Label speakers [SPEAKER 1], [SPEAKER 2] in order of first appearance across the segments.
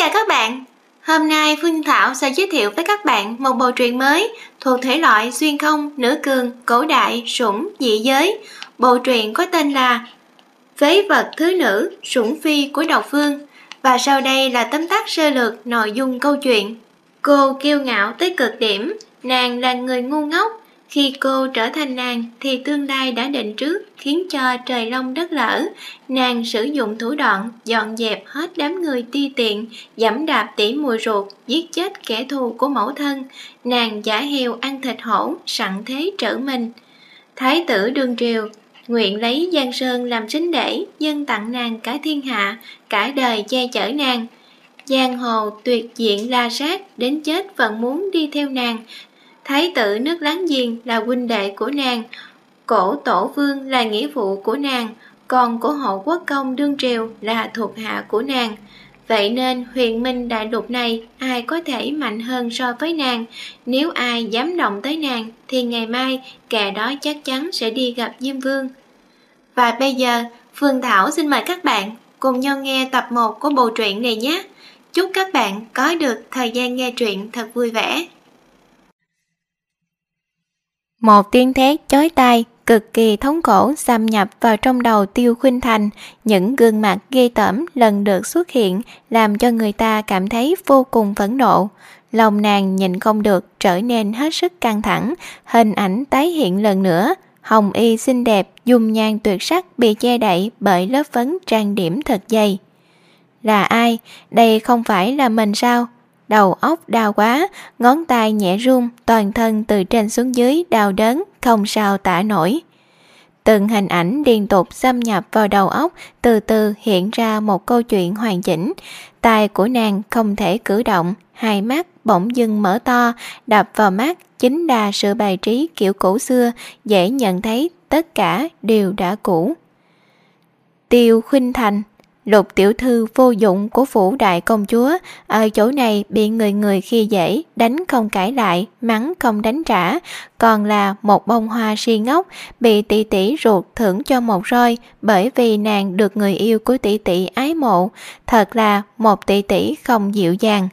[SPEAKER 1] chào các bạn. Hôm nay Phương Thảo sẽ giới thiệu với các bạn một bộ truyện mới thuộc thể loại xuyên không, nữ cường, cổ đại, sủng, dị giới. Bộ truyện có tên là Phế vật thứ nữ, sủng phi của độc phương. Và sau đây là tóm tắt sơ lược nội dung câu chuyện. Cô kiêu ngạo tới cực điểm, nàng là người ngu ngốc, khi cô trở thành nàng thì tương lai đã định trước khiến cho trời long đất lở. Nàng sử dụng thủ đoạn dọn dẹp hết đám người ti tiện, dẫm đạp tỉ mùi ruột, giết chết kẻ thù của mẫu thân. Nàng giả heo ăn thịt hổ, sẵn thế trở mình. Thái tử đương triều nguyện lấy Giang Sơn làm sính để, dân tặng nàng cả thiên hạ, cả đời che chở nàng. Giang hồ tuyệt diện la sát, đến chết vẫn muốn đi theo nàng, Thái tử nước láng giềng là huynh đệ của nàng, cổ tổ vương là nghĩa vụ của nàng, còn của hộ quốc công đương triều là thuộc hạ của nàng. Vậy nên huyền minh đại lục này ai có thể mạnh hơn so với nàng, nếu ai dám động tới nàng thì ngày mai kẻ đó chắc chắn sẽ đi gặp Diêm Vương. Và bây giờ, Phương Thảo xin mời các bạn cùng nhau nghe tập 1 của bộ truyện này nhé. Chúc các bạn có được thời gian nghe truyện thật vui vẻ.
[SPEAKER 2] Một tiếng thét chói tai, cực kỳ thống khổ xâm nhập vào trong đầu Tiêu Khuynh Thành, những gương mặt ghê tởm lần được xuất hiện làm cho người ta cảm thấy vô cùng phẫn nộ. Lòng nàng nhìn không được trở nên hết sức căng thẳng, hình ảnh tái hiện lần nữa. Hồng y xinh đẹp, dung nhan tuyệt sắc bị che đậy bởi lớp phấn trang điểm thật dày. Là ai? Đây không phải là mình sao? Đầu óc đau quá, ngón tay nhẹ run, toàn thân từ trên xuống dưới đau đớn, không sao tả nổi. Từng hình ảnh liên tục xâm nhập vào đầu óc, từ từ hiện ra một câu chuyện hoàn chỉnh. Tay của nàng không thể cử động, hai mắt bỗng dưng mở to, đập vào mắt chính là sự bài trí kiểu cổ xưa, dễ nhận thấy tất cả đều đã cũ. Tiêu khuynh thành Lục tiểu thư vô dụng của phủ đại công chúa ở chỗ này bị người người khi dễ, đánh không cãi lại, mắng không đánh trả, còn là một bông hoa si ngốc bị tỷ tỷ ruột thưởng cho một roi bởi vì nàng được người yêu của tỷ tỷ ái mộ, thật là một tỷ tỷ không dịu dàng.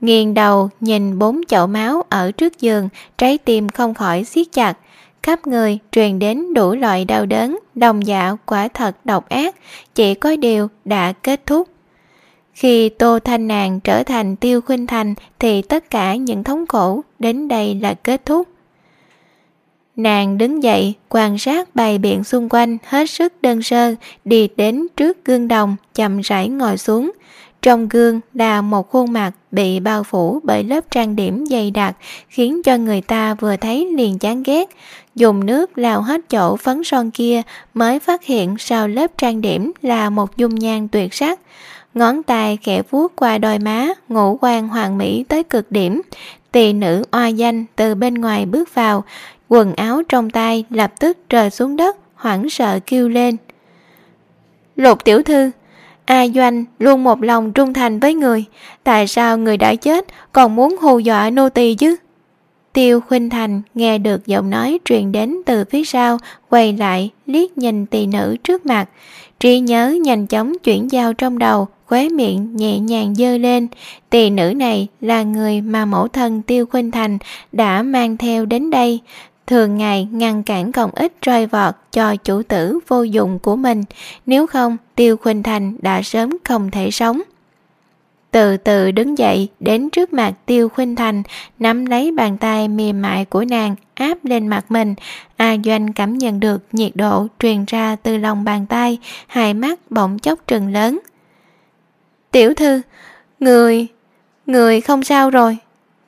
[SPEAKER 2] Nghiêng đầu nhìn bốn chậu máu ở trước giường, trái tim không khỏi siết chặt, khắp người truyền đến đủ loại đau đớn, đồng dạ quả thật độc ác, chỉ có điều đã kết thúc. Khi Tô Thanh Nàng trở thành Tiêu Khuynh Thành thì tất cả những thống khổ đến đây là kết thúc. Nàng đứng dậy, quan sát bày biện xung quanh hết sức đơn sơ, đi đến trước gương đồng, chậm rãi ngồi xuống. Trong gương là một khuôn mặt bị bao phủ bởi lớp trang điểm dày đặc khiến cho người ta vừa thấy liền chán ghét dùng nước lao hết chỗ phấn son kia mới phát hiện sau lớp trang điểm là một dung nhan tuyệt sắc. Ngón tay khẽ vuốt qua đôi má, ngũ quan hoàn mỹ tới cực điểm. Tỳ nữ oa danh từ bên ngoài bước vào, quần áo trong tay lập tức rơi xuống đất, hoảng sợ kêu lên. Lục tiểu thư, a doanh luôn một lòng trung thành với người, tại sao người đã chết còn muốn hù dọa nô tỳ chứ? Tiêu Khuynh Thành nghe được giọng nói truyền đến từ phía sau, quay lại, liếc nhìn tỳ nữ trước mặt. Trí nhớ nhanh chóng chuyển giao trong đầu, khóe miệng nhẹ nhàng dơ lên. Tỳ nữ này là người mà mẫu thân Tiêu Khuynh Thành đã mang theo đến đây. Thường ngày ngăn cản không ít roi vọt cho chủ tử vô dụng của mình, nếu không Tiêu Khuynh Thành đã sớm không thể sống từ từ đứng dậy đến trước mặt tiêu khuynh thành, nắm lấy bàn tay mềm mại của nàng, áp lên mặt mình. A doanh cảm nhận được nhiệt độ truyền ra từ lòng bàn tay, hai mắt bỗng chốc trừng lớn. Tiểu thư, người người không sao rồi,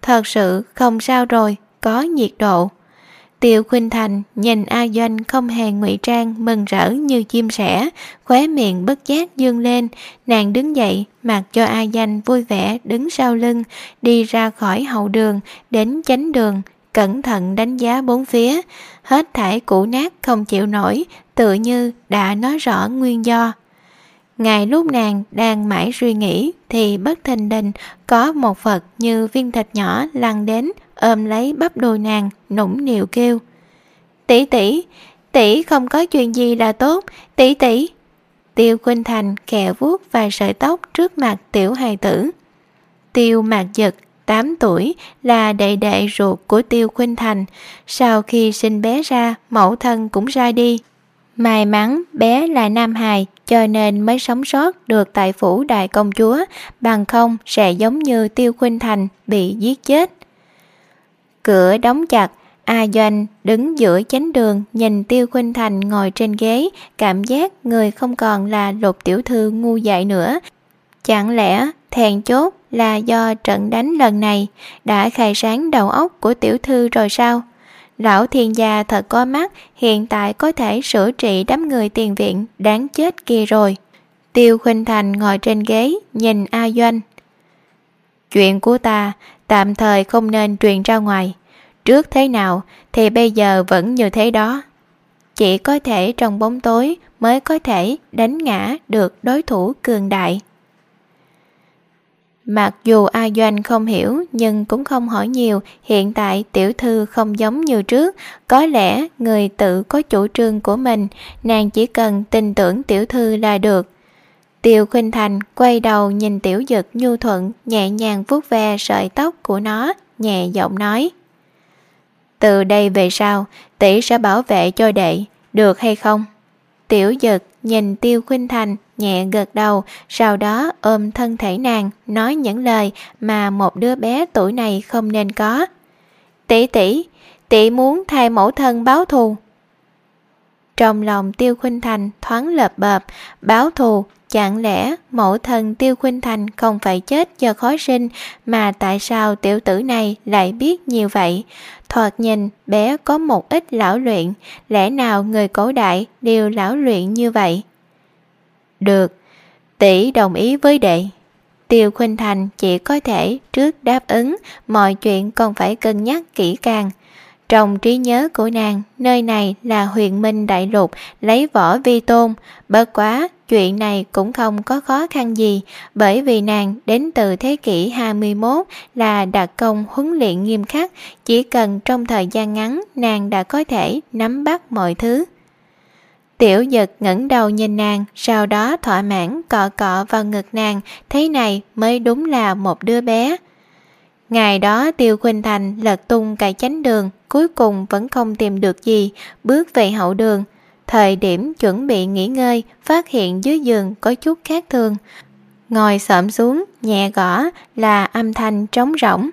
[SPEAKER 2] thật sự không sao rồi, có nhiệt độ. Tiêu Khuynh Thành nhìn A Doanh không hề ngụy trang mừng rỡ như chim sẻ, khóe miệng bất giác dương lên, nàng đứng dậy, mặc cho A Doanh vui vẻ đứng sau lưng, đi ra khỏi hậu đường, đến chánh đường, cẩn thận đánh giá bốn phía, hết thảy cũ nát không chịu nổi, tự như đã nói rõ nguyên do. Ngày lúc nàng đang mãi suy nghĩ thì bất thình lình có một vật như viên thịt nhỏ lăn đến ôm lấy bắp đùi nàng nũng nịu kêu tỷ tỷ tỷ không có chuyện gì là tốt tỷ tỷ Tiêu Khuynh Thành kẹ vuốt vài sợi tóc trước mặt tiểu hài tử. Tiêu Mạc giật 8 tuổi là đệ đệ ruột của Tiêu Khuynh Thành. Sau khi sinh bé ra, mẫu thân cũng ra đi. May mắn bé là nam hài cho nên mới sống sót được tại phủ đại công chúa, bằng không sẽ giống như Tiêu Khuynh Thành bị giết chết. Cửa đóng chặt, A Doanh đứng giữa chánh đường nhìn Tiêu Khuynh Thành ngồi trên ghế, cảm giác người không còn là lục tiểu thư ngu dại nữa. Chẳng lẽ thèn chốt là do trận đánh lần này đã khai sáng đầu óc của tiểu thư rồi sao? Lão thiên gia thật có mắt, hiện tại có thể sửa trị đám người tiền viện đáng chết kia rồi. Tiêu Khuynh Thành ngồi trên ghế, nhìn A Doanh. Chuyện của ta tạm thời không nên truyền ra ngoài. Trước thế nào thì bây giờ vẫn như thế đó. Chỉ có thể trong bóng tối mới có thể đánh ngã được đối thủ cường đại. Mặc dù A Doanh không hiểu nhưng cũng không hỏi nhiều, hiện tại tiểu thư không giống như trước, có lẽ người tự có chủ trương của mình, nàng chỉ cần tin tưởng tiểu thư là được. Tiêu Khuynh Thành quay đầu nhìn tiểu dực nhu thuận, nhẹ nhàng vuốt ve sợi tóc của nó, nhẹ giọng nói. Từ đây về sau, tỷ sẽ bảo vệ cho đệ, được hay không? Tiểu dực nhìn Tiêu Khuynh Thành nhẹ gật đầu, sau đó ôm thân thể nàng, nói những lời mà một đứa bé tuổi này không nên có. Tỷ tỷ, tỷ muốn thay mẫu thân báo thù. Trong lòng Tiêu Khuynh Thành thoáng lợp bợp, báo thù, chẳng lẽ mẫu thần Tiêu Khuynh Thành không phải chết do khói sinh mà tại sao tiểu tử này lại biết nhiều vậy? Thoạt nhìn bé có một ít lão luyện, lẽ nào người cổ đại đều lão luyện như vậy? Được, tỷ đồng ý với đệ. Tiêu Khuynh Thành chỉ có thể trước đáp ứng, mọi chuyện còn phải cân nhắc kỹ càng. Trong trí nhớ của nàng, nơi này là huyền minh đại lục, lấy võ vi tôn. Bất quá, chuyện này cũng không có khó khăn gì, bởi vì nàng đến từ thế kỷ 21 là đặc công huấn luyện nghiêm khắc, chỉ cần trong thời gian ngắn nàng đã có thể nắm bắt mọi thứ. Tiểu giật ngẩng đầu nhìn nàng, sau đó thỏa mãn cọ cọ vào ngực nàng, thế này mới đúng là một đứa bé. Ngày đó Tiêu Khuynh Thành lật tung cả chánh đường, cuối cùng vẫn không tìm được gì, bước về hậu đường. Thời điểm chuẩn bị nghỉ ngơi, phát hiện dưới giường có chút khác thường. Ngồi sợm xuống, nhẹ gõ là âm thanh trống rỗng.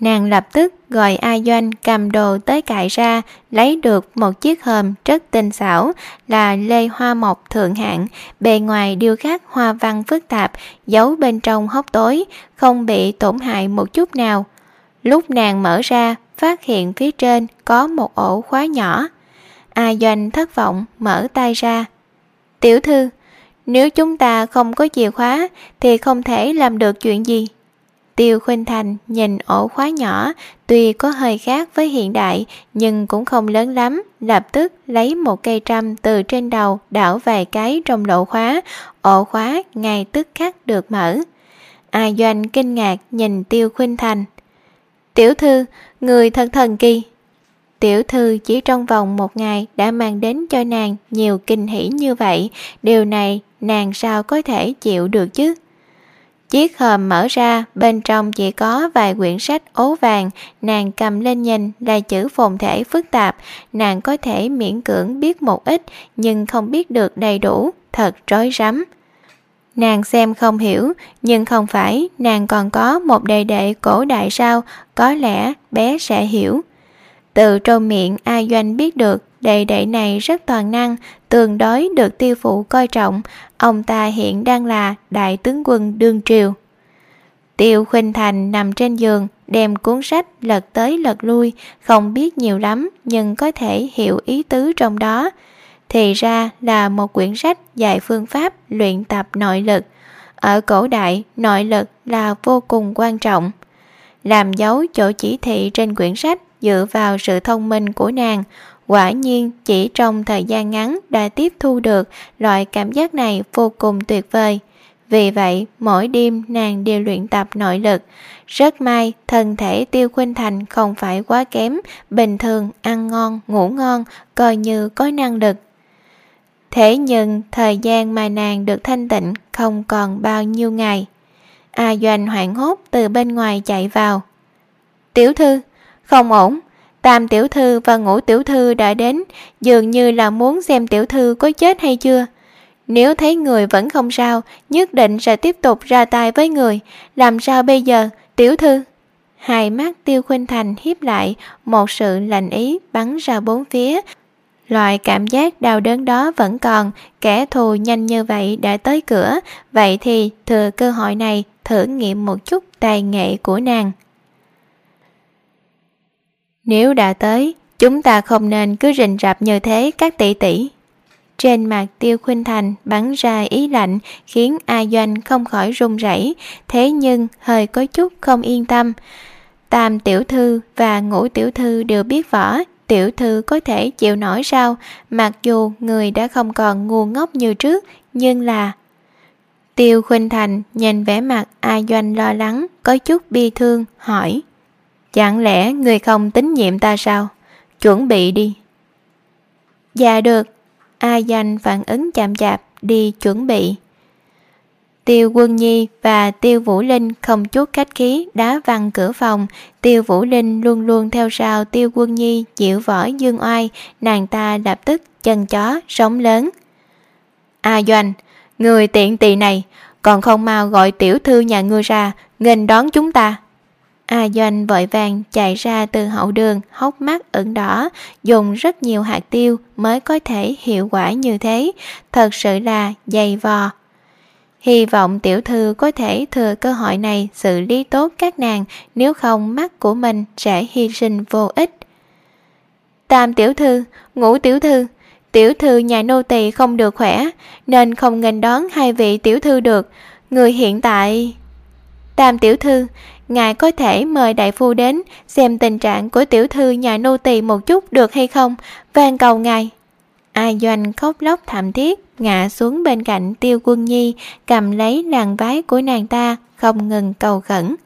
[SPEAKER 2] Nàng lập tức gọi A Doanh cầm đồ tới cại ra, lấy được một chiếc hòm rất tinh xảo là lê hoa mộc thượng hạng, bề ngoài điêu khắc hoa văn phức tạp, giấu bên trong hốc tối, không bị tổn hại một chút nào. Lúc nàng mở ra, phát hiện phía trên có một ổ khóa nhỏ. A Doanh thất vọng mở tay ra. Tiểu thư, nếu chúng ta không có chìa khóa thì không thể làm được chuyện gì. Tiêu Khuynh Thành nhìn ổ khóa nhỏ, tuy có hơi khác với hiện đại nhưng cũng không lớn lắm, lập tức lấy một cây trăm từ trên đầu đảo vài cái trong lỗ khóa, ổ khóa ngay tức khắc được mở. A Doanh kinh ngạc nhìn Tiêu Khuynh Thành. Tiểu thư, người thật thần kỳ. Tiểu thư chỉ trong vòng một ngày đã mang đến cho nàng nhiều kinh hỉ như vậy, điều này nàng sao có thể chịu được chứ? Chiếc hòm mở ra, bên trong chỉ có vài quyển sách ố vàng, nàng cầm lên nhìn là chữ phồn thể phức tạp, nàng có thể miễn cưỡng biết một ít nhưng không biết được đầy đủ, thật rối rắm. Nàng xem không hiểu, nhưng không phải nàng còn có một đề đệ cổ đại sao, có lẽ bé sẽ hiểu. Từ trong miệng A Doanh biết được đệ đệ này rất toàn năng, tương đối được tiêu phụ coi trọng, ông ta hiện đang là đại tướng quân đương triều. Tiêu Khuynh Thành nằm trên giường, đem cuốn sách lật tới lật lui, không biết nhiều lắm nhưng có thể hiểu ý tứ trong đó. Thì ra là một quyển sách dạy phương pháp luyện tập nội lực. Ở cổ đại, nội lực là vô cùng quan trọng. Làm dấu chỗ chỉ thị trên quyển sách dựa vào sự thông minh của nàng, quả nhiên chỉ trong thời gian ngắn đã tiếp thu được loại cảm giác này vô cùng tuyệt vời. Vì vậy, mỗi đêm nàng đều luyện tập nội lực. Rất may, thân thể tiêu khuynh thành không phải quá kém, bình thường, ăn ngon, ngủ ngon, coi như có năng lực. Thế nhưng thời gian mà nàng được thanh tịnh không còn bao nhiêu ngày. A Doanh hoảng hốt từ bên ngoài chạy vào. Tiểu thư, không ổn, Tam tiểu thư và ngũ tiểu thư đã đến, dường như là muốn xem tiểu thư có chết hay chưa. Nếu thấy người vẫn không sao, nhất định sẽ tiếp tục ra tay với người. Làm sao bây giờ, tiểu thư? Hai mắt tiêu khuynh thành hiếp lại, một sự lạnh ý bắn ra bốn phía. Loại cảm giác đau đớn đó vẫn còn, kẻ thù nhanh như vậy đã tới cửa, vậy thì thừa cơ hội này thử nghiệm một chút tài nghệ của nàng. Nếu đã tới, chúng ta không nên cứ rình rập như thế các tỷ tỷ. Trên mặt tiêu khuynh thành bắn ra ý lạnh khiến A Doanh không khỏi run rẩy, thế nhưng hơi có chút không yên tâm. Tam tiểu thư và ngũ tiểu thư đều biết võ, tiểu thư có thể chịu nổi sao, mặc dù người đã không còn ngu ngốc như trước, nhưng là... Tiêu khuynh thành nhìn vẻ mặt A Doanh lo lắng, có chút bi thương, hỏi. Chẳng lẽ người không tín nhiệm ta sao? Chuẩn bị đi. Dạ được. A doanh phản ứng chạm chạp, đi chuẩn bị. Tiêu Quân Nhi và Tiêu Vũ Linh không chút khách khí đá văng cửa phòng. Tiêu Vũ Linh luôn luôn theo sau Tiêu Quân Nhi chịu võ dương oai, nàng ta lập tức chân chó, sống lớn. A Doanh, người tiện tỳ này, còn không mau gọi tiểu thư nhà ngươi ra, nghênh đón chúng ta. A Doanh vội vàng chạy ra từ hậu đường, hốc mắt ửng đỏ, dùng rất nhiều hạt tiêu mới có thể hiệu quả như thế, thật sự là dày vò. Hy vọng tiểu thư có thể thừa cơ hội này xử lý tốt các nàng, nếu không mắt của mình sẽ hy sinh vô ích. Tam tiểu thư, ngũ tiểu thư, tiểu thư nhà nô tỳ không được khỏe, nên không nghênh đón hai vị tiểu thư được. Người hiện tại... Tam tiểu thư, ngài có thể mời đại phu đến xem tình trạng của tiểu thư nhà nô tỳ một chút được hay không, van cầu ngài. A Doanh khóc lóc thảm thiết, ngã xuống bên cạnh Tiêu Quân Nhi, cầm lấy làn váy của nàng ta, không ngừng cầu khẩn.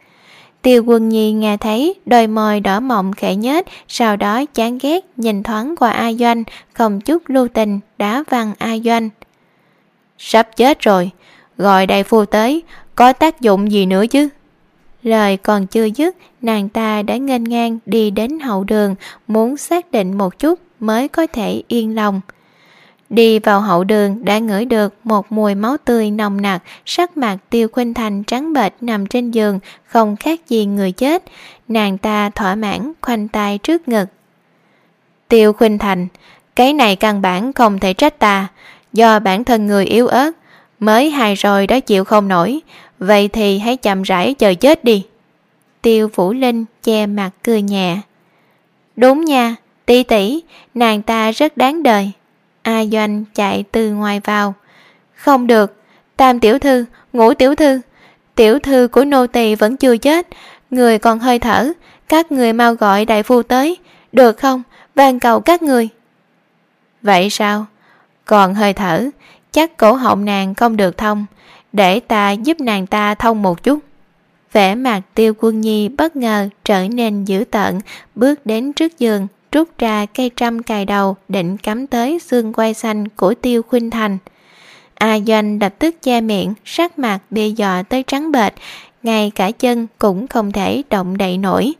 [SPEAKER 2] Tiêu Quân Nhi nghe thấy, đôi môi đỏ mọng khẽ nhếch, sau đó chán ghét nhìn thoáng qua A Doanh, không chút lưu tình, đá văng A Doanh. Sắp chết rồi, gọi đại phu tới, có tác dụng gì nữa chứ? Lời còn chưa dứt, nàng ta đã nghênh ngang đi đến hậu đường, muốn xác định một chút mới có thể yên lòng. Đi vào hậu đường đã ngửi được một mùi máu tươi nồng nặc, sắc mặt tiêu khuynh thành trắng bệch nằm trên giường, không khác gì người chết. Nàng ta thỏa mãn khoanh tay trước ngực. Tiêu khuynh thành, cái này căn bản không thể trách ta, do bản thân người yếu ớt, mới hài rồi đó chịu không nổi, Vậy thì hãy chậm rãi chờ chết đi. Tiêu Vũ Linh che mặt cười nhẹ. Đúng nha, tỷ tỷ, nàng ta rất đáng đời. A Doanh chạy từ ngoài vào. Không được, tam tiểu thư, ngũ tiểu thư, tiểu thư của nô tỳ vẫn chưa chết, người còn hơi thở, các người mau gọi đại phu tới, được không, van cầu các người. Vậy sao? Còn hơi thở, chắc cổ họng nàng không được thông, để ta giúp nàng ta thông một chút. Vẻ mặt tiêu quân nhi bất ngờ trở nên dữ tợn bước đến trước giường rút ra cây trăm cài đầu định cắm tới xương quay xanh của tiêu khuynh thành. A doanh lập tức che miệng, sắc mặt bị dọa tới trắng bệch, ngay cả chân cũng không thể động đậy nổi.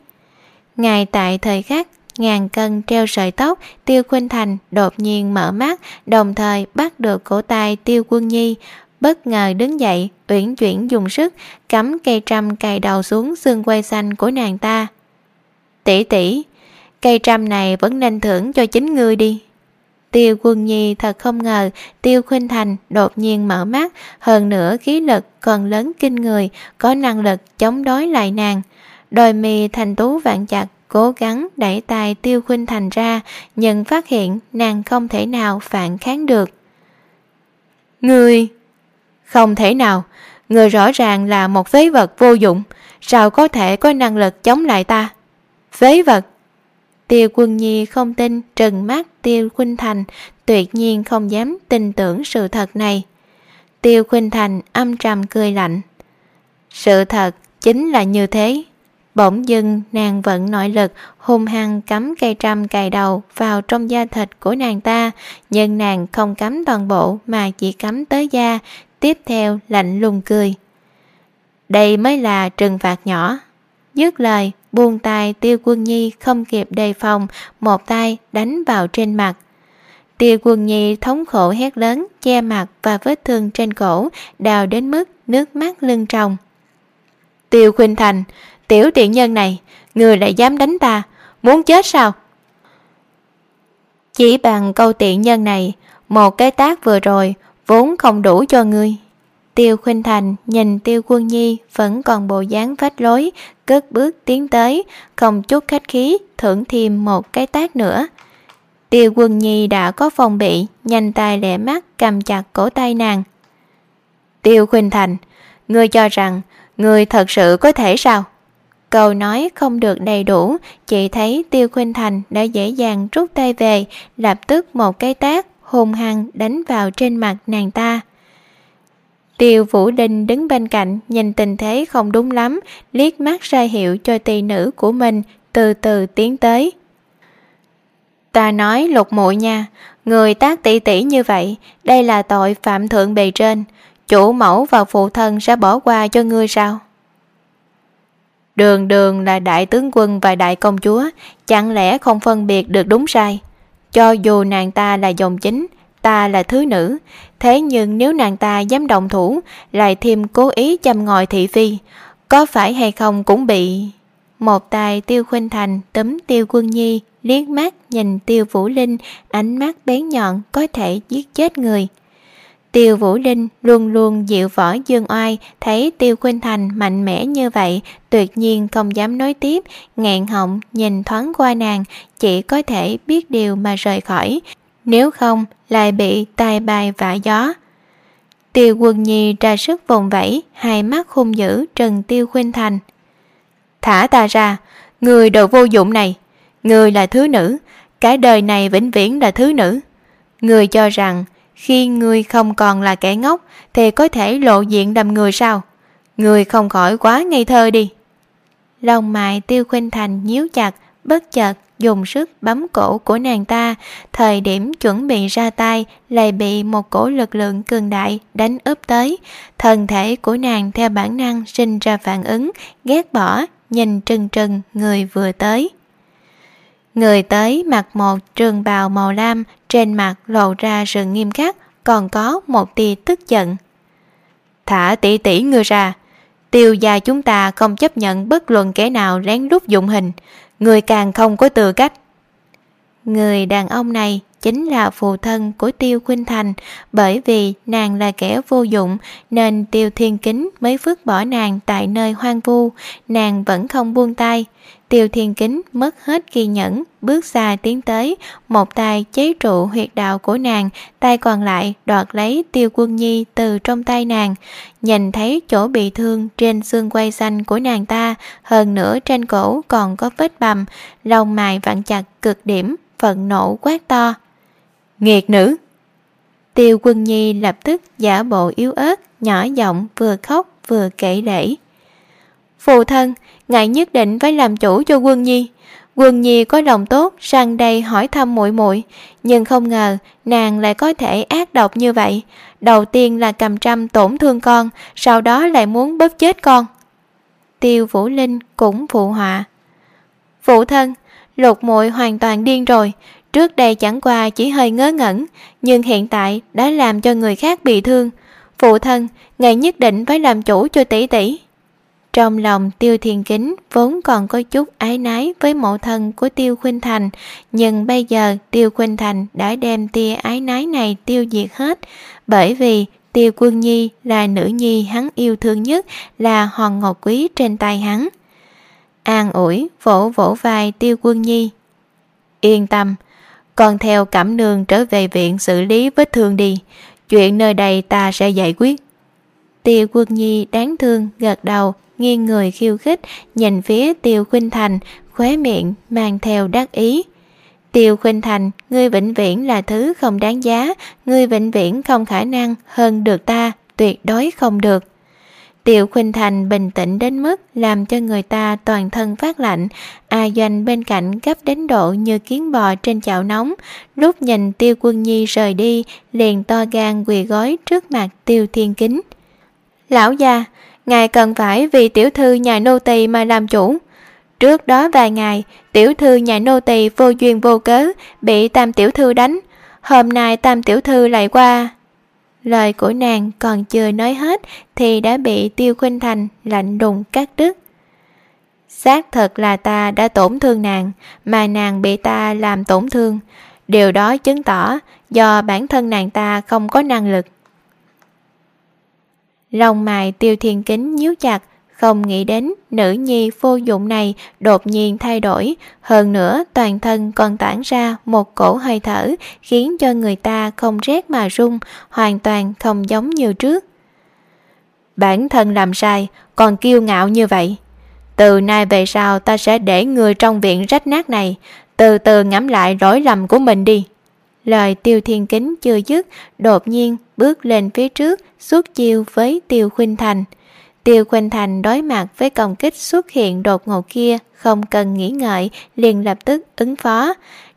[SPEAKER 2] Ngay tại thời khắc ngàn cân treo sợi tóc, tiêu khuynh thành đột nhiên mở mắt, đồng thời bắt được cổ tay tiêu quân nhi, bất ngờ đứng dậy, uyển chuyển dùng sức, cắm cây trăm cài đầu xuống xương quay xanh của nàng ta. Tỷ tỷ cây trăm này vẫn nên thưởng cho chính ngươi đi. Tiêu quân nhi thật không ngờ tiêu khuynh thành đột nhiên mở mắt hơn nữa khí lực còn lớn kinh người có năng lực chống đối lại nàng. Đôi mi thành tú vạn chặt cố gắng đẩy tay tiêu khuynh thành ra nhưng phát hiện nàng không thể nào phản kháng được. Người không thể nào, người rõ ràng là một phế vật vô dụng, sao có thể có năng lực chống lại ta? Phế vật! Tiêu quân nhi không tin trừng mắt Tiêu Khuynh Thành, tuyệt nhiên không dám tin tưởng sự thật này. Tiêu Khuynh Thành âm trầm cười lạnh. Sự thật chính là như thế. Bỗng dưng nàng vẫn nội lực hung hăng cắm cây trăm cài đầu vào trong da thịt của nàng ta nhưng nàng không cắm toàn bộ mà chỉ cắm tới da tiếp theo lạnh lùng cười đây mới là trừng phạt nhỏ dứt lời buông tay, tiêu quân nhi không kịp đề phòng, một tay đánh vào trên mặt. Tiêu quân nhi thống khổ hét lớn, che mặt và vết thương trên cổ đào đến mức nước mắt lưng tròng. Tiêu khuynh thành, tiểu tiện nhân này, người lại dám đánh ta, muốn chết sao? Chỉ bằng câu tiện nhân này, một cái tác vừa rồi, vốn không đủ cho ngươi. Tiêu khuynh thành nhìn tiêu quân nhi vẫn còn bộ dáng vách lối cất bước tiến tới, không chút khách khí, thưởng thêm một cái tác nữa. Tiêu quân nhi đã có phòng bị, nhanh tay lẻ mắt cầm chặt cổ tay nàng. Tiêu khuynh thành, ngươi cho rằng ngươi thật sự có thể sao? Câu nói không được đầy đủ chị thấy tiêu khuynh thành đã dễ dàng rút tay về, lập tức một cái tác hung hăng đánh vào trên mặt nàng ta tiêu vũ đinh đứng bên cạnh, nhìn tình thế không đúng lắm, liếc mắt ra hiệu cho tỳ nữ của mình, từ từ tiến tới. Ta nói, lục muội nha, người tác tỷ tỷ như vậy, đây là tội phạm thượng bề trên, chủ mẫu và phụ thân sẽ bỏ qua cho ngươi sao? Đường đường là đại tướng quân và đại công chúa, chẳng lẽ không phân biệt được đúng sai? Cho dù nàng ta là dòng chính, ta là thứ nữ thế nhưng nếu nàng ta dám động thủ, lại thêm cố ý châm ngòi thị phi, có phải hay không cũng bị một tài tiêu khuynh thành, tấm tiêu quân nhi liếc mắt nhìn tiêu vũ linh, ánh mắt bén nhọn có thể giết chết người. Tiêu vũ linh luôn luôn dịu võ dương oai, thấy tiêu khuynh thành mạnh mẽ như vậy, tuyệt nhiên không dám nói tiếp ngẹn họng nhìn thoáng qua nàng, chỉ có thể biết điều mà rời khỏi nếu không, lại bị tai bài vả gió. Tiêu quân nhi ra sức vùng vẫy, hai mắt hung dữ trần tiêu khuynh thành. Thả ta ra, người đồ vô dụng này, người là thứ nữ, cả đời này vĩnh viễn là thứ nữ. Người cho rằng, khi người không còn là kẻ ngốc, thì có thể lộ diện đầm người sao? Người không khỏi quá ngây thơ đi. Lòng mài tiêu khuynh thành nhíu chặt bất chợt dùng sức bấm cổ của nàng ta. Thời điểm chuẩn bị ra tay, lại bị một cổ lực lượng cường đại đánh úp tới. Thân thể của nàng theo bản năng sinh ra phản ứng, ghét bỏ, nhìn trừng trừng người vừa tới. Người tới mặc một trường bào màu lam, trên mặt lộ ra sự nghiêm khắc, còn có một tia tức giận. Thả tỷ tỷ người ra tiêu gia chúng ta không chấp nhận bất luận kẻ nào lén lút dụng hình. Người càng không có tư cách. Người đàn ông này chính là phụ thân của tiêu khuynh thành, bởi vì nàng là kẻ vô dụng, nên tiêu thiên kính mới vứt bỏ nàng tại nơi hoang vu. Nàng vẫn không buông tay tiêu thiên kính mất hết kiên nhẫn, bước xa tiến tới, một tay chế trụ huyệt đạo của nàng, tay còn lại đoạt lấy tiêu quân nhi từ trong tay nàng. Nhìn thấy chỗ bị thương trên xương quay xanh của nàng ta, hơn nữa trên cổ còn có vết bầm, lông mài vặn chặt cực điểm phận nộ quát to. Nghiệt nữ! Tiêu quân nhi lập tức giả bộ yếu ớt, nhỏ giọng vừa khóc vừa kể lễ phụ thân ngài nhất định phải làm chủ cho quân nhi. Quân nhi có lòng tốt sang đây hỏi thăm muội muội, nhưng không ngờ nàng lại có thể ác độc như vậy. Đầu tiên là cầm trăm tổn thương con, sau đó lại muốn bóp chết con. Tiêu vũ linh cũng phụ họa. Phụ thân, lục muội hoàn toàn điên rồi. Trước đây chẳng qua chỉ hơi ngớ ngẩn, nhưng hiện tại đã làm cho người khác bị thương. Phụ thân, ngài nhất định phải làm chủ cho tỷ tỷ trong lòng tiêu thiền kính vốn còn có chút ái nái với mẫu thân của tiêu khuynh thành, nhưng bây giờ tiêu khuynh thành đã đem tia ái nái này tiêu diệt hết. Bởi vì tiêu quân nhi là nữ nhi hắn yêu thương nhất là hòn ngọc quý trên tay hắn. An ủi, vỗ vỗ vai tiêu quân nhi. Yên tâm, con theo cảm nương trở về viện xử lý vết thương đi. Chuyện nơi đây ta sẽ giải quyết. Tiêu quân nhi đáng thương gật đầu nghiêng người khiêu khích nhìn phía tiêu khuynh thành khóe miệng mang theo đắc ý. Tiêu khuynh thành ngươi vĩnh viễn là thứ không đáng giá ngươi vĩnh viễn không khả năng hơn được ta tuyệt đối không được. Tiêu Khuynh Thành bình tĩnh đến mức làm cho người ta toàn thân phát lạnh, A Doanh bên cạnh gấp đến độ như kiến bò trên chảo nóng, lúc nhìn Tiêu Quân Nhi rời đi, liền to gan quỳ gói trước mặt Tiêu Thiên Kính. Lão gia, ngài cần phải vì tiểu thư nhà nô tỳ mà làm chủ. Trước đó vài ngày, tiểu thư nhà nô tỳ vô duyên vô cớ bị tam tiểu thư đánh, hôm nay tam tiểu thư lại qua. Lời của nàng còn chưa nói hết thì đã bị tiêu khuynh thành lạnh đùng cắt đứt. Xác thật là ta đã tổn thương nàng mà nàng bị ta làm tổn thương. Điều đó chứng tỏ do bản thân nàng ta không có năng lực lòng mài tiêu thiên kính nhíu chặt, không nghĩ đến nữ nhi vô dụng này đột nhiên thay đổi. Hơn nữa, toàn thân còn tản ra một cổ hơi thở, khiến cho người ta không rét mà run, hoàn toàn không giống như trước. Bản thân làm sai, còn kiêu ngạo như vậy. Từ nay về sau, ta sẽ để người trong viện rách nát này. Từ từ ngẫm lại lỗi lầm của mình đi lời tiêu thiên kính chưa dứt đột nhiên bước lên phía trước suốt chiêu với tiêu khuynh thành Tiêu Khuynh Thành đối mặt với công kích xuất hiện đột ngột kia, không cần nghĩ ngợi, liền lập tức ứng phó.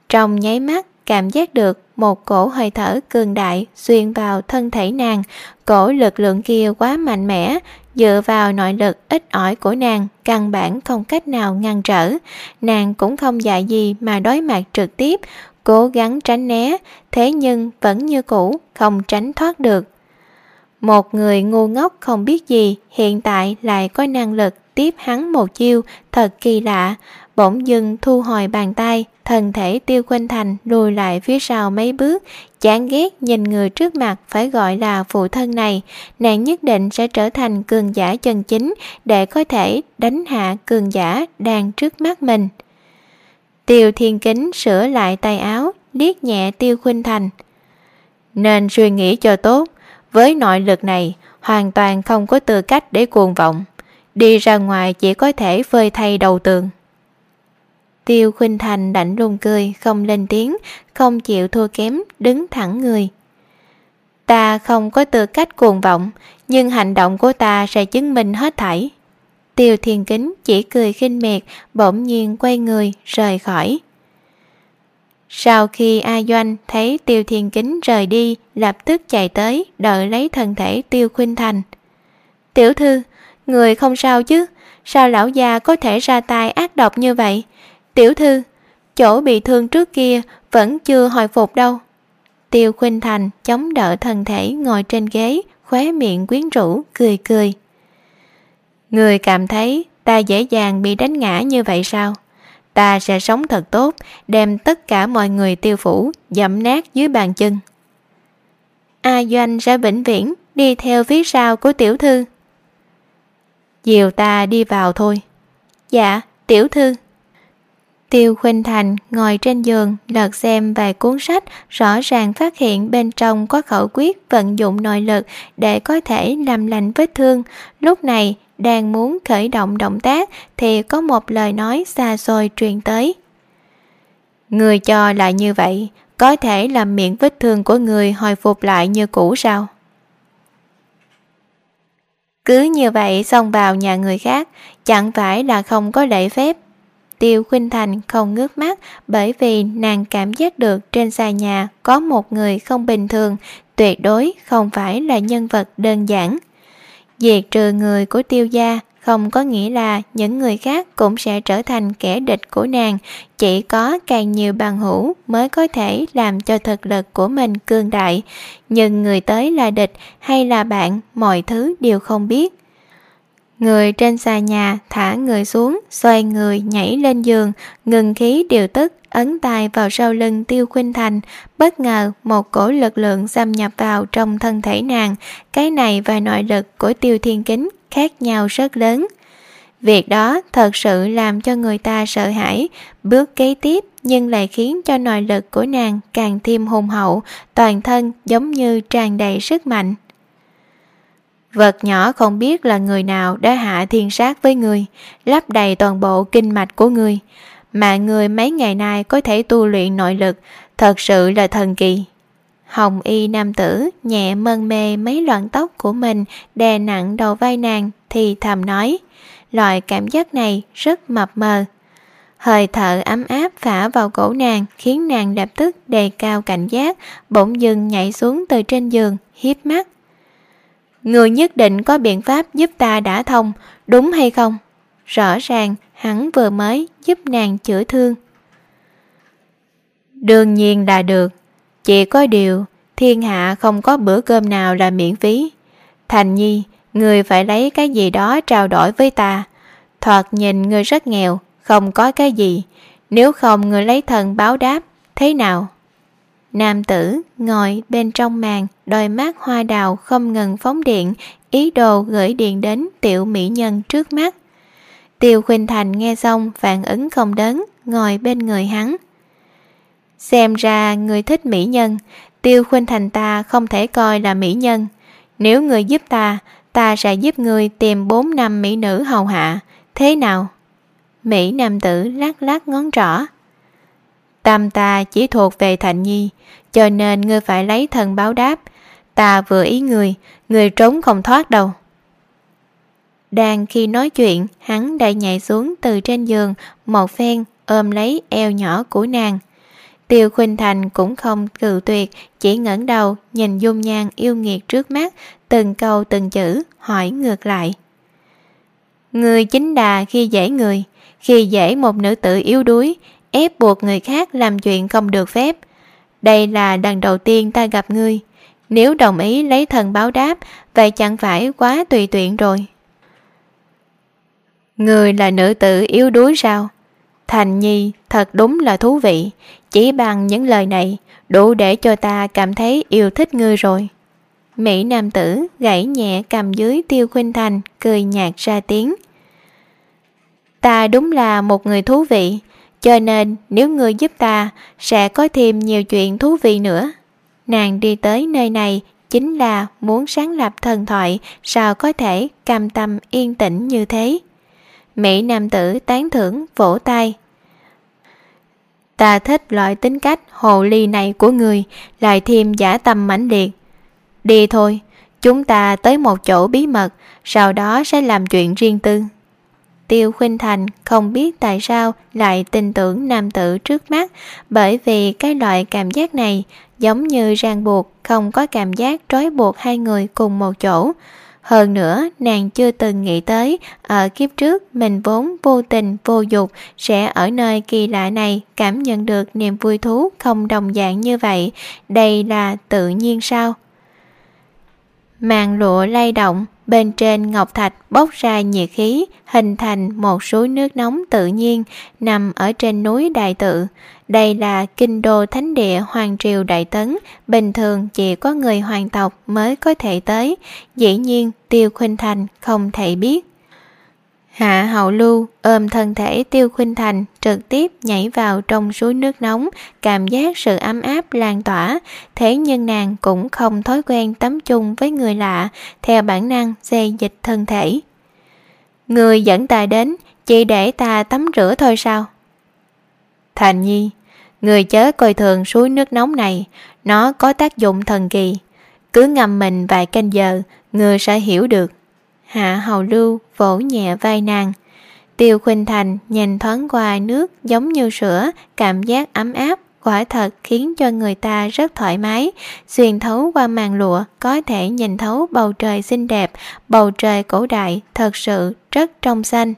[SPEAKER 2] Trong nháy mắt, cảm giác được một cổ hơi thở cường đại xuyên vào thân thể nàng. Cổ lực lượng kia quá mạnh mẽ, dựa vào nội lực ít ỏi của nàng, căn bản không cách nào ngăn trở. Nàng cũng không dạy gì mà đối mặt trực tiếp, cố gắng tránh né, thế nhưng vẫn như cũ, không tránh thoát được. Một người ngu ngốc không biết gì hiện tại lại có năng lực tiếp hắn một chiêu thật kỳ lạ. Bỗng dưng thu hồi bàn tay, thân thể tiêu quanh thành lùi lại phía sau mấy bước, chán ghét nhìn người trước mặt phải gọi là phụ thân này, nàng nhất định sẽ trở thành cường giả chân chính để có thể đánh hạ cường giả đang trước mắt mình. Tiêu thiên kính sửa lại tay áo, liếc nhẹ tiêu khuynh thành. Nên suy nghĩ cho tốt, với nội lực này, hoàn toàn không có tư cách để cuồng vọng. Đi ra ngoài chỉ có thể phơi thay đầu tường. Tiêu Khuynh Thành đảnh lùng cười, không lên tiếng, không chịu thua kém, đứng thẳng người. Ta không có tư cách cuồng vọng, nhưng hành động của ta sẽ chứng minh hết thảy. Tiêu Thiên Kính chỉ cười khinh miệt, bỗng nhiên quay người, rời khỏi. Sau khi A Doanh thấy Tiêu Thiên Kính rời đi, lập tức chạy tới, đợi lấy thân thể Tiêu Khuynh Thành. Tiểu thư, người không sao chứ, sao lão già có thể ra tay ác độc như vậy? Tiểu thư, chỗ bị thương trước kia vẫn chưa hồi phục đâu. Tiêu Khuynh Thành chống đỡ thân thể ngồi trên ghế, khóe miệng quyến rũ, cười cười. Người cảm thấy ta dễ dàng bị đánh ngã như vậy sao? ta sẽ sống thật tốt, đem tất cả mọi người tiêu phủ, dẫm nát dưới bàn chân. A Doanh sẽ vĩnh viễn đi theo phía sau của tiểu thư. Dìu ta đi vào thôi. Dạ, tiểu thư. Tiêu Khuynh Thành ngồi trên giường lật xem vài cuốn sách rõ ràng phát hiện bên trong có khẩu quyết vận dụng nội lực để có thể làm lành vết thương. Lúc này đang muốn khởi động động tác thì có một lời nói xa xôi truyền tới. Người cho lại như vậy, có thể làm miệng vết thương của người hồi phục lại như cũ sao? Cứ như vậy xông vào nhà người khác, chẳng phải là không có lễ phép. Tiêu Khuynh Thành không ngước mắt bởi vì nàng cảm giác được trên xà nhà có một người không bình thường, tuyệt đối không phải là nhân vật đơn giản. Diệt trừ người của tiêu gia, không có nghĩa là những người khác cũng sẽ trở thành kẻ địch của nàng. Chỉ có càng nhiều bằng hữu mới có thể làm cho thực lực của mình cương đại. Nhưng người tới là địch hay là bạn, mọi thứ đều không biết người trên xà nhà thả người xuống, xoay người nhảy lên giường, ngừng khí điều tức, ấn tay vào sau lưng tiêu khuynh thành, bất ngờ một cổ lực lượng xâm nhập vào trong thân thể nàng. Cái này và nội lực của tiêu thiên kính khác nhau rất lớn. Việc đó thật sự làm cho người ta sợ hãi, bước kế tiếp nhưng lại khiến cho nội lực của nàng càng thêm hùng hậu, toàn thân giống như tràn đầy sức mạnh vật nhỏ không biết là người nào đã hạ thiên sát với người lấp đầy toàn bộ kinh mạch của người mà người mấy ngày nay có thể tu luyện nội lực thật sự là thần kỳ hồng y nam tử nhẹ mân mê mấy loạn tóc của mình đè nặng đầu vai nàng thì thầm nói. Loại cảm giác này rất mập mờ. Hơi thở ấm áp phả vào cổ nàng khiến nàng lập tức đề cao cảnh giác, bỗng dưng nhảy xuống từ trên giường, hiếp mắt. Người nhất định có biện pháp giúp ta đã thông, đúng hay không? Rõ ràng hắn vừa mới giúp nàng chữa thương. Đương nhiên là được, chỉ có điều thiên hạ không có bữa cơm nào là miễn phí. Thành nhi, người phải lấy cái gì đó trao đổi với ta. Thoạt nhìn người rất nghèo, không có cái gì, nếu không người lấy thần báo đáp, thế nào? Nam tử ngồi bên trong màn, đôi mắt hoa đào không ngừng phóng điện, ý đồ gửi điện đến tiểu mỹ nhân trước mắt. Tiêu Khuynh Thành nghe xong phản ứng không đớn, ngồi bên người hắn. Xem ra người thích mỹ nhân, Tiêu Khuynh Thành ta không thể coi là mỹ nhân. Nếu người giúp ta, ta sẽ giúp người tìm 4 năm mỹ nữ hầu hạ. Thế nào? Mỹ nam tử lắc lắc ngón trỏ tam ta chỉ thuộc về thạnh Nhi, cho nên ngươi phải lấy thân báo đáp. Ta vừa ý người, người trốn không thoát đâu. Đang khi nói chuyện, hắn đã nhảy xuống từ trên giường, một phen ôm lấy eo nhỏ của nàng. Tiêu Khuynh Thành cũng không cự tuyệt, chỉ ngẩng đầu nhìn dung nhan yêu nghiệt trước mắt, từng câu từng chữ hỏi ngược lại. Người chính đà khi dễ người, khi dễ một nữ tử yếu đuối, ép buộc người khác làm chuyện không được phép. Đây là lần đầu tiên ta gặp ngươi. Nếu đồng ý lấy thần báo đáp, vậy chẳng phải quá tùy tiện rồi. Người là nữ tử yếu đuối sao? Thành Nhi thật đúng là thú vị. Chỉ bằng những lời này, đủ để cho ta cảm thấy yêu thích ngươi rồi. Mỹ nam tử gãy nhẹ cầm dưới tiêu khuynh thành, cười nhạt ra tiếng. Ta đúng là một người thú vị, cho nên nếu ngươi giúp ta, sẽ có thêm nhiều chuyện thú vị nữa. Nàng đi tới nơi này chính là muốn sáng lập thần thoại, sao có thể cam tâm yên tĩnh như thế. Mỹ nam tử tán thưởng vỗ tay. Ta thích loại tính cách hồ ly này của người, lại thêm giả tâm mãnh liệt. Đi thôi, chúng ta tới một chỗ bí mật, sau đó sẽ làm chuyện riêng tư. Tiêu Khuynh Thành không biết tại sao lại tin tưởng nam tử trước mắt bởi vì cái loại cảm giác này giống như ràng buộc không có cảm giác trói buộc hai người cùng một chỗ. Hơn nữa, nàng chưa từng nghĩ tới ở kiếp trước mình vốn vô tình vô dục sẽ ở nơi kỳ lạ này cảm nhận được niềm vui thú không đồng dạng như vậy. Đây là tự nhiên sao? Màn lụa lay động, bên trên ngọc thạch bốc ra nhiệt khí, hình thành một suối nước nóng tự nhiên nằm ở trên núi Đại Tự. Đây là kinh đô thánh địa Hoàng Triều Đại Tấn, bình thường chỉ có người hoàng tộc mới có thể tới, dĩ nhiên Tiêu Khuynh Thành không thể biết. Hạ Hậu Lưu ôm thân thể Tiêu Khuynh Thành trực tiếp nhảy vào trong suối nước nóng, cảm giác sự ấm áp lan tỏa, thế nhưng nàng cũng không thói quen tắm chung với người lạ, theo bản năng xê dịch thân thể. Người dẫn ta đến, chỉ để ta tắm rửa thôi sao? Thành Nhi, người chớ coi thường suối nước nóng này, nó có tác dụng thần kỳ. Cứ ngâm mình vài canh giờ, người sẽ hiểu được. Hạ Hầu Lưu vỗ nhẹ vai nàng. Tiêu Khuynh Thành nhìn thoáng qua nước giống như sữa, cảm giác ấm áp, quả thật khiến cho người ta rất thoải mái. Xuyên thấu qua màn lụa có thể nhìn thấu bầu trời xinh đẹp, bầu trời cổ đại thật sự rất trong xanh.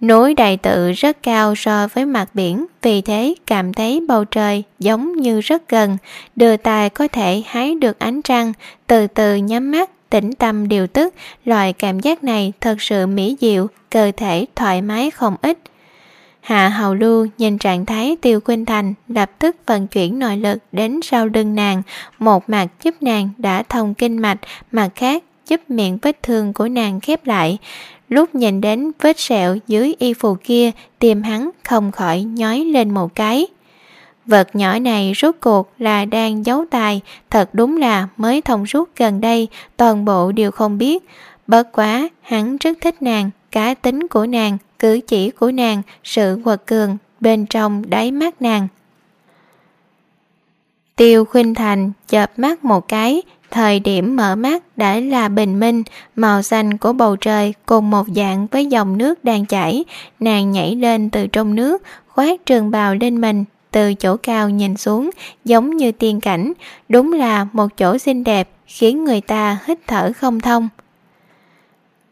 [SPEAKER 2] Núi đại tự rất cao so với mặt biển, vì thế cảm thấy bầu trời giống như rất gần, đưa tài có thể hái được ánh trăng, từ từ nhắm mắt tĩnh tâm điều tức, loại cảm giác này thật sự mỹ diệu, cơ thể thoải mái không ít. Hạ Hầu Lưu nhìn trạng thái Tiêu Khuynh Thành lập tức vận chuyển nội lực đến sau lưng nàng, một mặt giúp nàng đã thông kinh mạch, mặt khác giúp miệng vết thương của nàng khép lại. Lúc nhìn đến vết sẹo dưới y phục kia, tim hắn không khỏi nhói lên một cái. Vật nhỏ này rốt cuộc là đang giấu tài, thật đúng là mới thông suốt gần đây, toàn bộ đều không biết. Bất quá, hắn rất thích nàng, cá tính của nàng, cử chỉ của nàng, sự quật cường bên trong đáy mắt nàng. Tiêu khuynh thành chợp mắt một cái, Thời điểm mở mắt đã là bình minh, màu xanh của bầu trời cùng một dạng với dòng nước đang chảy. Nàng nhảy lên từ trong nước, khoác trường bào lên mình, từ chỗ cao nhìn xuống, giống như tiên cảnh. Đúng là một chỗ xinh đẹp, khiến người ta hít thở không thông.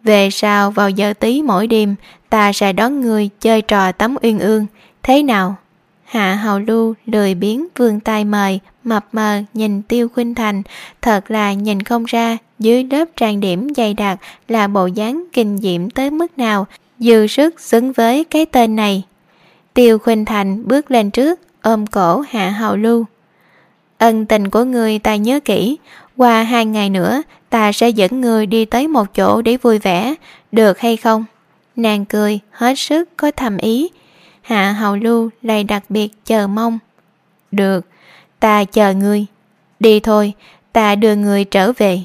[SPEAKER 2] Về sau vào giờ tí mỗi đêm, ta sẽ đón người chơi trò tắm uyên ương. Thế nào? Hạ hầu lưu lười biến vươn tay mời, mập mờ nhìn tiêu khuynh thành, thật là nhìn không ra dưới lớp trang điểm dày đặc là bộ dáng kinh diễm tới mức nào, dư sức xứng với cái tên này. Tiêu khuynh thành bước lên trước, ôm cổ hạ hầu lưu. Ân tình của người ta nhớ kỹ, qua hai ngày nữa ta sẽ dẫn người đi tới một chỗ để vui vẻ, được hay không? Nàng cười, hết sức có thầm ý. Hạ hầu lưu lại đặc biệt chờ mong. Được, ta chờ ngươi. Đi thôi, ta đưa người trở về.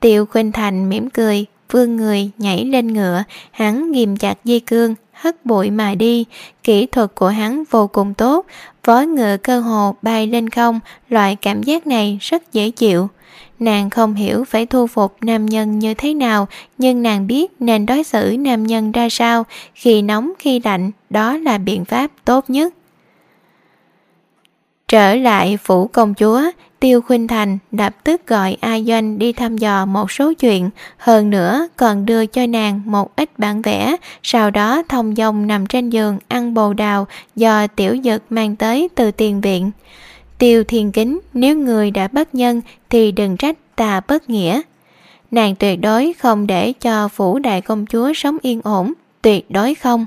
[SPEAKER 2] Tiêu Khuynh Thành mỉm cười, vương người nhảy lên ngựa, hắn ghìm chặt dây cương, hất bụi mà đi. Kỹ thuật của hắn vô cùng tốt, vó ngựa cơ hồ bay lên không, loại cảm giác này rất dễ chịu. Nàng không hiểu phải thu phục nam nhân như thế nào, nhưng nàng biết nên đối xử nam nhân ra sao, khi nóng khi lạnh, đó là biện pháp tốt nhất. Trở lại phủ công chúa, Tiêu Khuynh Thành lập tức gọi A Doanh đi thăm dò một số chuyện, hơn nữa còn đưa cho nàng một ít bản vẽ, sau đó thông dong nằm trên giường ăn bồ đào do tiểu dực mang tới từ tiền viện. Tiêu thiên kính, nếu người đã bất nhân thì đừng trách ta bất nghĩa. Nàng tuyệt đối không để cho phủ đại công chúa sống yên ổn, tuyệt đối không.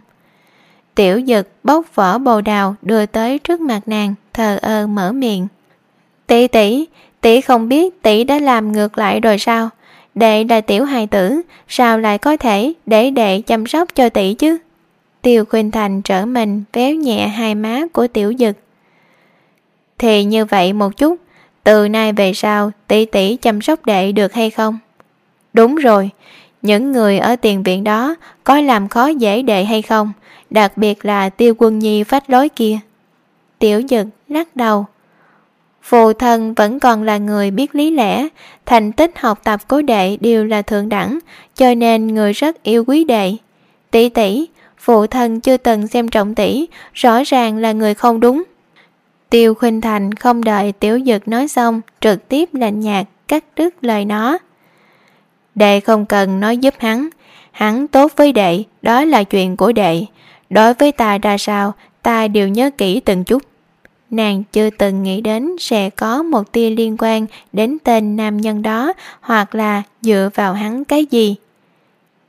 [SPEAKER 2] Tiểu dực bóc vỏ bồ đào đưa tới trước mặt nàng, thờ ơ mở miệng. Tỷ tỷ, tỷ không biết tỷ đã làm ngược lại rồi sao? Đệ là tiểu hài tử, sao lại có thể để đệ chăm sóc cho tỷ chứ? Tiêu Khuynh Thành trở mình véo nhẹ hai má của tiểu dực. Thì như vậy một chút, từ nay về sau tỷ tỷ chăm sóc đệ được hay không? Đúng rồi, những người ở tiền viện đó có làm khó dễ đệ hay không? Đặc biệt là tiêu quân nhi phách lối kia. Tiểu dực lắc đầu. Phụ thân vẫn còn là người biết lý lẽ, thành tích học tập của đệ đều là thượng đẳng, cho nên người rất yêu quý đệ. Tỷ tỷ, phụ thân chưa từng xem trọng tỷ, rõ ràng là người không đúng. Tiêu Khuynh Thành không đợi Tiểu Dực nói xong, trực tiếp lạnh nhạt cắt đứt lời nó. Đệ không cần nói giúp hắn, hắn tốt với đệ, đó là chuyện của đệ. Đối với ta ra sao, ta đều nhớ kỹ từng chút. Nàng chưa từng nghĩ đến sẽ có một tia liên quan đến tên nam nhân đó hoặc là dựa vào hắn cái gì.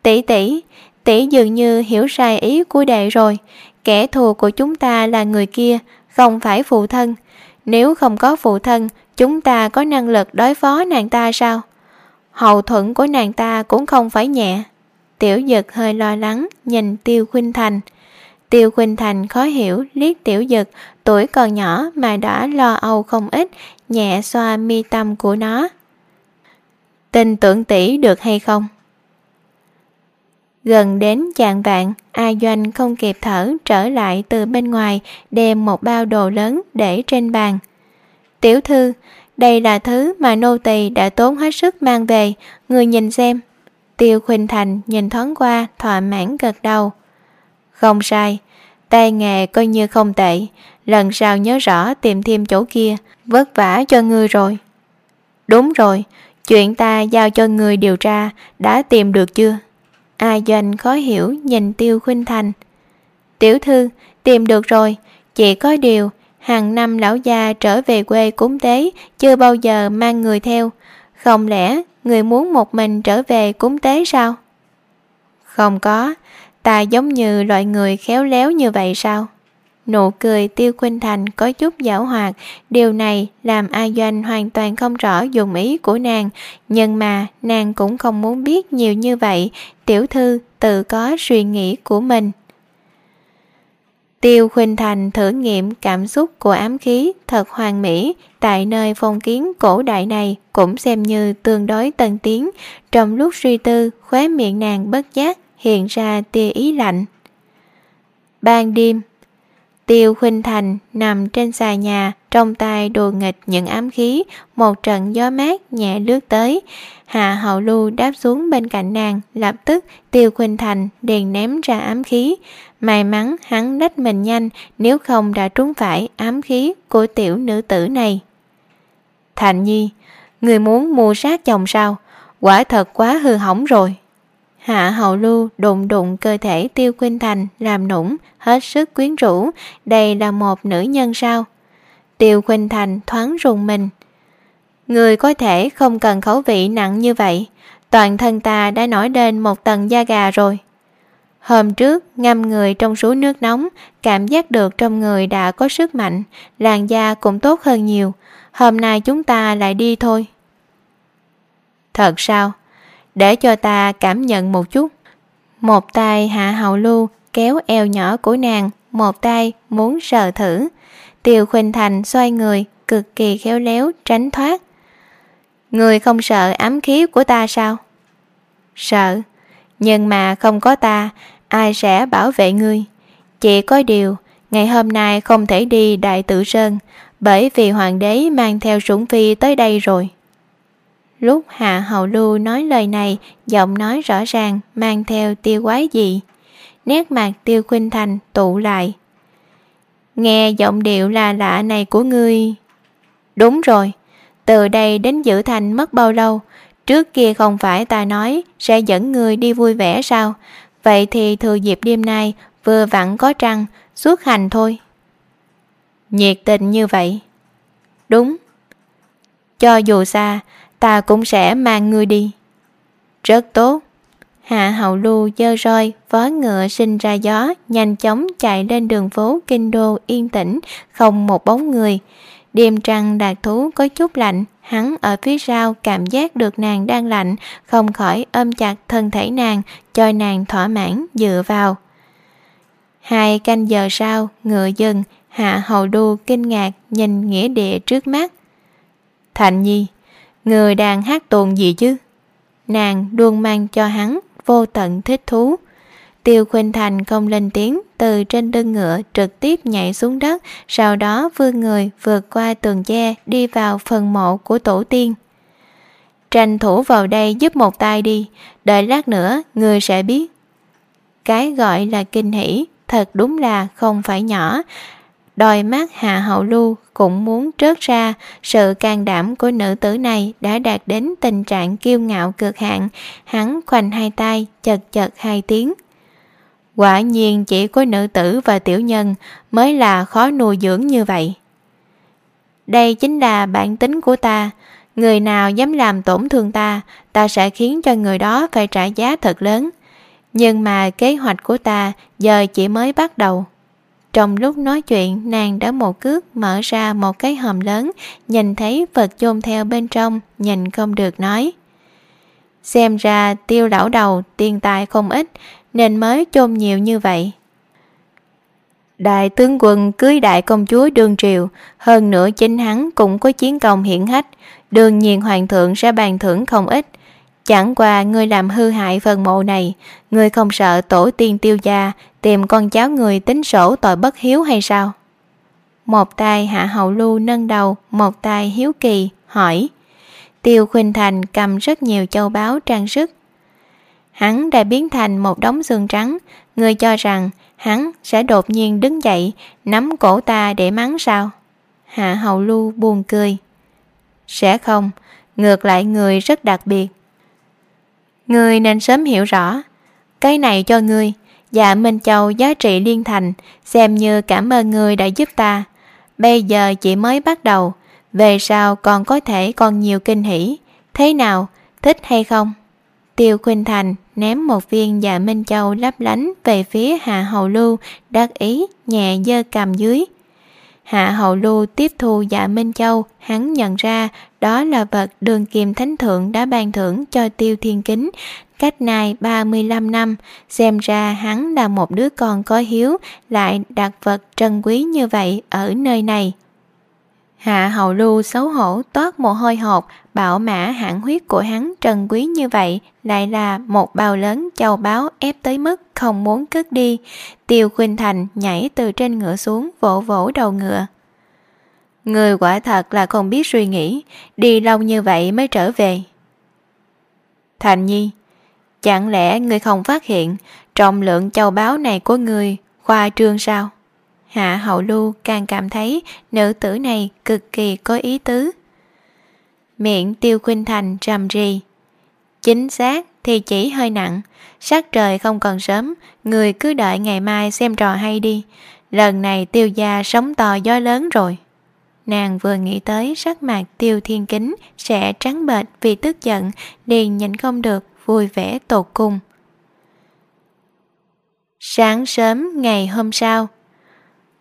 [SPEAKER 2] Tỷ tỷ, tỷ dường như hiểu sai ý của đệ rồi. Kẻ thù của chúng ta là người kia, không phải phụ thân. Nếu không có phụ thân, chúng ta có năng lực đối phó nàng ta sao? Hậu thuẫn của nàng ta cũng không phải nhẹ. Tiểu dực hơi lo lắng, nhìn tiêu khuynh thành. Tiêu Khuynh Thành khó hiểu liếc tiểu dực, tuổi còn nhỏ mà đã lo âu không ít, nhẹ xoa mi tâm của nó. Tin tưởng tỷ được hay không? Gần đến chạng vạn, A Doanh không kịp thở trở lại từ bên ngoài, đem một bao đồ lớn để trên bàn. Tiểu thư, đây là thứ mà nô tỳ đã tốn hết sức mang về, người nhìn xem. Tiêu Khuynh Thành nhìn thoáng qua, thỏa mãn gật đầu. Không sai, tay nghề coi như không tệ, lần sau nhớ rõ tìm thêm chỗ kia, vất vả cho ngươi rồi. Đúng rồi, chuyện ta giao cho người điều tra đã tìm được chưa? A Doanh khó hiểu nhìn Tiêu Khuynh Thành. Tiểu thư, tìm được rồi, chỉ có điều, hàng năm lão gia trở về quê cúng tế, chưa bao giờ mang người theo. Không lẽ người muốn một mình trở về cúng tế sao? Không có, ta giống như loại người khéo léo như vậy sao? Nụ cười tiêu khuynh thành có chút giảo hoạt, điều này làm A Doanh hoàn toàn không rõ dùng ý của nàng, nhưng mà nàng cũng không muốn biết nhiều như vậy, tiểu thư tự có suy nghĩ của mình. Tiêu Khuynh Thành thử nghiệm cảm xúc của ám khí thật hoàn mỹ tại nơi phong kiến cổ đại này cũng xem như tương đối tân tiến. Trong lúc suy tư, khóe miệng nàng bất giác hiện ra tia ý lạnh. Ban đêm, Tiêu Khuynh Thành nằm trên xà nhà, trong tay đùa nghịch những ám khí, một trận gió mát nhẹ lướt tới. Hạ hậu lưu đáp xuống bên cạnh nàng, lập tức tiêu khuynh thành liền ném ra ám khí. May mắn hắn đách mình nhanh, nếu không đã trúng phải ám khí của tiểu nữ tử này. Thành nhi, người muốn mua sát chồng sao? Quả thật quá hư hỏng rồi. Hạ hậu lưu đụng đụng cơ thể tiêu khuynh thành làm nũng, hết sức quyến rũ. Đây là một nữ nhân sao? Tiêu khuynh thành thoáng rùng mình. Người có thể không cần khẩu vị nặng như vậy. Toàn thân ta đã nổi lên một tầng da gà rồi. Hôm trước, ngâm người trong suối nước nóng, cảm giác được trong người đã có sức mạnh, làn da cũng tốt hơn nhiều. Hôm nay chúng ta lại đi thôi. Thật sao? Để cho ta cảm nhận một chút. Một tay hạ hậu lưu kéo eo nhỏ của nàng, một tay muốn sờ thử. Tiêu Khuynh Thành xoay người, cực kỳ khéo léo, tránh thoát. Người không sợ ám khí của ta sao? Sợ, nhưng mà không có ta, ai sẽ bảo vệ ngươi? Chỉ có điều, ngày hôm nay không thể đi Đại Tự Sơn, bởi vì hoàng đế mang theo sủng phi tới đây rồi. Lúc Hạ Hậu Lưu nói lời này, giọng nói rõ ràng, mang theo tiêu quái gì. Nét mặt tiêu khuynh thành tụ lại. Nghe giọng điệu là lạ này của ngươi. Đúng rồi, từ đây đến Dự Thành mất bao lâu? Trước kia không phải ta nói sẽ dẫn ngươi đi vui vẻ sao? Vậy thì thừa dịp đêm nay vừa vặn có trăng, xuất hành thôi. Nhiệt tình như vậy. Đúng. Cho dù xa, ta cũng sẽ mang ngươi đi. Rất tốt. Hạ hậu lưu dơ roi, vó ngựa sinh ra gió, nhanh chóng chạy lên đường phố kinh đô yên tĩnh, không một bóng người. Đêm trăng đạt thú có chút lạnh, hắn ở phía sau cảm giác được nàng đang lạnh, không khỏi ôm chặt thân thể nàng, cho nàng thỏa mãn dựa vào. Hai canh giờ sau, ngựa dừng, hạ hầu đu kinh ngạc nhìn nghĩa địa trước mắt. thạnh nhi, người đang hát tuồng gì chứ? Nàng luôn mang cho hắn vô tận thích thú. Tiêu Khuynh Thành không lên tiếng, từ trên lưng ngựa trực tiếp nhảy xuống đất, sau đó vươn người vượt qua tường che đi vào phần mộ của tổ tiên. Tranh thủ vào đây giúp một tay đi, đợi lát nữa người sẽ biết. Cái gọi là kinh hỉ thật đúng là không phải nhỏ. Đôi mắt Hạ Hậu Lưu cũng muốn trớt ra, sự can đảm của nữ tử này đã đạt đến tình trạng kiêu ngạo cực hạn. Hắn khoanh hai tay, chật chật hai tiếng. Quả nhiên chỉ có nữ tử và tiểu nhân mới là khó nuôi dưỡng như vậy. Đây chính là bản tính của ta. Người nào dám làm tổn thương ta, ta sẽ khiến cho người đó phải trả giá thật lớn. Nhưng mà kế hoạch của ta giờ chỉ mới bắt đầu. Trong lúc nói chuyện, nàng đã một cước mở ra một cái hòm lớn, nhìn thấy vật chôn theo bên trong, nhìn không được nói. Xem ra tiêu lão đầu tiền tài không ít, nên mới chôn nhiều như vậy. Đại tướng quân cưới đại công chúa đương triều, hơn nữa chính hắn cũng có chiến công hiển hách, đương nhiên hoàng thượng sẽ bàn thưởng không ít. Chẳng qua ngươi làm hư hại phần mộ này, ngươi không sợ tổ tiên tiêu gia tìm con cháu người tính sổ tội bất hiếu hay sao? Một tay hạ hậu lưu nâng đầu, một tay hiếu kỳ, hỏi. Tiêu Khuynh Thành cầm rất nhiều châu báu trang sức, hắn đã biến thành một đống xương trắng. Người cho rằng hắn sẽ đột nhiên đứng dậy nắm cổ ta để mắng sao? Hạ hậu lưu buồn cười. Sẽ không ngược lại người rất đặc biệt người nên sớm hiểu rõ. Cái này cho ngươi dạ minh châu giá trị liên thành xem như cảm ơn người đã giúp ta. Bây giờ chỉ mới bắt đầu về sau còn có thể còn nhiều kinh hỉ thế nào thích hay không? Tiêu khuynh thành ném một viên dạ Minh Châu lấp lánh về phía Hạ Hầu Lưu, đắc ý nhẹ dơ cầm dưới. Hạ Hầu Lưu tiếp thu dạ Minh Châu, hắn nhận ra đó là vật đường kiềm thánh thượng đã ban thưởng cho tiêu thiên kính. Cách này 35 năm, xem ra hắn là một đứa con có hiếu, lại đặt vật trân quý như vậy ở nơi này. Hạ hầu lưu xấu hổ toát mồ hôi hột, bảo mã hạng huyết của hắn trần quý như vậy lại là một bao lớn châu báu ép tới mức không muốn cất đi. Tiêu Khuynh Thành nhảy từ trên ngựa xuống vỗ vỗ đầu ngựa. Người quả thật là không biết suy nghĩ, đi lâu như vậy mới trở về. Thành Nhi, chẳng lẽ ngươi không phát hiện trọng lượng châu báu này của người khoa trương sao? Hạ Hậu Lưu càng cảm thấy nữ tử này cực kỳ có ý tứ. Miệng Tiêu Khuynh Thành trầm rì. Chính xác thì chỉ hơi nặng, sắc trời không còn sớm, người cứ đợi ngày mai xem trò hay đi. Lần này tiêu gia sống to gió lớn rồi. Nàng vừa nghĩ tới sắc mặt tiêu thiên kính sẽ trắng bệch vì tức giận, liền nhịn không được, vui vẻ tột cùng. Sáng sớm ngày hôm sau,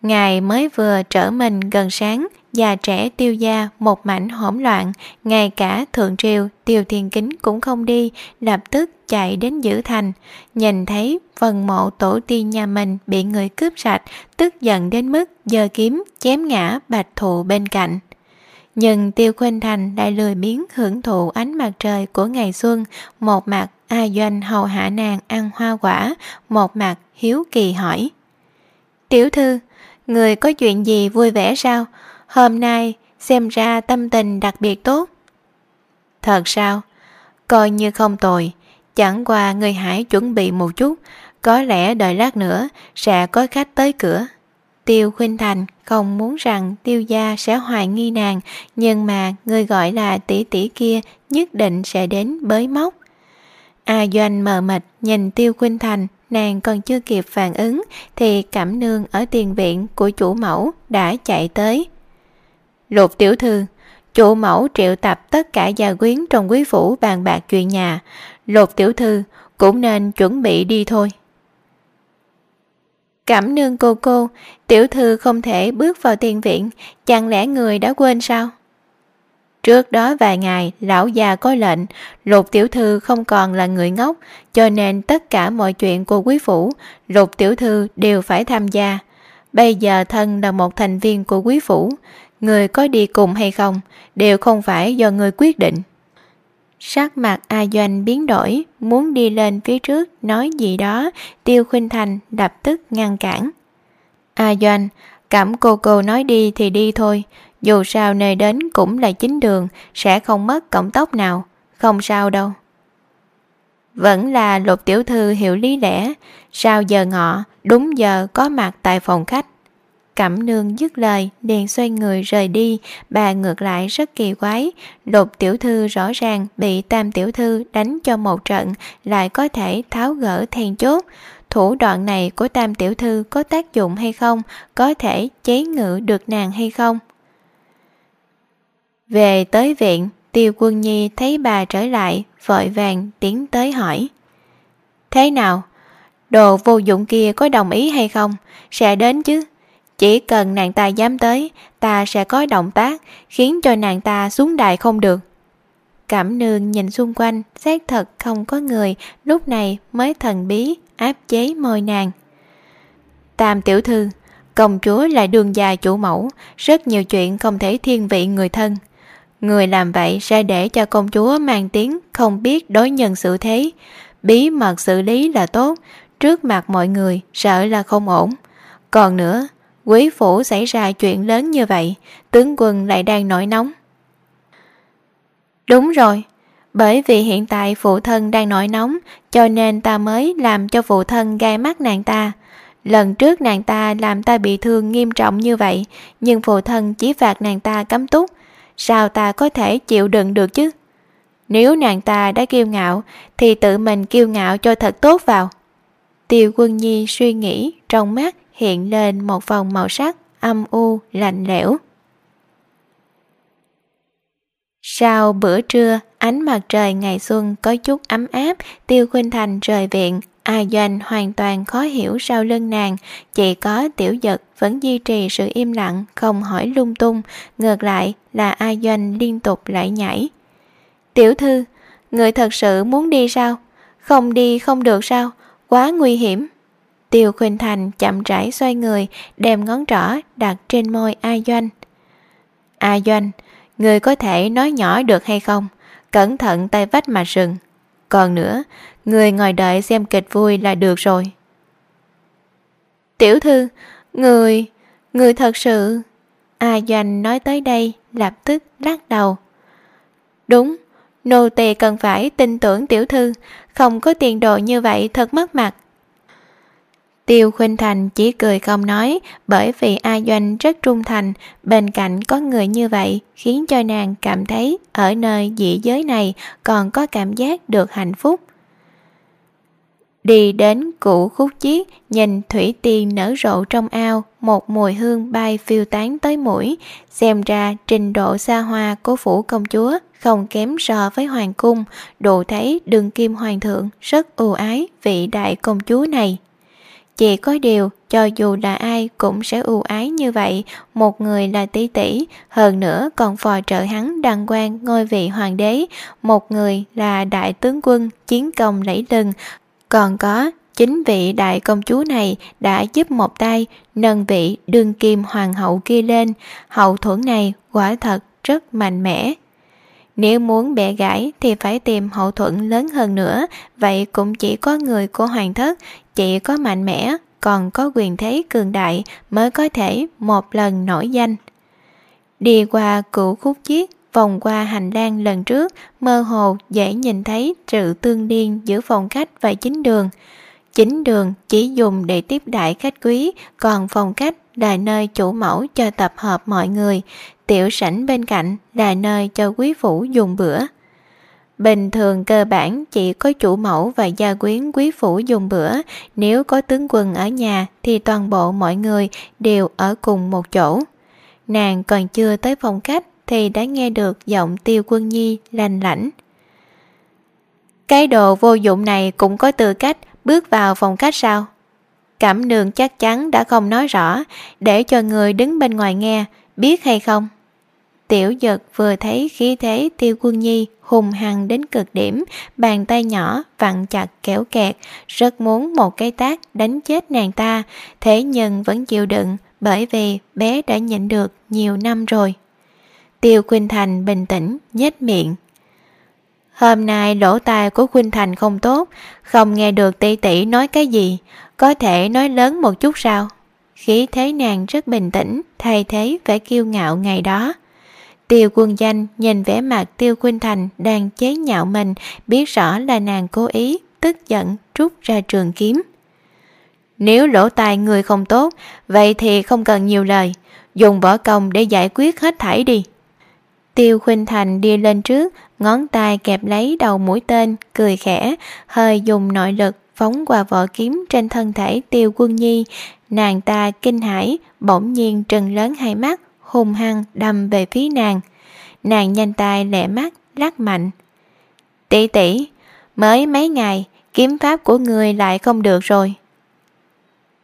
[SPEAKER 2] ngài mới vừa trở mình gần sáng, già trẻ tiêu gia một mảnh hỗn loạn, ngay cả thượng triều tiêu thiên kính cũng không đi, lập tức chạy đến giữ thành. Nhìn thấy phần mộ tổ tiên nhà mình bị người cướp sạch, tức giận đến mức giơ kiếm chém ngã bạch thụ bên cạnh. Nhưng Tiêu Khuynh Thành lại lười biếng hưởng thụ ánh mặt trời của ngày xuân, một mặt A Doanh hầu hạ nàng ăn hoa quả, một mặt hiếu kỳ hỏi. Tiểu thư, người có chuyện gì vui vẻ sao? Hôm nay xem ra tâm tình đặc biệt tốt. Thật sao? Coi như không tồi, chẳng qua người hãy chuẩn bị một chút, có lẽ đợi lát nữa sẽ có khách tới cửa. Tiêu Khuynh Thành không muốn rằng tiêu gia sẽ hoài nghi nàng, nhưng mà người gọi là tỷ tỷ kia nhất định sẽ đến bới móc. A Doanh mờ mịt nhìn Tiêu Khuynh Thành nàng còn chưa kịp phản ứng thì cảm nương ở tiền viện của chủ mẫu đã chạy tới. Lục tiểu thư, chủ mẫu triệu tập tất cả gia quyến trong quý phủ bàn bạc chuyện nhà. Lục tiểu thư cũng nên chuẩn bị đi thôi. Cảm nương cô cô, tiểu thư không thể bước vào tiền viện, chẳng lẽ người đã quên sao? Trước đó vài ngày, lão già có lệnh, lục tiểu thư không còn là người ngốc, cho nên tất cả mọi chuyện của quý phủ, lục tiểu thư đều phải tham gia. Bây giờ thân là một thành viên của quý phủ, người có đi cùng hay không, đều không phải do người quyết định. Sắc mặt A Doanh biến đổi, muốn đi lên phía trước nói gì đó, Tiêu Khuynh Thành lập tức ngăn cản. A Doanh, cảm cô cô nói đi thì đi thôi, dù sao nơi đến cũng là chính đường, sẽ không mất cổng tốc nào, không sao đâu. Vẫn là lục tiểu thư hiểu lý lẽ, sao giờ ngọ, đúng giờ có mặt tại phòng khách. Cẩm nương dứt lời, liền xoay người rời đi, bà ngược lại rất kỳ quái. Lục tiểu thư rõ ràng bị tam tiểu thư đánh cho một trận, lại có thể tháo gỡ then chốt. Thủ đoạn này của tam tiểu thư có tác dụng hay không, có thể chế ngự được nàng hay không? Về tới viện, Tiêu Quân Nhi thấy bà trở lại, vội vàng tiến tới hỏi. Thế nào? Đồ vô dụng kia có đồng ý hay không? Sẽ đến chứ? Chỉ cần nàng ta dám tới, ta sẽ có động tác, khiến cho nàng ta xuống đài không được. Cảm nương nhìn xung quanh, xác thật không có người, lúc này mới thần bí, áp chế môi nàng. Tam tiểu thư, công chúa là đường dài chủ mẫu, rất nhiều chuyện không thể thiên vị người thân. Người làm vậy sẽ để cho công chúa mang tiếng không biết đối nhân xử thế. Bí mật xử lý là tốt, trước mặt mọi người sợ là không ổn. Còn nữa, quý phủ xảy ra chuyện lớn như vậy, tướng quân lại đang nổi nóng. Đúng rồi, bởi vì hiện tại phụ thân đang nổi nóng cho nên ta mới làm cho phụ thân gai mắt nàng ta. Lần trước nàng ta làm ta bị thương nghiêm trọng như vậy nhưng phụ thân chỉ phạt nàng ta cấm túc sao ta có thể chịu đựng được chứ? Nếu nàng ta đã kiêu ngạo thì tự mình kiêu ngạo cho thật tốt vào. Tiêu quân nhi suy nghĩ trong mắt hiện lên một vòng màu sắc âm u lạnh lẽo. Sau bữa trưa, ánh mặt trời ngày xuân có chút ấm áp, Tiêu Khuynh Thành rời viện, A Doanh hoàn toàn khó hiểu sau lưng nàng, chỉ có tiểu giật vẫn duy trì sự im lặng, không hỏi lung tung, ngược lại là A Doanh liên tục lại nhảy. Tiểu thư, người thật sự muốn đi sao? Không đi không được sao? Quá nguy hiểm. Tiêu Khuynh Thành chậm rãi xoay người, đem ngón trỏ đặt trên môi A Doanh. A Doanh, người có thể nói nhỏ được hay không? Cẩn thận tay vách mà sừng. Còn nữa, người ngồi đợi xem kịch vui là được rồi. Tiểu thư, người, người thật sự... A Doanh nói tới đây lập tức lắc đầu. Đúng, nô tỳ cần phải tin tưởng tiểu thư, không có tiền đồ như vậy thật mất mặt. Tiêu Khuynh Thành chỉ cười không nói bởi vì A Doanh rất trung thành, bên cạnh có người như vậy khiến cho nàng cảm thấy ở nơi dị giới này còn có cảm giác được hạnh phúc. Đi đến cụ khúc chiết, nhìn thủy tiên nở rộ trong ao, một mùi hương bay phiêu tán tới mũi, xem ra trình độ xa hoa của phủ công chúa không kém so với hoàng cung, đủ thấy đường kim hoàng thượng rất ưu ái vị đại công chúa này. Chỉ có điều, cho dù là ai cũng sẽ ưu ái như vậy, một người là tỷ tỷ, hơn nữa còn phò trợ hắn đăng quang ngôi vị hoàng đế, một người là đại tướng quân, chiến công lẫy lừng, còn có chính vị đại công chúa này đã giúp một tay nâng vị đương kim hoàng hậu kia lên, hậu thuẫn này quả thật rất mạnh mẽ. Nếu muốn bẻ gãy thì phải tìm hậu thuẫn lớn hơn nữa, vậy cũng chỉ có người của hoàng thất, chỉ có mạnh mẽ, còn có quyền thế cường đại mới có thể một lần nổi danh. Đi qua cửu khúc chiết, vòng qua hành lang lần trước, mơ hồ dễ nhìn thấy sự tương điên giữa phòng khách và chính đường. Chính đường chỉ dùng để tiếp đại khách quý, còn phòng khách là nơi chủ mẫu cho tập hợp mọi người, tiểu sảnh bên cạnh là nơi cho quý phủ dùng bữa. Bình thường cơ bản chỉ có chủ mẫu và gia quyến quý phủ dùng bữa, nếu có tướng quân ở nhà thì toàn bộ mọi người đều ở cùng một chỗ. Nàng còn chưa tới phòng khách thì đã nghe được giọng tiêu quân nhi lành lãnh. Cái đồ vô dụng này cũng có tư cách bước vào phòng khách sao? cảm nương chắc chắn đã không nói rõ, để cho người đứng bên ngoài nghe, biết hay không? Tiểu giật vừa thấy khí thế tiêu quân nhi hùng hăng đến cực điểm, bàn tay nhỏ vặn chặt kéo kẹt, rất muốn một cái tác đánh chết nàng ta, thế nhưng vẫn chịu đựng bởi vì bé đã nhịn được nhiều năm rồi. Tiêu Khuynh Thành bình tĩnh, nhếch miệng. Hôm nay lỗ tai của Khuynh Thành không tốt, không nghe được tỷ tỷ nói cái gì, có thể nói lớn một chút sao? Khí thế nàng rất bình tĩnh, thay thế vẻ kiêu ngạo ngày đó. Tiêu quân danh nhìn vẻ mặt Tiêu Quynh Thành đang chế nhạo mình, biết rõ là nàng cố ý, tức giận rút ra trường kiếm. Nếu lỗ tài người không tốt, vậy thì không cần nhiều lời, dùng võ công để giải quyết hết thảy đi. Tiêu Khuynh Thành đi lên trước, ngón tay kẹp lấy đầu mũi tên, cười khẽ, hơi dùng nội lực phóng qua vỏ kiếm trên thân thể Tiêu Quân Nhi. Nàng ta kinh hãi, bỗng nhiên trừng lớn hai mắt, hùng hăng đâm về phía nàng. Nàng nhanh tay lẹ mắt, lắc mạnh. Tỷ tỷ, mới mấy ngày, kiếm pháp của người lại không được rồi.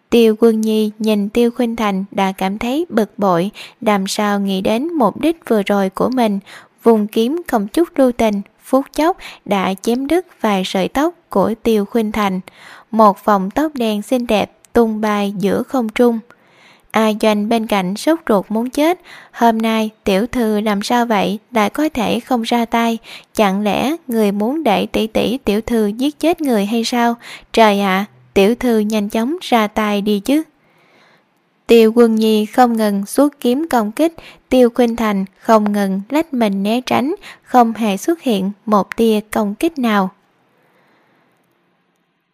[SPEAKER 2] Tiêu Quân Nhi nhìn Tiêu Khuynh Thành đã cảm thấy bực bội, làm sao nghĩ đến mục đích vừa rồi của mình, vùng kiếm không chút lưu tình, phút chốc đã chém đứt vài sợi tóc của Tiêu Khuynh Thành. Một vòng tóc đen xinh đẹp tung bay giữa không trung. A Doanh bên cạnh sốt ruột muốn chết, hôm nay tiểu thư làm sao vậy lại có thể không ra tay, chẳng lẽ người muốn để tỷ tỷ tiểu thư giết chết người hay sao? Trời ạ, tiểu thư nhanh chóng ra tay đi chứ. Tiêu quân nhi không ngừng xuất kiếm công kích, tiêu khuynh thành không ngừng lách mình né tránh, không hề xuất hiện một tia công kích nào.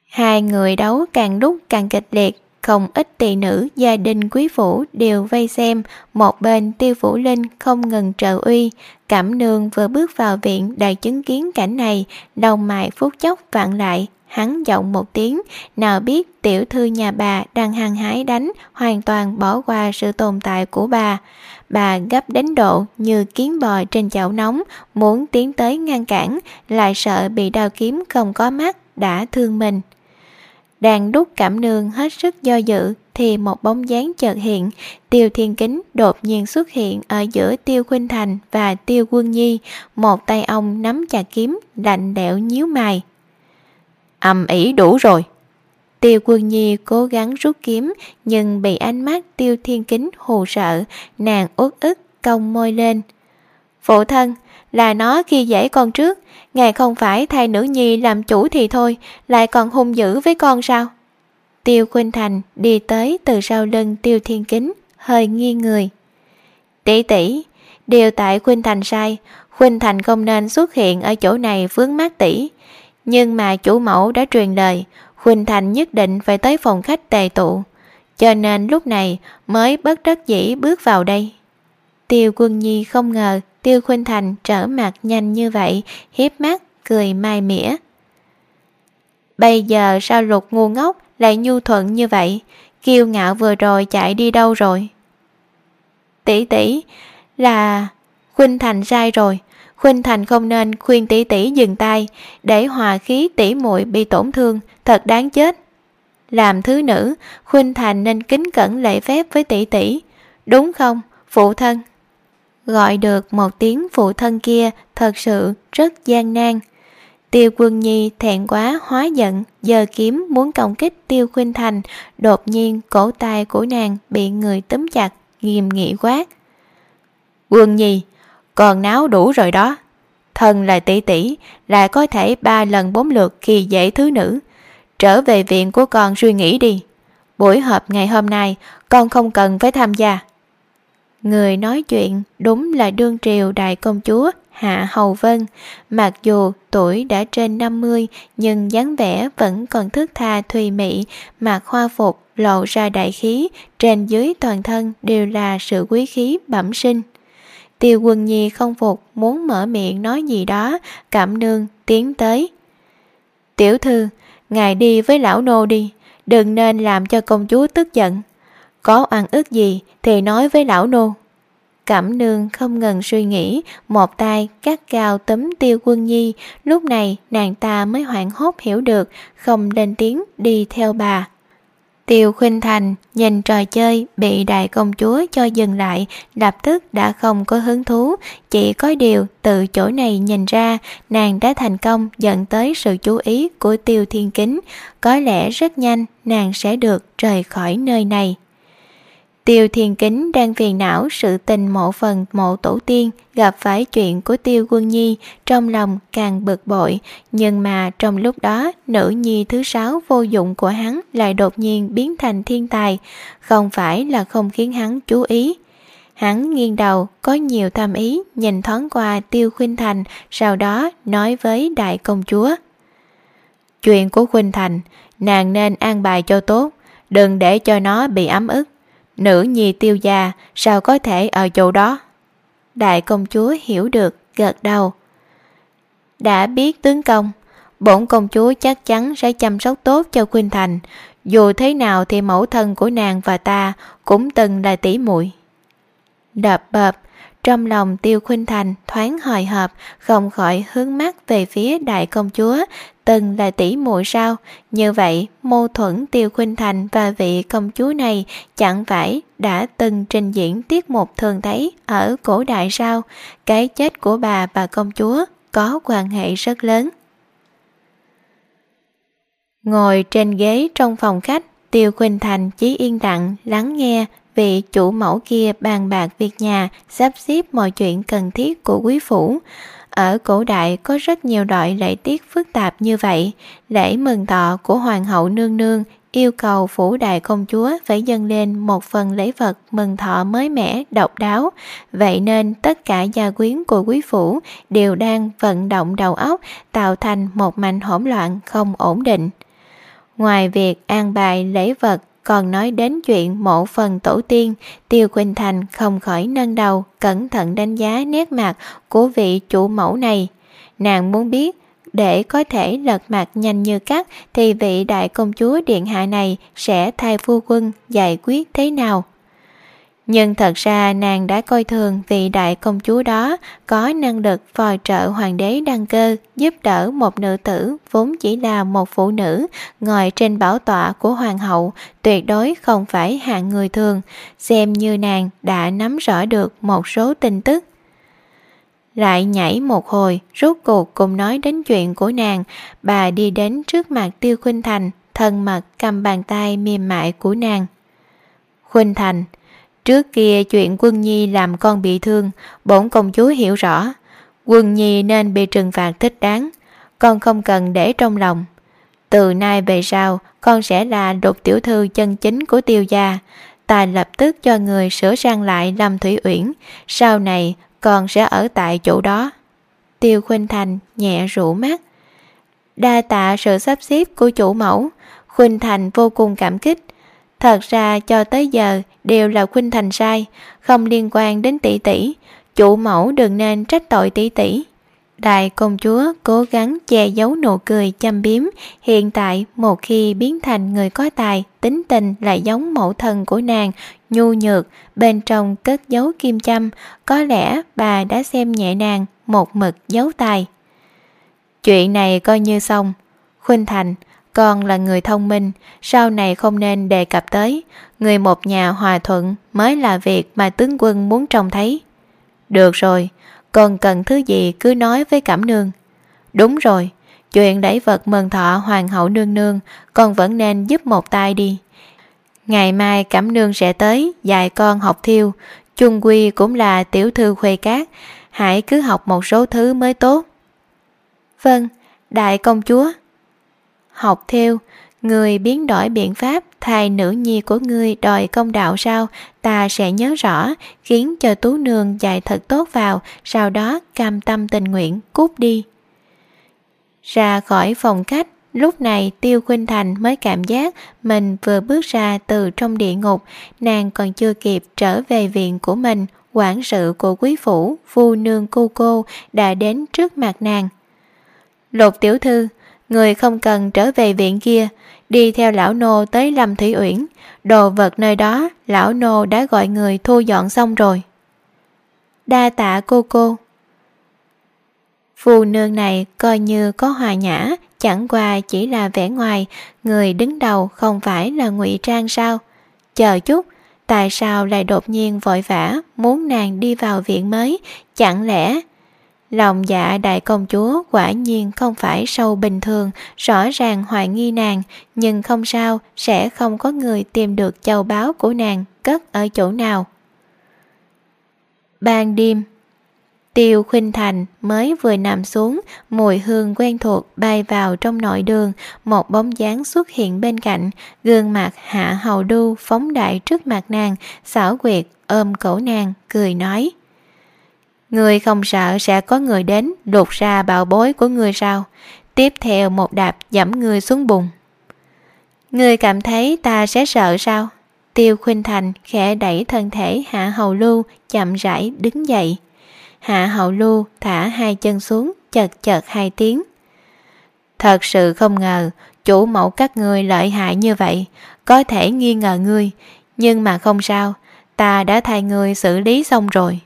[SPEAKER 2] Hai người đấu càng lúc càng kịch liệt, không ít tỳ nữ, gia đình quý phủ đều vây xem, một bên tiêu phủ linh không ngừng trợ uy. Cảm nương vừa bước vào viện đã chứng kiến cảnh này đầu mày phút chốc vặn lại, hắn giọng một tiếng, nào biết tiểu thư nhà bà đang hăng hái đánh, hoàn toàn bỏ qua sự tồn tại của bà. Bà gấp đến độ như kiến bò trên chảo nóng, muốn tiến tới ngăn cản, lại sợ bị đao kiếm không có mắt, đã thương mình đang đút cảm nương hết sức do dự thì một bóng dáng chợt hiện. Tiêu thiên kính đột nhiên xuất hiện ở giữa tiêu khuynh thành và tiêu quân nhi. Một tay ông nắm chặt kiếm, lạnh lẽo nhíu mày. Âm ỉ đủ rồi. Tiêu quân nhi cố gắng rút kiếm, nhưng bị ánh mắt tiêu thiên kính hù sợ. Nàng uất ức cong môi lên. Phụ thân, là nó khi dễ con trước ngài không phải thay nữ nhi làm chủ thì thôi, lại còn hung dữ với con sao? Tiêu khuynh thành đi tới từ sau lưng tiêu thiên kính, hơi nghi người. Tỷ tỷ đều tại khuynh thành sai. Khuynh thành không nên xuất hiện ở chỗ này vướng mát tỷ. Nhưng mà chủ mẫu đã truyền lời khuynh thành nhất định phải tới phòng khách tề tụ. Cho nên lúc này mới bất đắc dĩ bước vào đây. Tiêu quân nhi không ngờ tiêu khuynh thành trở mặt nhanh như vậy, hiếp mắt, cười mai mỉa. Bây giờ sao lục ngu ngốc lại nhu thuận như vậy? Kiêu ngạo vừa rồi chạy đi đâu rồi? Tỷ tỷ, là khuynh thành sai rồi. Khuynh thành không nên khuyên tỷ tỷ dừng tay, để hòa khí tỷ muội bị tổn thương, thật đáng chết. Làm thứ nữ, khuynh thành nên kính cẩn lễ phép với tỷ tỷ. Đúng không, phụ thân? Gọi được một tiếng phụ thân kia thật sự rất gian nan. Tiêu quân nhi thẹn quá hóa giận giờ kiếm muốn công kích tiêu khuynh thành, đột nhiên cổ tay của nàng bị người túm chặt, nghiêm nghị quát quân nhi, còn náo đủ rồi đó. Thân là tỷ tỷ lại có thể ba lần bốn lượt khi dễ thứ nữ. Trở về viện của con suy nghĩ đi. Buổi họp ngày hôm nay, con không cần phải tham gia người nói chuyện đúng là đương triều đại công chúa Hạ Hầu Vân, mặc dù tuổi đã trên 50 nhưng dáng vẻ vẫn còn thức tha thùy mị, mặc hoa phục lộ ra đại khí, trên dưới toàn thân đều là sự quý khí bẩm sinh. Tiêu quân nhi không phục muốn mở miệng nói gì đó, cảm nương tiến tới. Tiểu thư, ngài đi với lão nô đi, đừng nên làm cho công chúa tức giận. Có oan ức gì thì nói với lão nô. Cẩm nương không ngừng suy nghĩ, một tay cắt cao tấm tiêu quân nhi, lúc này nàng ta mới hoảng hốt hiểu được, không lên tiếng đi theo bà. Tiêu khuynh thành nhìn trò chơi bị đại công chúa cho dừng lại, lập tức đã không có hứng thú, chỉ có điều từ chỗ này nhìn ra nàng đã thành công dẫn tới sự chú ý của tiêu thiên kính, có lẽ rất nhanh nàng sẽ được rời khỏi nơi này. Tiêu Thiên Kính đang phiền não sự tình mộ phần, mộ tổ tiên, gặp phải chuyện của Tiêu Quân Nhi, trong lòng càng bực bội. Nhưng mà trong lúc đó, nữ nhi thứ sáu vô dụng của hắn lại đột nhiên biến thành thiên tài. Không phải là không khiến hắn chú ý. Hắn nghiêng đầu, có nhiều tham ý, nhìn thoáng qua Tiêu Khuynh Thành, sau đó nói với đại công chúa. Chuyện của Khuynh Thành, nàng nên an bài cho tốt, đừng để cho nó bị ấm ức. Nữ nhi tiêu gia sao có thể ở chỗ đó? Đại công chúa hiểu được, gật đầu. Đã biết tướng công, bổn công chúa chắc chắn sẽ chăm sóc tốt cho Khuynh Thành. Dù thế nào thì mẫu thân của nàng và ta cũng từng là tỷ muội. Đập bập, trong lòng tiêu khuynh thành thoáng hồi hộp không khỏi hướng mắt về phía đại công chúa từng là tỷ muội sao? Như vậy, mâu thuẫn tiêu khuynh thành và vị công chúa này chẳng phải đã từng trình diễn tiết mục thường thấy ở cổ đại sao? Cái chết của bà và công chúa, có quan hệ rất lớn. Ngồi trên ghế trong phòng khách, tiêu khuynh thành chỉ yên lặng lắng nghe vị chủ mẫu kia bàn bạc việc nhà, sắp xếp mọi chuyện cần thiết của quý phủ ở cổ đại có rất nhiều loại lễ tiết phức tạp như vậy. Lễ mừng thọ của hoàng hậu nương nương yêu cầu phủ đại công chúa phải dâng lên một phần lễ vật mừng thọ mới mẻ, độc đáo. Vậy nên tất cả gia quyến của quý phủ đều đang vận động đầu óc, tạo thành một mảnh hỗn loạn không ổn định. Ngoài việc an bài lễ vật còn nói đến chuyện mộ phần tổ tiên, tiêu quỳnh thành không khỏi nâng đầu, cẩn thận đánh giá nét mặt của vị chủ mẫu này. Nàng muốn biết, để có thể lật mặt nhanh như cắt thì vị đại công chúa điện hạ này sẽ thay phu quân giải quyết thế nào? Nhưng thật ra nàng đã coi thường vị đại công chúa đó, có năng lực vòi trợ hoàng đế đăng cơ, giúp đỡ một nữ tử vốn chỉ là một phụ nữ, ngồi trên bảo tọa của hoàng hậu, tuyệt đối không phải hạng người thường. Xem như nàng đã nắm rõ được một số tin tức. Lại nhảy một hồi, rốt cuộc cùng nói đến chuyện của nàng. Bà đi đến trước mặt tiêu khuynh thành, thân mật cầm bàn tay mềm mại của nàng. Khuynh thành Trước kia chuyện quân nhi làm con bị thương, bổn công chúa hiểu rõ. Quân nhi nên bị trừng phạt thích đáng, con không cần để trong lòng. Từ nay về sau, con sẽ là đột tiểu thư chân chính của tiêu gia. ta lập tức cho người sửa sang lại Lâm Thủy Uyển, sau này con sẽ ở tại chỗ đó. Tiêu Khuynh Thành nhẹ rủ mắt. Đa tạ sự sắp xếp của chủ mẫu, Khuynh Thành vô cùng cảm kích. Thật ra cho tới giờ đều là Khuynh Thành sai, không liên quan đến tỷ tỷ. Chủ mẫu đừng nên trách tội tỷ tỷ. Đại công chúa cố gắng che giấu nụ cười chăm biếm, hiện tại một khi biến thành người có tài, tính tình lại giống mẫu thân của nàng, nhu nhược, bên trong cất giấu kim châm, có lẽ bà đã xem nhẹ nàng một mực giấu tài. Chuyện này coi như xong. Khuynh Thành, con là người thông minh, sau này không nên đề cập tới. Người một nhà hòa thuận mới là việc mà tướng quân muốn trông thấy. Được rồi, con cần thứ gì cứ nói với Cẩm Nương. Đúng rồi, chuyện đẩy vật mừng thọ hoàng hậu nương nương, con vẫn nên giúp một tay đi. Ngày mai Cẩm Nương sẽ tới, dạy con học thiêu, chung quy cũng là tiểu thư khuê cát, hãy cứ học một số thứ mới tốt. Vâng, đại công chúa. Học theo, người biến đổi biện pháp thay nữ nhi của ngươi đòi công đạo sao, ta sẽ nhớ rõ, khiến cho tú nương dạy thật tốt vào, sau đó cam tâm tình nguyện cút đi. Ra khỏi phòng khách, lúc này Tiêu Khuynh Thành mới cảm giác mình vừa bước ra từ trong địa ngục, nàng còn chưa kịp trở về viện của mình, quản sự của quý phủ, phu nương cô cô đã đến trước mặt nàng. Lục tiểu thư, người không cần trở về viện kia, đi theo lão nô tới Lâm Thủy Uyển, đồ vật nơi đó lão nô đã gọi người thu dọn xong rồi. Đa tạ cô cô. Phù nương này coi như có hòa nhã, chẳng qua chỉ là vẻ ngoài, người đứng đầu không phải là ngụy trang sao? Chờ chút, tại sao lại đột nhiên vội vã muốn nàng đi vào viện mới, chẳng lẽ Lòng dạ đại công chúa quả nhiên không phải sâu bình thường, rõ ràng hoài nghi nàng, nhưng không sao, sẽ không có người tìm được châu báu của nàng cất ở chỗ nào. Ban đêm Tiêu Khuynh Thành mới vừa nằm xuống, mùi hương quen thuộc bay vào trong nội đường, một bóng dáng xuất hiện bên cạnh, gương mặt hạ hầu đu phóng đại trước mặt nàng, xảo quyệt ôm cổ nàng, cười nói. Người không sợ sẽ có người đến đột ra bạo bối của người sao? Tiếp theo một đạp dẫm người xuống bùn. Người cảm thấy ta sẽ sợ sao? Tiêu Khuynh Thành khẽ đẩy thân thể Hạ Hầu Lưu chậm rãi đứng dậy. Hạ Hầu Lưu thả hai chân xuống chật chật hai tiếng. Thật sự không ngờ chủ mẫu các ngươi lợi hại như vậy, có thể nghi ngờ ngươi, nhưng mà không sao, ta đã thay ngươi xử lý xong rồi.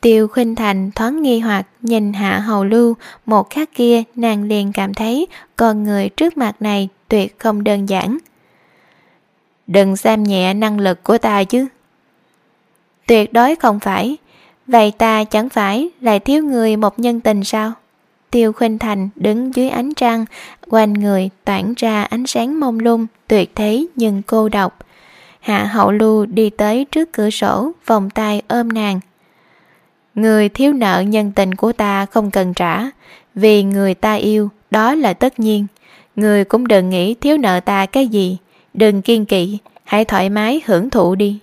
[SPEAKER 2] Tiêu khuynh thành thoáng nghi hoặc nhìn hạ hầu lưu, một khắc kia nàng liền cảm thấy con người trước mặt này tuyệt không đơn giản. Đừng xem nhẹ năng lực của ta chứ. Tuyệt đối không phải, vậy ta chẳng phải lại thiếu người một nhân tình sao? Tiêu khuynh thành đứng dưới ánh trăng, quanh người tản ra ánh sáng mông lung, tuyệt thế nhưng cô độc. Hạ hậu lưu đi tới trước cửa sổ, vòng tay ôm nàng, Người thiếu nợ nhân tình của ta không cần trả, vì người ta yêu, đó là tất nhiên. Người cũng đừng nghĩ thiếu nợ ta cái gì, đừng kiên kỵ, hãy thoải mái hưởng thụ đi.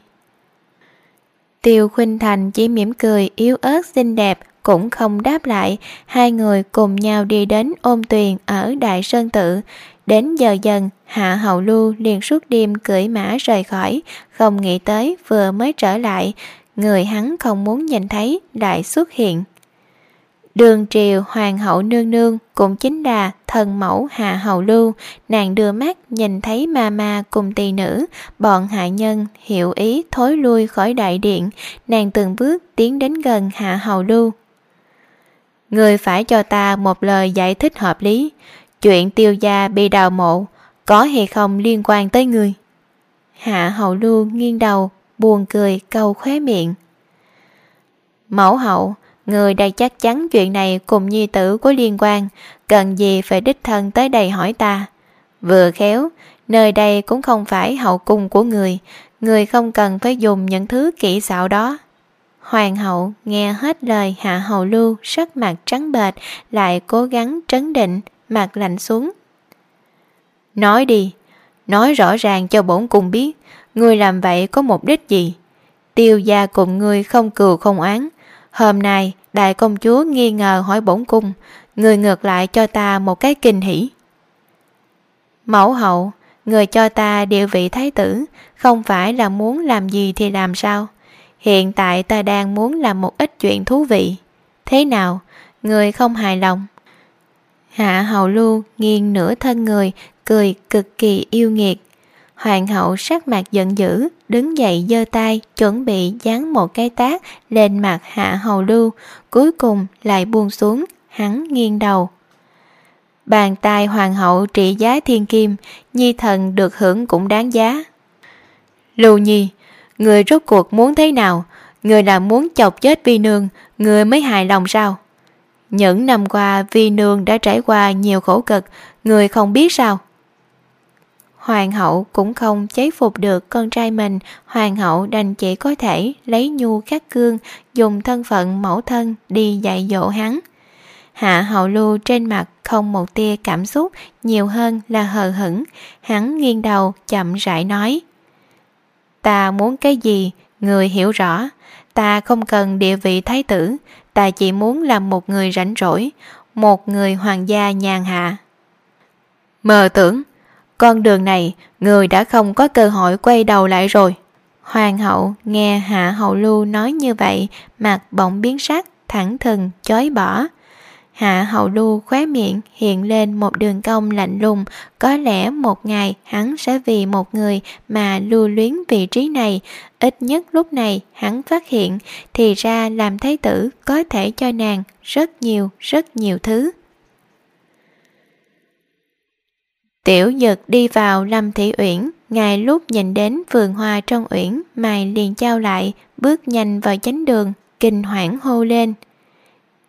[SPEAKER 2] Tiêu Khuynh Thành chỉ mỉm cười yếu ớt xinh đẹp, cũng không đáp lại, hai người cùng nhau đi đến ôm tuyền ở Đại Sơn Tự. Đến giờ dần, Hạ Hậu Lưu liền suốt đêm cưỡi mã rời khỏi, không nghĩ tới vừa mới trở lại, người hắn không muốn nhìn thấy lại xuất hiện. Đường triều hoàng hậu nương nương cũng chính là thần mẫu hạ hầu lưu, nàng đưa mắt nhìn thấy ma ma cùng tỳ nữ, bọn hạ nhân hiểu ý thối lui khỏi đại điện, nàng từng bước tiến đến gần hạ hầu lưu. Người phải cho ta một lời giải thích hợp lý, chuyện tiêu gia bị đào mộ, có hay không liên quan tới người. Hạ hầu lưu nghiêng đầu, buồn cười câu khóe miệng. Mẫu hậu, người đây chắc chắn chuyện này cùng nhi tử có liên quan, cần gì phải đích thân tới đây hỏi ta. Vừa khéo, nơi đây cũng không phải hậu cung của người, người không cần phải dùng những thứ kỹ xảo đó. Hoàng hậu nghe hết lời hạ hầu lưu sắc mặt trắng bệch lại cố gắng trấn định, mặt lạnh xuống. Nói đi, nói rõ ràng cho bổn cung biết, ngươi làm vậy có mục đích gì? Tiêu gia cùng ngươi không cừu không oán. Hôm nay, đại công chúa nghi ngờ hỏi bổn cung, người ngược lại cho ta một cái kinh hỉ. Mẫu hậu, người cho ta địa vị thái tử, không phải là muốn làm gì thì làm sao? Hiện tại ta đang muốn làm một ít chuyện thú vị. Thế nào, người không hài lòng? Hạ hầu lưu nghiêng nửa thân người, cười cực kỳ yêu nghiệt. Hoàng hậu sắc mặt giận dữ, đứng dậy giơ tay, chuẩn bị dán một cái tác lên mặt hạ hầu lưu, cuối cùng lại buông xuống, hắn nghiêng đầu. Bàn tay hoàng hậu trị giá thiên kim, nhi thần được hưởng cũng đáng giá. Lưu nhi, người rốt cuộc muốn thế nào? Người là muốn chọc chết vi nương, người mới hài lòng sao? Những năm qua vi nương đã trải qua nhiều khổ cực, người không biết sao? Hoàng hậu cũng không chế phục được con trai mình, hoàng hậu đành chỉ có thể lấy nhu khắc cương, dùng thân phận mẫu thân đi dạy dỗ hắn. Hạ hậu lưu trên mặt không một tia cảm xúc, nhiều hơn là hờ hững, hắn nghiêng đầu chậm rãi nói. Ta muốn cái gì, người hiểu rõ, ta không cần địa vị thái tử, ta chỉ muốn làm một người rảnh rỗi, một người hoàng gia nhàn hạ. Mơ tưởng, con đường này người đã không có cơ hội quay đầu lại rồi. Hoàng hậu nghe Hạ Hậu Lưu nói như vậy, mặt bỗng biến sắc, thẳng thừng, chối bỏ. Hạ Hậu Lưu khóe miệng hiện lên một đường cong lạnh lùng, có lẽ một ngày hắn sẽ vì một người mà lưu luyến vị trí này, ít nhất lúc này hắn phát hiện thì ra làm thái tử có thể cho nàng rất nhiều rất nhiều thứ. Tiểu Nhật đi vào Lâm Thị Uyển, ngay lúc nhìn đến vườn hoa trong uyển, mày liền trao lại, bước nhanh vào chánh đường, kinh hoảng hô lên.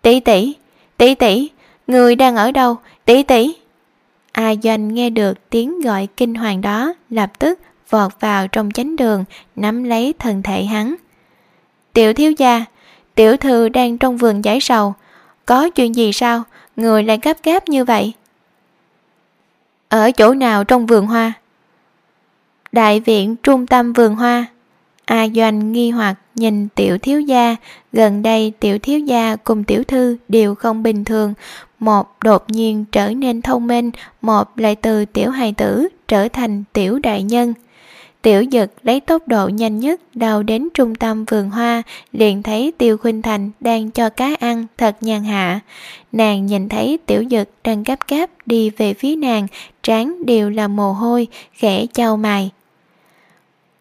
[SPEAKER 2] Tỷ tỷ, tỷ tỷ, người đang ở đâu, tỷ tỷ? A Doanh nghe được tiếng gọi kinh hoàng đó, lập tức vọt vào trong chánh đường, nắm lấy thân thể hắn. Tiểu thiếu gia, tiểu thư đang trong vườn giải sầu, có chuyện gì sao, người lại gấp gáp như vậy? Ở chỗ nào trong vườn hoa? Đại viện trung tâm vườn hoa. A Doanh nghi hoặc nhìn tiểu thiếu gia, gần đây tiểu thiếu gia cùng tiểu thư đều không bình thường, một đột nhiên trở nên thông minh, một lại từ tiểu hài tử trở thành tiểu đại nhân. Tiểu dực lấy tốc độ nhanh nhất đào đến trung tâm vườn hoa, liền thấy Tiêu Khuynh Thành đang cho cá ăn thật nhàn hạ. Nàng nhìn thấy tiểu dực đang gấp gáp đi về phía nàng, trán đều là mồ hôi, khẽ chau mày.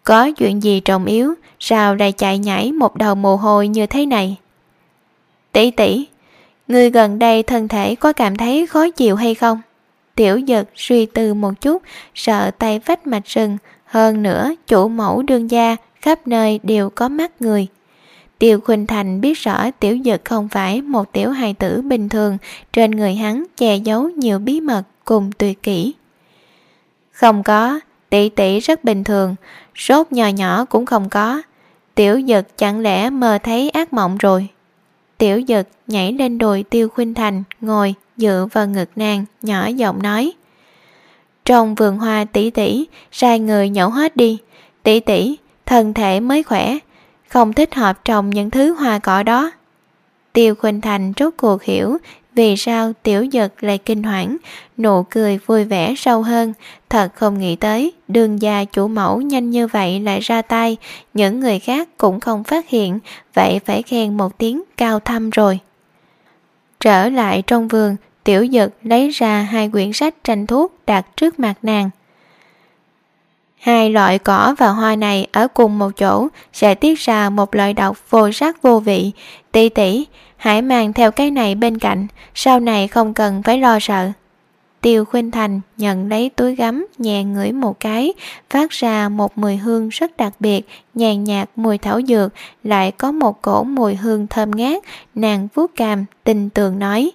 [SPEAKER 2] Có chuyện gì trọng yếu, sao lại chạy nhảy một đầu mồ hôi như thế này? Tỷ tỷ, người gần đây thân thể có cảm thấy khó chịu hay không? Tiểu Dực suy tư một chút, sợ tay vách mạch rừng, hơn nữa, chủ mẫu đương gia khắp nơi đều có mắt người. Tiêu Khuynh Thành biết rõ tiểu dực không phải một tiểu hài tử bình thường, trên người hắn che giấu nhiều bí mật cùng tuyệt kỹ. Không có, tỷ tỷ rất bình thường, sốt nhỏ nhỏ cũng không có. Tiểu dực chẳng lẽ mơ thấy ác mộng rồi. Tiểu dực nhảy lên đùi Tiêu Khuynh Thành, ngồi dựa vào ngực nàng, nhỏ giọng nói. Trong vườn hoa tỷ tỷ, sai người nhổ hết đi. Tỷ tỷ, thân thể mới khỏe, không thích hợp trồng những thứ hoa cỏ đó. Tiêu Khuynh Thành rốt cuộc hiểu vì sao tiểu giật lại kinh hoảng, nụ cười vui vẻ sâu hơn, thật không nghĩ tới, đường già chủ mẫu nhanh như vậy lại ra tay, những người khác cũng không phát hiện, vậy phải khen một tiếng cao thâm rồi. Trở lại trong vườn, Tiểu Dực lấy ra hai quyển sách tranh thuốc đặt trước mặt nàng. Hai loại cỏ và hoa này ở cùng một chỗ sẽ tiết ra một loại độc vô sắc vô vị. Tỷ tỷ, hãy mang theo cái này bên cạnh, sau này không cần phải lo sợ. Tiêu Khuynh Thành nhận lấy túi gấm nhẹ ngửi một cái, phát ra một mùi hương rất đặc biệt, nhàn nhạt mùi thảo dược, lại có một cổ mùi hương thơm ngát, nàng vuốt cằm, tình tường nói.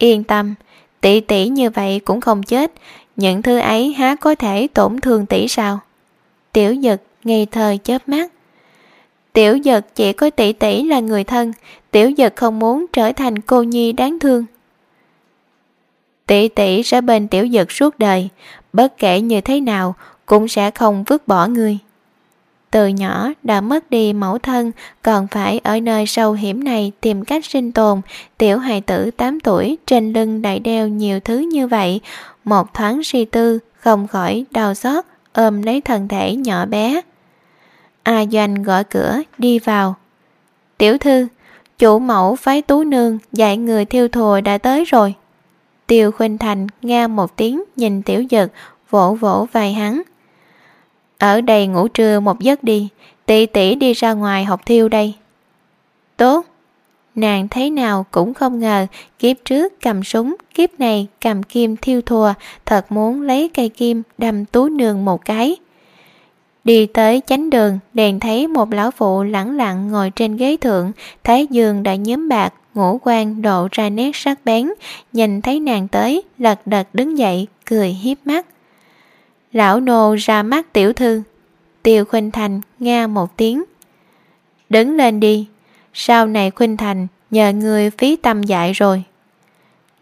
[SPEAKER 2] Yên tâm, tỷ tỷ như vậy cũng không chết, những thứ ấy há có thể tổn thương tỷ sao? Tiểu Dật ngây thơ chớp mắt. Tiểu Dật chỉ có tỷ tỷ là người thân, tiểu Dật không muốn trở thành cô nhi đáng thương. tỷ tỷ sẽ bên tiểu dực suốt đời, bất kể như thế nào cũng sẽ không vứt bỏ ngươi. Từ nhỏ đã mất đi mẫu thân, còn phải ở nơi sâu hiểm này tìm cách sinh tồn. Tiểu hài tử 8 tuổi trên lưng đại đeo nhiều thứ như vậy, một thoáng suy tư, không khỏi đau xót, ôm lấy thân thể nhỏ bé. A Doanh gõ cửa, đi vào. Tiểu thư, chủ mẫu phái tú nương dạy người thiêu thùa đã tới rồi. Tiêu Khuynh Thành nghe một tiếng nhìn tiểu dực, vỗ vỗ vai hắn. Ở đây ngủ trưa một giấc đi, tỷ tỷ đi ra ngoài học thiêu đây. Tốt. Nàng thấy nào cũng không ngờ kiếp trước cầm súng, kiếp này cầm kim thiêu thùa, thật muốn lấy cây kim đâm tú nương một cái. Đi tới chánh đường, đèn thấy một lão phụ lẳng lặng ngồi trên ghế thượng, thái dương đã nhóm bạc, ngũ quan độ ra nét sắc bén, nhìn thấy nàng tới, lật đật đứng dậy, cười hiếp mắt. Lão nô ra mắt tiểu thư. Tiêu Khuynh Thành nghe một tiếng. Đứng lên đi, sau này Khuynh Thành nhờ người phí tâm dạy rồi.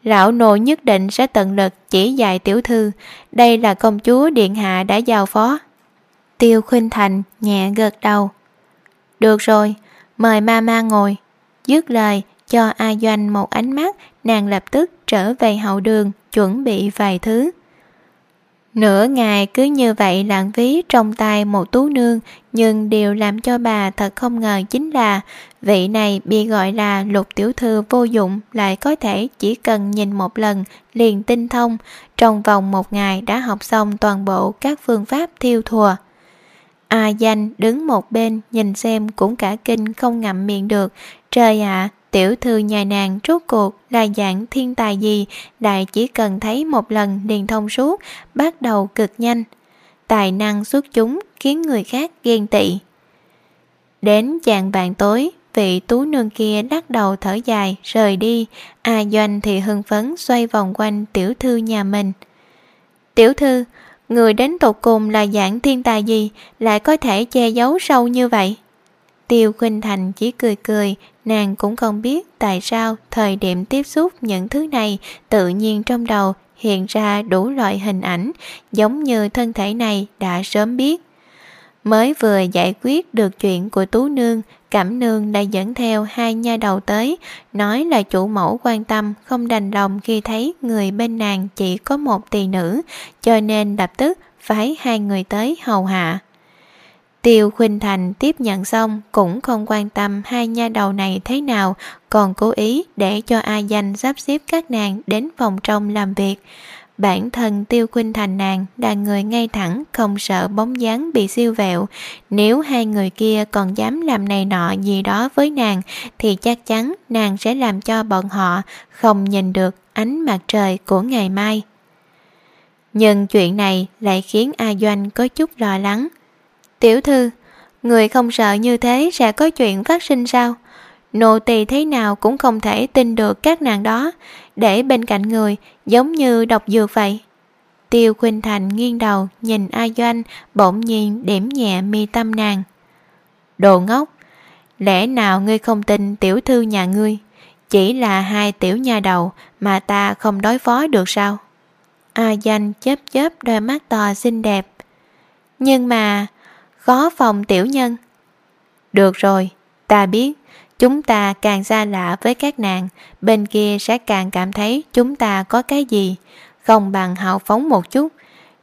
[SPEAKER 2] Lão nô nhất định sẽ tận lực chỉ dạy tiểu thư, đây là công chúa Điện Hạ đã giao phó. Tiêu Khuynh Thành nhẹ gật đầu. Được rồi, mời mama ngồi. Dứt lời, cho A Doanh một ánh mắt, nàng lập tức trở về hậu đường, chuẩn bị vài thứ. Nửa ngày cứ như vậy lãng phí trong tay một tú nương, nhưng điều làm cho bà thật không ngờ chính là vị này bị gọi là lục tiểu thư vô dụng lại có thể chỉ cần nhìn một lần liền tinh thông, trong vòng một ngày đã học xong toàn bộ các phương pháp thiêu thùa. A danh đứng một bên nhìn xem cũng cả kinh không ngậm miệng được. Trời ạ, tiểu thư nhà nàng rốt cuộc là dạng thiên tài gì đại chỉ cần thấy một lần liền thông suốt, bắt đầu cực nhanh. Tài năng xuất chúng khiến người khác ghen tị. Đến chàng bạn tối, vị tú nương kia đắt đầu thở dài, rời đi. A Doanh thì hưng phấn xoay vòng quanh tiểu thư nhà mình. Tiểu thư, người đến tột cùng là dạng thiên tài gì lại có thể che giấu sâu như vậy tiêu khuynh thành chỉ cười cười nàng cũng không biết tại sao thời điểm tiếp xúc những thứ này tự nhiên trong đầu hiện ra đủ loại hình ảnh, giống như thân thể này đã sớm biết. Mới vừa giải quyết được chuyện của tú nương cảm nương đã dẫn theo hai nha đầu tới, nói là chủ mẫu quan tâm không đành lòng khi thấy người bên nàng chỉ có một tỳ nữ, cho nên lập tức phái hai người tới hầu hạ. Tiêu Khuynh Thành tiếp nhận xong cũng không quan tâm hai nha đầu này thế nào, còn cố ý để cho A Danh sắp xếp các nàng đến phòng trong làm việc. Bản thân Tiêu Khuynh Thành nàng là người ngay thẳng, không sợ bóng dáng bị siêu vẹo. Nếu hai người kia còn dám làm này nọ gì đó với nàng, thì chắc chắn nàng sẽ làm cho bọn họ không nhìn được ánh mặt trời của ngày mai. Nhưng chuyện này lại khiến A Doanh có chút lo lắng. Tiểu thư, người không sợ như thế sẽ có chuyện phát sinh sao? Nô tỳ thế nào cũng không thể tin được các nàng đó, để bên cạnh người giống như độc dược vậy. Tiêu Khuynh Thành nghiêng đầu nhìn A Doanh bỗng nhiên điểm nhẹ mi tâm nàng. Đồ ngốc, lẽ nào ngươi không tin tiểu thư nhà ngươi? Chỉ là hai tiểu nhà đầu mà ta không đối phó được sao? A Danh chớp chớp đôi mắt to xinh đẹp. Nhưng mà có phòng tiểu nhân. Được rồi, ta biết, chúng ta càng xa lạ với các nàng, bên kia sẽ càng cảm thấy chúng ta có cái gì, không bằng hào phóng một chút.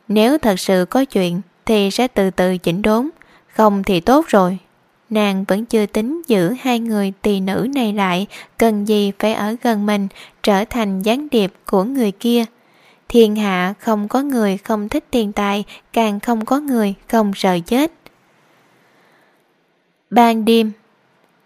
[SPEAKER 2] Nếu thật sự có chuyện thì sẽ từ từ chỉnh đốn, không thì tốt rồi. Nàng vẫn chưa tính giữ hai người tỳ nữ này lại, cần gì phải ở gần mình, trở thành gián điệp của người kia. Thiên hạ không có người không thích tiền tài, càng không có người không sợ chết. Ban đêm,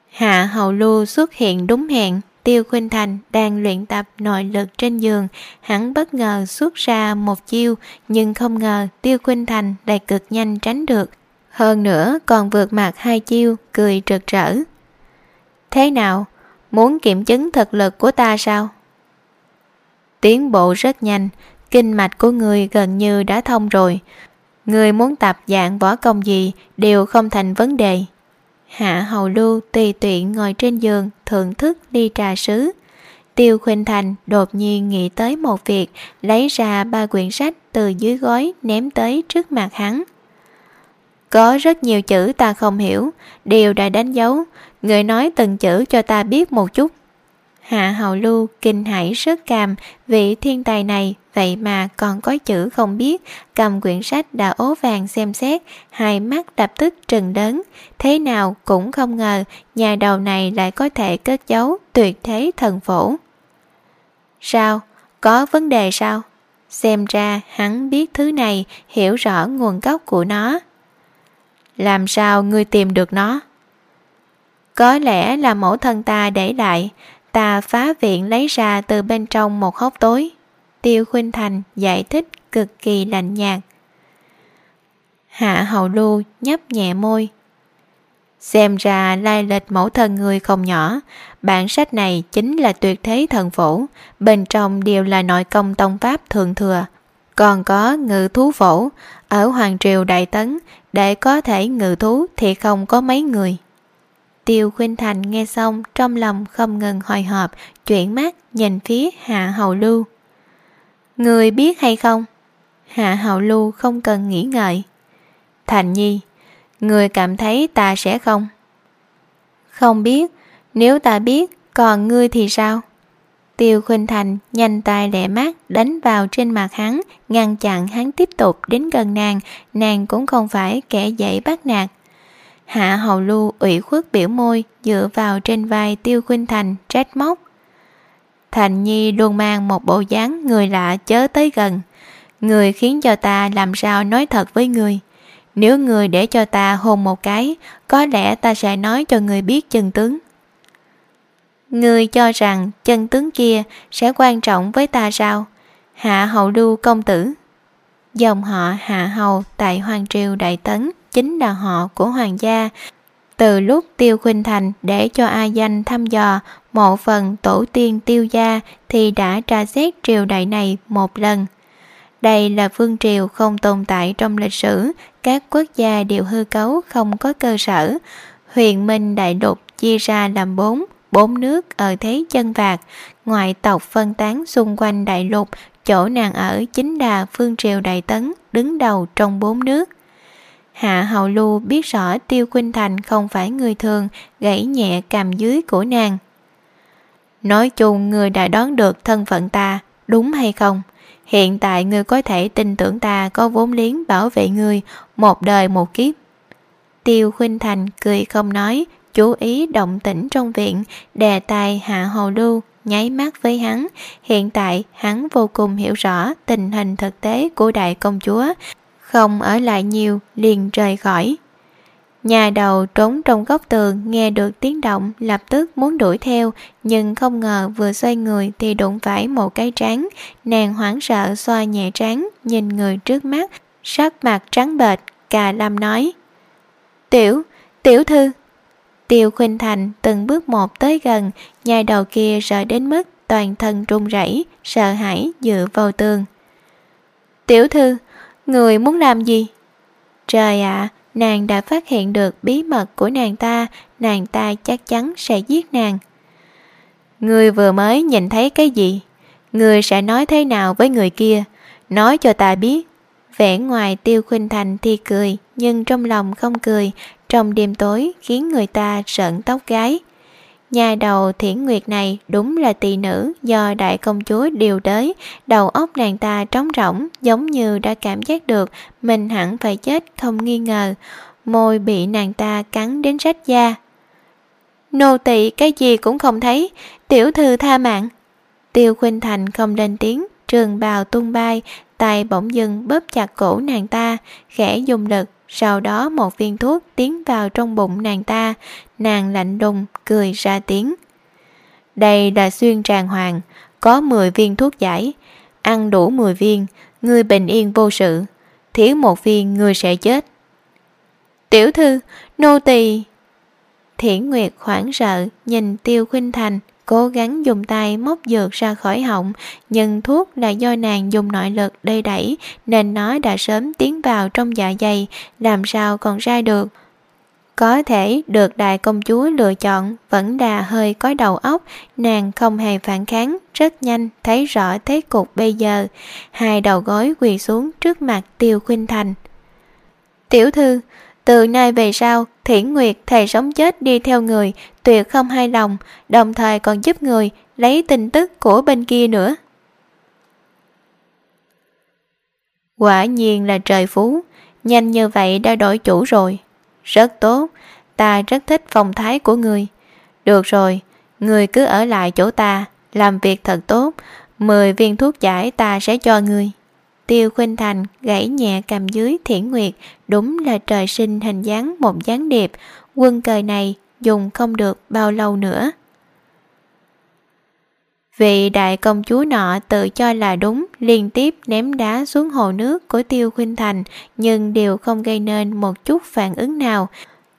[SPEAKER 2] Hạ Hậu Lưu xuất hiện đúng hẹn. Tiêu Khuynh Thành đang luyện tập nội lực trên giường. Hắn bất ngờ xuất ra một chiêu, Nhưng không ngờ Tiêu Khuynh Thành lại cực nhanh tránh được. Hơn nữa, còn vượt mặt hai chiêu, Cười rực rỡ. Thế nào? Muốn kiểm chứng thực lực của ta sao? Tiến bộ rất nhanh. Kinh mạch của người gần như đã thông rồi. Người muốn tập dạng võ công gì Đều không thành vấn đề. Hạ hầu lưu tùy tiện ngồi trên giường thưởng thức ly trà sứ. Tiêu Khuynh Thành đột nhiên nghĩ tới một việc, lấy ra ba quyển sách từ dưới gói ném tới trước mặt hắn. Có rất nhiều chữ ta không hiểu, đều đã đánh dấu, người nói từng chữ cho ta biết một chút. Hạ Hầu Lưu kinh hãi rất cam vị thiên tài này vậy mà còn có chữ không biết, cầm quyển sách đã ố vàng xem xét, hai mắt lập tức trừng đớn. Thế nào cũng không ngờ nhà đầu này lại có thể cất giấu tuyệt thế thần phổ. Sao? Có vấn đề sao? Xem ra hắn biết thứ này, hiểu rõ nguồn gốc của nó. Làm sao ngươi tìm được nó? Có lẽ là mẫu thân ta để lại, ta phá viện lấy ra từ bên trong một hốc tối. Tiêu Khuynh Thành giải thích cực kỳ lạnh nhạt. Hạ Hầu Lưu nhấp nhẹ môi. Xem ra lai lịch mẫu thân người không nhỏ, bản sách này chính là tuyệt thế thần phổ, bên trong đều là nội công tông pháp thượng thừa. Còn có ngự thú phổ, ở Hoàng Triều Đại Tấn, để có thể ngự thú thì không có mấy người. Tiêu Khuynh Thành nghe xong trong lòng không ngừng hồi hộp, chuyển mắt nhìn phía Hạ Hầu Lưu. Người biết hay không? Hạ Hầu Lưu không cần nghĩ ngợi. Thành Nhi, người cảm thấy ta sẽ không? Không biết, nếu ta biết, còn ngươi thì sao? Tiêu Khuynh Thành nhanh tay lẹ mắt đánh vào trên mặt hắn, ngăn chặn hắn tiếp tục đến gần nàng, nàng cũng không phải kẻ dễ bắt nạt. Hạ Hầu Lưu ủy khuất biểu môi dựa vào trên vai Tiêu Khuynh Thành trách móc. Thành Nhi luôn mang một bộ dáng người lạ chớ tới gần. Người khiến cho ta làm sao nói thật với người. Nếu người để cho ta hôn một cái, có lẽ ta sẽ nói cho người biết chân tướng. Người cho rằng chân tướng kia sẽ quan trọng với ta sao? Hạ hậu lưu công tử. Dòng họ Hạ Hầu tại Hoàng Triều Đại Tấn chính là họ của Hoàng gia. Từ lúc Tiêu Khuynh Thành để cho A Danh thăm dò một phần tổ tiên Tiêu gia thì đã tra xét triều đại này một lần. Đây là vương triều không tồn tại trong lịch sử, các quốc gia đều hư cấu không có cơ sở. Huyền Minh Đại Lục chia ra làm bốn, bốn nước ở thế chân vạc, ngoại tộc phân tán xung quanh đại lục, chỗ nàng ở chính là phương triều đại tấn, đứng đầu trong bốn nước. Hạ Hậu Lưu biết rõ Tiêu quynh Thành không phải người thường, gãy nhẹ cằm dưới của nàng. Nói chung người đã đoán được thân phận ta, đúng hay không? Hiện tại người có thể tin tưởng ta có vốn liếng bảo vệ người một đời một kiếp. Tiêu Khuynh Thành cười không nói, chú ý động tĩnh trong viện, đề tài Hạ Hầu Lưu, nháy mắt với hắn. Hiện tại hắn vô cùng hiểu rõ tình hình thực tế của đại công chúa, không ở lại nhiều liền rời khỏi. Nhà đầu trốn trong góc tường nghe được tiếng động lập tức muốn đuổi theo nhưng không ngờ vừa xoay người thì đụng phải một cái trán. Nàng hoảng sợ xoa nhẹ trán nhìn người trước mắt sắc mặt trắng bệch cà lam nói tiểu tiểu thư. Tiêu khuynh thành từng bước một tới gần nhà đầu kia sợ đến mức toàn thân run rẩy sợ hãi dựa vào tường. Tiểu thư người muốn làm gì? Trời ạ à, nàng đã phát hiện được bí mật của nàng ta, nàng ta chắc chắn sẽ giết nàng. Người vừa mới nhìn thấy cái gì? Người sẽ nói thế nào với người kia? Nói cho ta biết. Vẻ ngoài tiêu khuynh thành thì cười, nhưng trong lòng không cười, trong đêm tối khiến người ta sợn tóc gái. Nhà đầu thiển nguyệt này đúng là tỳ nữ do đại công chúa điều tới, đầu óc nàng ta trống rỗng giống như đã cảm giác được mình hẳn phải chết không nghi ngờ, môi bị nàng ta cắn đến rách da. Nô tỳ cái gì cũng không thấy, tiểu thư tha mạng. Tiêu Khuynh Thành không lên tiếng, trường bào tung bay, tay bỗng dưng bóp chặt cổ nàng ta, khẽ dùng lực sau đó một viên thuốc tiến vào trong bụng nàng ta, nàng lạnh đùng cười ra tiếng. Đây là xuyên tràng hoàng, có 10 viên thuốc giải, ăn đủ 10 viên, người bình yên vô sự, thiếu một viên người sẽ chết. Tiểu thư, nô tỳ. Thiển Nguyệt hoảng sợ nhìn Tiêu Khuynh Thành cố gắng dùng tay móc dược ra khỏi họng, nhưng thuốc là do nàng dùng nội lực đầy đẩy nên nó đã sớm tiến vào trong dạ dày, làm sao còn ra được. có thể được đại công chúa lựa chọn vẫn đà hơi có đầu óc nàng không hề phản kháng rất nhanh thấy rõ thế cục bây giờ hai đầu gối quỳ xuống trước mặt tiêu khuynh thành tiểu thư từ nay về sau thiển nguyệt thề sống chết đi theo người, tuyệt không hài lòng, đồng thời còn giúp người lấy tin tức của bên kia nữa. Quả nhiên là trời phú, nhanh như vậy đã đổi chủ rồi. Rất tốt, ta rất thích phong thái của người. Được rồi, người cứ ở lại chỗ ta, làm việc thật tốt, mười viên thuốc giải ta sẽ cho người tiêu khuynh thành, gãy nhẹ cầm dưới thiển nguyệt, đúng là trời sinh hình dáng một gián điệp. Quân cờ này dùng không được bao lâu nữa. Vị đại công chúa nọ tự cho là đúng, liên tiếp ném đá xuống hồ nước của tiêu khuynh thành, nhưng đều không gây nên một chút phản ứng nào,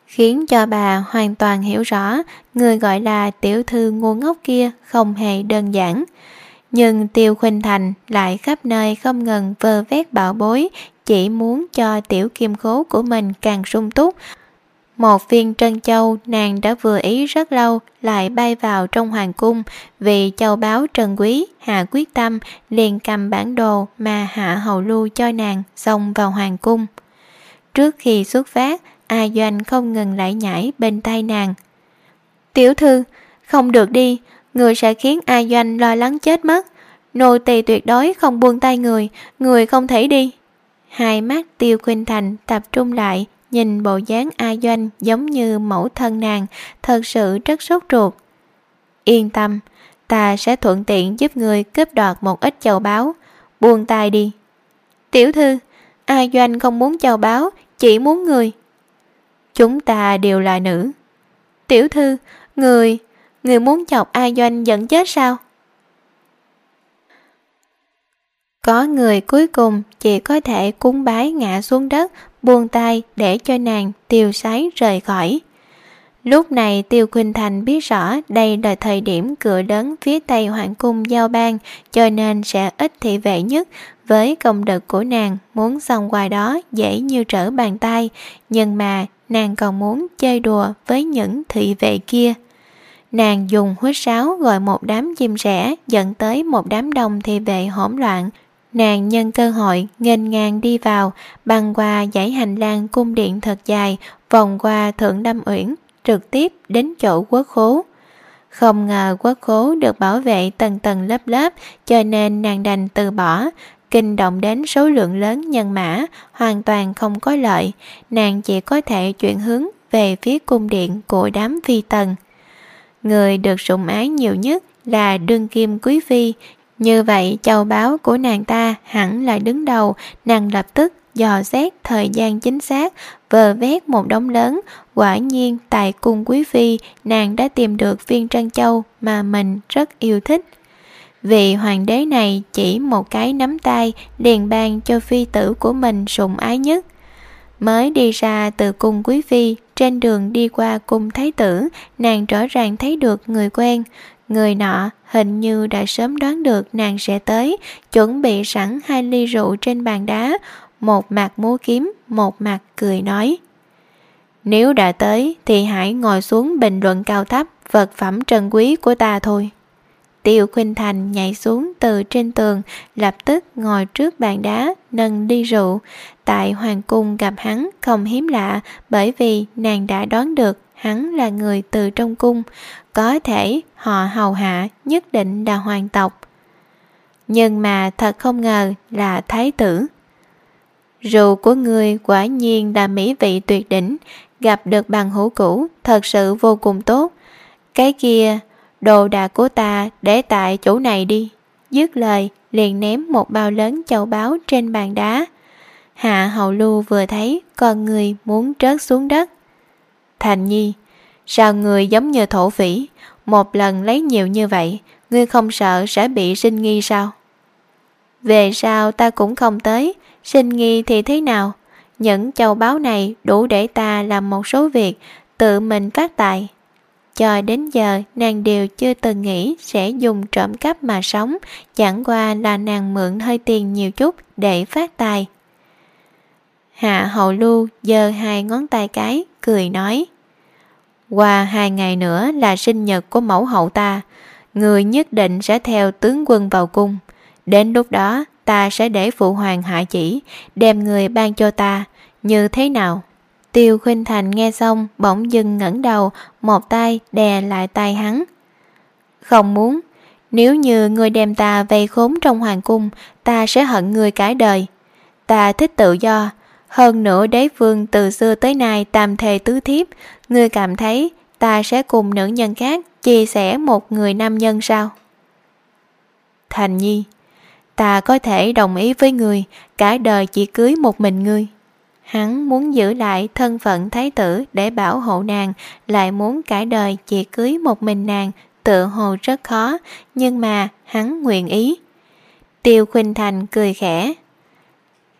[SPEAKER 2] khiến cho bà hoàn toàn hiểu rõ người gọi là tiểu thư ngu ngốc kia không hề đơn giản nhưng tiêu khuynh thành lại khắp nơi không ngừng vơ vét bảo bối, chỉ muốn cho tiểu kim khố của mình càng sung túc. Một viên trân châu nàng đã vừa ý rất lâu lại bay vào trong hoàng cung, vì châu báo trần quý, hạ quyết tâm, liền cầm bản đồ mà hạ hầu lưu cho nàng xông vào hoàng cung. Trước khi xuất phát, a doanh không ngừng lại nhảy bên tay nàng. Tiểu thư, không được đi người sẽ khiến a doanh lo lắng chết mất. Nô tỳ tuyệt đối không buông tay người người không thể đi. Hai mắt tiêu khuynh thành tập trung lại, nhìn bộ dáng a doanh giống như mẫu thân nàng, thật sự rất sốt ruột. Yên tâm, ta sẽ thuận tiện giúp người cướp đoạt một ít châu báu. Buông tay đi. Tiểu thư, a doanh không muốn châu báu, chỉ muốn người. Chúng ta đều là nữ. Tiểu thư, người người muốn chọc a doanh dẫn chết sao? Có người cuối cùng chỉ có thể cúng bái ngã xuống đất, buông tay để cho nàng tiêu sái rời khỏi. Lúc này tiêu khuynh thành biết rõ đây là thời điểm cửa lớn phía tây hoàng cung giao ban, cho nên sẽ ít thị vệ nhất. Với công lực của nàng, muốn xong qua đó dễ như trở bàn tay, nhưng mà nàng còn muốn chơi đùa với những thị vệ kia nàng dùng huýt sáo gọi một đám chim sẻ, dẫn tới một đám đông thì vệ hỗn loạn. Nàng nhân cơ hội nghênh ngang đi vào, băng qua dãy hành lang cung điện thật dài, vòng qua thượng đâm uyển, trực tiếp đến chỗ quốc khố. Không ngờ quốc khố được bảo vệ tầng tầng lớp lớp, cho nên nàng đành từ bỏ. Kinh động đến số lượng lớn nhân mã, hoàn toàn không có lợi. Nàng chỉ có thể chuyển hướng về phía cung điện của đám phi tần người được sủng ái nhiều nhất là đương kim quý phi. Như vậy, châu báo của nàng ta hẳn là đứng đầu. Nàng lập tức dò xét thời gian chính xác vờ vét một đống lớn. Quả nhiên, tại cung quý phi, nàng đã tìm được viên trân châu mà mình rất yêu thích. Vì hoàng đế này chỉ một cái nắm tay, liền ban cho phi tử của mình sủng ái nhất mới đi ra từ cung quý phi. Trên đường đi qua cung thái tử, nàng rõ ràng thấy được người quen. Người nọ hình như đã sớm đoán được nàng sẽ tới, chuẩn bị sẵn hai ly rượu trên bàn đá, một mặt múa kiếm, một mặt cười nói. Nếu đã tới thì hãy ngồi xuống bình luận cao thấp vật phẩm trân quý của ta thôi tiêu khuynh thành nhảy xuống từ trên tường, lập tức ngồi trước bàn đá, nâng ly rượu. Tại hoàng cung gặp hắn không hiếm lạ, bởi vì nàng đã đoán được hắn là người từ trong cung. Có thể họ hầu hạ nhất định là hoàng tộc. Nhưng mà thật không ngờ là thái tử. Rượu của người quả nhiên là mỹ vị tuyệt đỉnh, gặp được bằng hữu cũ, thật sự vô cùng tốt. Cái kia đồ đạc của ta để tại chỗ này đi. Dứt lời, liền ném một bao lớn châu báu trên bàn đá. Hạ hậu lưu vừa thấy con người muốn trớt xuống đất. Thành nhi, sao người giống như thổ phỉ? Một lần lấy nhiều như vậy, ngươi không sợ sẽ bị sinh nghi sao? Về sau ta cũng không tới, sinh nghi thì thế nào? Những châu báu này đủ để ta làm một số việc, tự mình phát tài cho đến giờ, nàng đều chưa từng nghĩ sẽ dùng trộm cắp mà sống. Chẳng qua là nàng mượn hơi tiền nhiều chút để phát tài. Hạ hậu lưu giơ hai ngón tay cái, cười nói, qua hai ngày nữa là sinh nhật của mẫu hậu ta. Người nhất định sẽ theo tướng quân vào cung. Đến lúc đó, ta sẽ để phụ hoàng hạ chỉ, đem người ban cho ta. Như thế nào? Tiêu khuynh thành nghe xong, bỗng dưng ngẩng đầu, một tay đè lại tay hắn. Không muốn, nếu như ngươi đem ta vây khốn trong hoàng cung, ta sẽ hận ngươi cả đời. Ta thích tự do, hơn nữa đế vương từ xưa tới nay tam thề tứ thiếp, ngươi cảm thấy ta sẽ cùng nữ nhân khác chia sẻ một người nam nhân sao? Thành nhi, ta có thể đồng ý với người cả đời chỉ cưới một mình ngươi hắn muốn giữ lại thân phận thái tử để bảo hộ nàng, lại muốn cả đời chỉ cưới một mình nàng, tự hồ rất khó, nhưng mà hắn nguyện ý. Tiêu khuynh thành cười khẽ.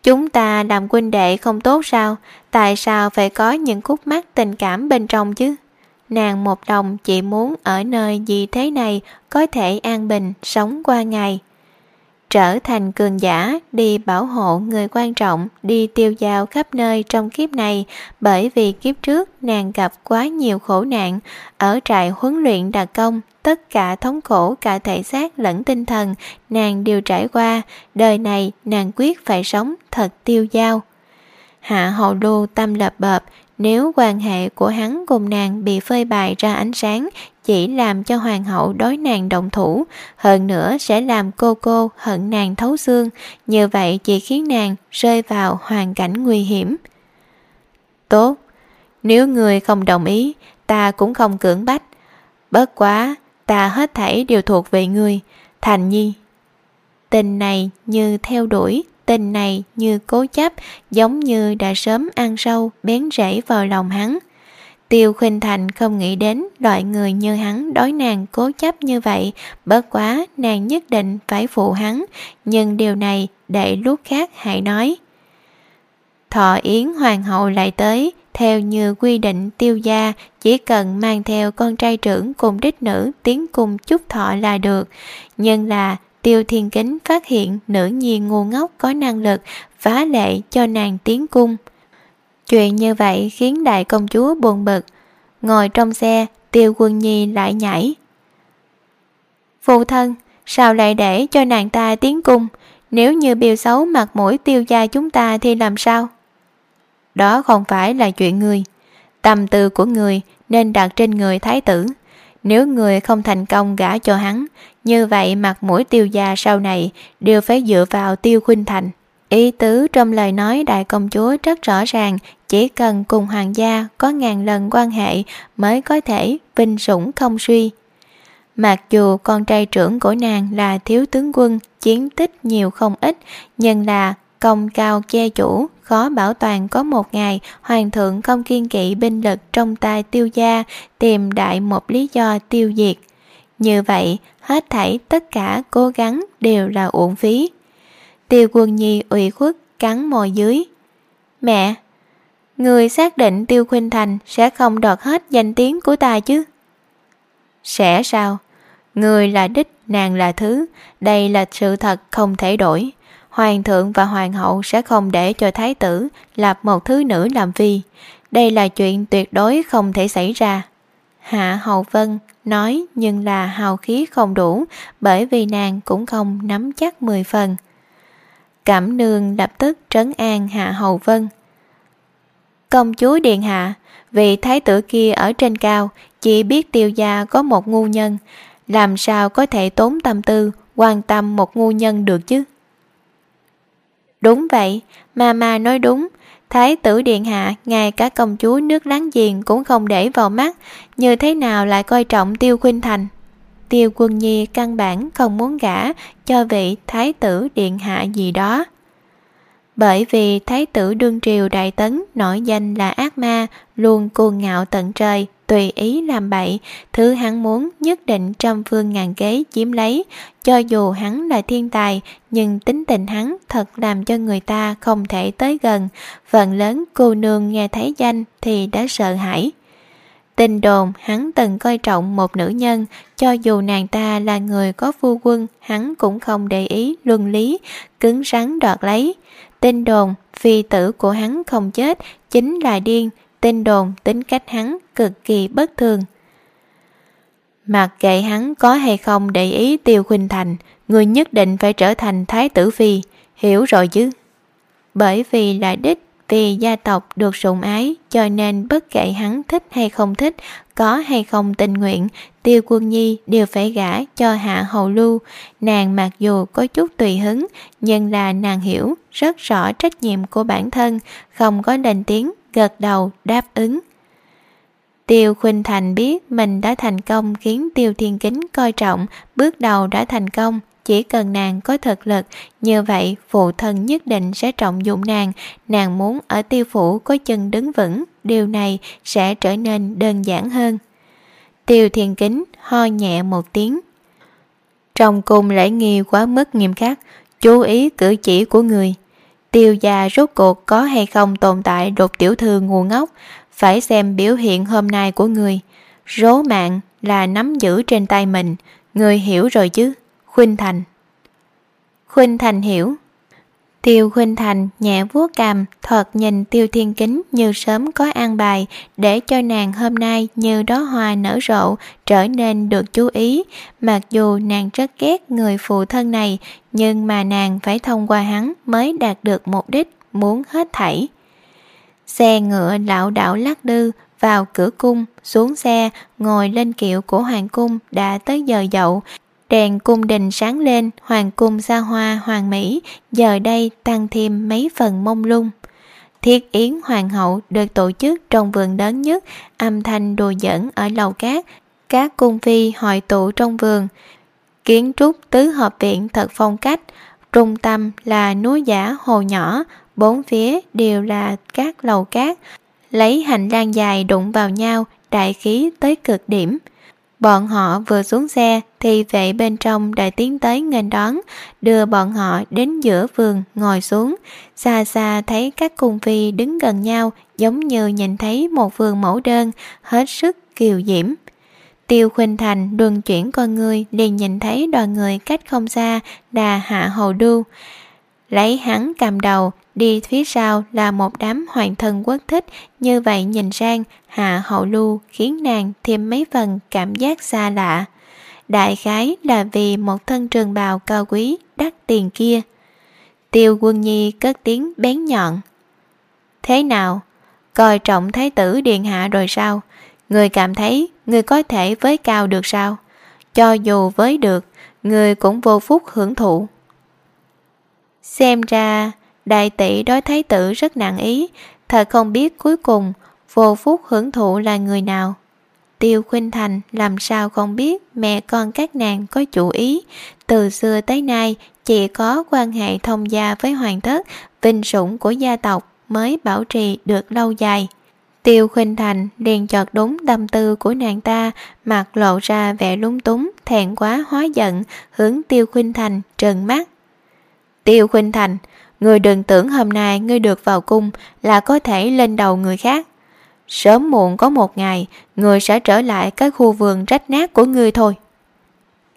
[SPEAKER 2] Chúng ta làm huynh đệ không tốt sao? Tại sao phải có những khúc mắc tình cảm bên trong chứ? Nàng một lòng chỉ muốn ở nơi gì thế này có thể an bình sống qua ngày trở thành cường giả, đi bảo hộ người quan trọng, đi tiêu dao khắp nơi trong kiếp này. Bởi vì kiếp trước, nàng gặp quá nhiều khổ nạn. Ở trại huấn luyện đặc công, tất cả thống khổ, cả thể xác lẫn tinh thần, nàng đều trải qua. Đời này, nàng quyết phải sống thật tiêu dao hạ hậu đô tâm lập bợp, nếu quan hệ của hắn cùng nàng bị phơi bày ra ánh sáng chỉ làm cho hoàng hậu đối nàng động thủ, hơn nữa sẽ làm cô cô hận nàng thấu xương. Như vậy chỉ khiến nàng rơi vào hoàn cảnh nguy hiểm. Tốt, nếu người không đồng ý, ta cũng không cưỡng bách. Bất quá, ta hết thảy đều thuộc về người thành nhi, tình này như theo đuổi, tình này như cố chấp, giống như đã sớm ăn sâu, bén rễ vào lòng hắn tiêu khuynh thành không nghĩ đến loại người như hắn đối nàng cố chấp như vậy. Bất quá, nàng nhất định phải phụ hắn. Nhưng điều này để lúc khác hãy nói. Thọ yến hoàng hậu lại tới. Theo như quy định, tiêu gia chỉ cần mang theo con trai trưởng cùng đích nữ tiến cùng chúc thọ là được. Nhưng là tiêu thiên kính phát hiện nữ nhi ngu ngốc có năng lực phá lệ cho nàng tiến cung chuyện như vậy khiến đại công chúa buồn bực. Ngồi trong xe, tiêu quân nhi lại nhảy. Phụ thân, sao lại để cho nàng ta tiến cung? Nếu như biểu xấu mặt mũi tiêu gia chúng ta thì làm sao? Đó không phải là chuyện người. Tầm tư của người nên đặt trên người thái tử. Nếu người không thành công gả cho hắn, như vậy mặt mũi tiêu gia sau này đều phải dựa vào tiêu khuynh thành ý tứ trong lời nói đại công chúa rất rõ ràng, chỉ cần cùng hoàng gia có ngàn lần quan hệ mới có thể vinh sủng không suy. Mặc dù con trai trưởng của nàng là thiếu tướng quân, chiến tích nhiều không ít, nhưng là công cao che chủ, khó bảo toàn có một ngày hoàng thượng không kiên kỵ binh lực trong tay tiêu gia tìm đại một lý do tiêu diệt. Như vậy, hết thảy tất cả cố gắng đều là uổng phí tiêu quân nhi ủy khuất cắn môi dưới. Mẹ, người xác định tiêu khuynh thành sẽ không đoạt hết danh tiếng của ta chứ? Sẽ sao? Người là đích, nàng là thứ. Đây là sự thật không thể đổi. Hoàng thượng và hoàng hậu sẽ không để cho thái tử lập một thứ nữ làm phi đây là chuyện tuyệt đối không thể xảy ra. Hạ hậu vân nói nhưng là hào khí không đủ, bởi vì nàng cũng không nắm chắc mười phần cảm nương lập tức trấn an hạ hầu vân. Công chúa điện hạ, vị thái tử kia ở trên cao, chỉ biết tiêu gia có một ngu nhân, làm sao có thể tốn tâm tư, quan tâm một ngu nhân được chứ? Đúng vậy mama nói đúng. Thái tử điện hạ, ngay cả công chúa nước láng giềng cũng không để vào mắt, như thế nào lại coi trọng tiêu khuynh thành? Tiêu quân nhi căn bản không muốn gả cho vị thái tử điện hạ gì đó. Bởi vì thái tử đương triều đại tấn nổi danh là ác ma, luôn cuồng ngạo tận trời, tùy ý làm bậy, thứ hắn muốn nhất định trăm phương ngàn kế chiếm lấy. Cho dù hắn là thiên tài, nhưng tính tình hắn thật làm cho người ta không thể tới gần. Phần lớn cô nương nghe thấy danh thì đã sợ hãi. Tin đồn hắn từng coi trọng một nữ nhân, cho dù nàng ta là người có phu quân, hắn cũng không để ý luân lý, cứng rắn đoạt lấy. Tin đồn phi tử của hắn không chết, chính là điên, tin đồn tính cách hắn cực kỳ bất thường. Mặc kệ hắn có hay không để ý Tiêu Khuynh Thành, người nhất định phải trở thành Thái tử Phi, hiểu rồi chứ. Bởi vì là đích vì gia tộc được sủng ái cho nên bất kể hắn thích hay không thích, có hay không tình nguyện, Tiêu Quân Nhi đều phải gả cho Hạ Hầu Lưu. Nàng mặc dù có chút tùy hứng, nhưng là nàng hiểu rất rõ trách nhiệm của bản thân, không có đành tiếng, gật đầu, đáp ứng. Tiêu Khuynh Thành biết mình đã thành công khiến Tiêu Thiên Kính coi trọng, bước đầu đã thành công, chỉ cần nàng có thực lực, như vậy phụ thân nhất định sẽ trọng dụng nàng, nàng muốn ở tiêu phủ có chân đứng vững, điều này sẽ trở nên đơn giản hơn. Tiêu thiền Kính ho nhẹ một tiếng. Trong cung lễ nghi quá mức nghiêm khắc, chú ý cử chỉ của người. Tiêu gia rốt cuộc có hay không tồn tại đột tiểu thư ngu ngốc, phải xem biểu hiện hôm nay của người. Rố mạng là nắm giữ trên tay mình, người hiểu rồi chứ. Khuynh Thành. Khuynh Thành hiểu. Tiêu Khuynh Thành nhẹ vuốt cằm Thật nhìn Tiêu Thiên Kính như sớm có an bài Để cho nàng hôm nay như đó hoa nở rộ Trở nên được chú ý. Mặc dù nàng rất ghét người phụ thân này Nhưng mà nàng phải thông qua hắn Mới đạt được mục đích Muốn hết thảy. Xe ngựa lão đảo lắc đư vào cửa cung, xuống xe, ngồi lên kiệu của hoàng cung đã tới giờ dậu, Đèn cung đình sáng lên, hoàng cung xa hoa hoàng mỹ, giờ đây tăng thêm mấy phần mông lung. Thiết yến hoàng hậu được tổ chức trong vườn lớn nhất, âm thanh đùa giỡn ở lầu cát, các cung phi hội tụ trong vườn. Kiến trúc tứ hợp viện thật phong cách, trung tâm là núi giả hồ nhỏ, bốn phía đều là các lầu cát, lấy hành lang dài đụng vào nhau, đại khí tới cực điểm. Bọn họ vừa xuống xe thì vệ bên trong đã tiến tới nghênh đón, đưa bọn họ đến giữa vườn ngồi xuống. Xa xa thấy các cung phi đứng gần nhau giống như nhìn thấy một vườn mẫu đơn, hết sức kiều diễm. Tiêu Khuynh Thành luân chuyển con người liền nhìn thấy đoàn người cách không xa là Hạ Hầu Đu. Lấy hắn cầm đầu, đi phía sau là một đám hoàng thân quốc thích, như vậy nhìn sang Hạ Hậu Lưu khiến nàng thêm mấy phần cảm giác xa lạ. Đại khái là vì một thân trường bào cao quý, đắt tiền kia. Tiêu quân nhi cất tiếng bén nhọn. Thế nào? Coi trọng thái tử điện hạ rồi sao? Người cảm thấy người có thể với cao được sao? Cho dù với được, người cũng vô phúc hưởng thụ. Xem ra, đại tỷ đối thái tử rất nặng ý, thật không biết cuối cùng vô phúc hưởng thụ là người nào. Tiêu Khuynh Thành làm sao không biết mẹ con các nàng có chủ ý, từ xưa tới nay chỉ có quan hệ thông gia với hoàng thất, vinh sủng của gia tộc mới bảo trì được lâu dài. Tiêu Khuynh Thành liền chợt đúng tâm tư của nàng ta, mặt lộ ra vẻ lúng túng, thẹn quá hóa giận, hướng Tiêu Khuynh Thành trừng mắt. Tiêu Khuynh Thành, người đừng tưởng hôm nay ngươi được vào cung là có thể lên đầu người khác. Sớm muộn có một ngày, người sẽ trở lại cái khu vườn rách nát của người thôi.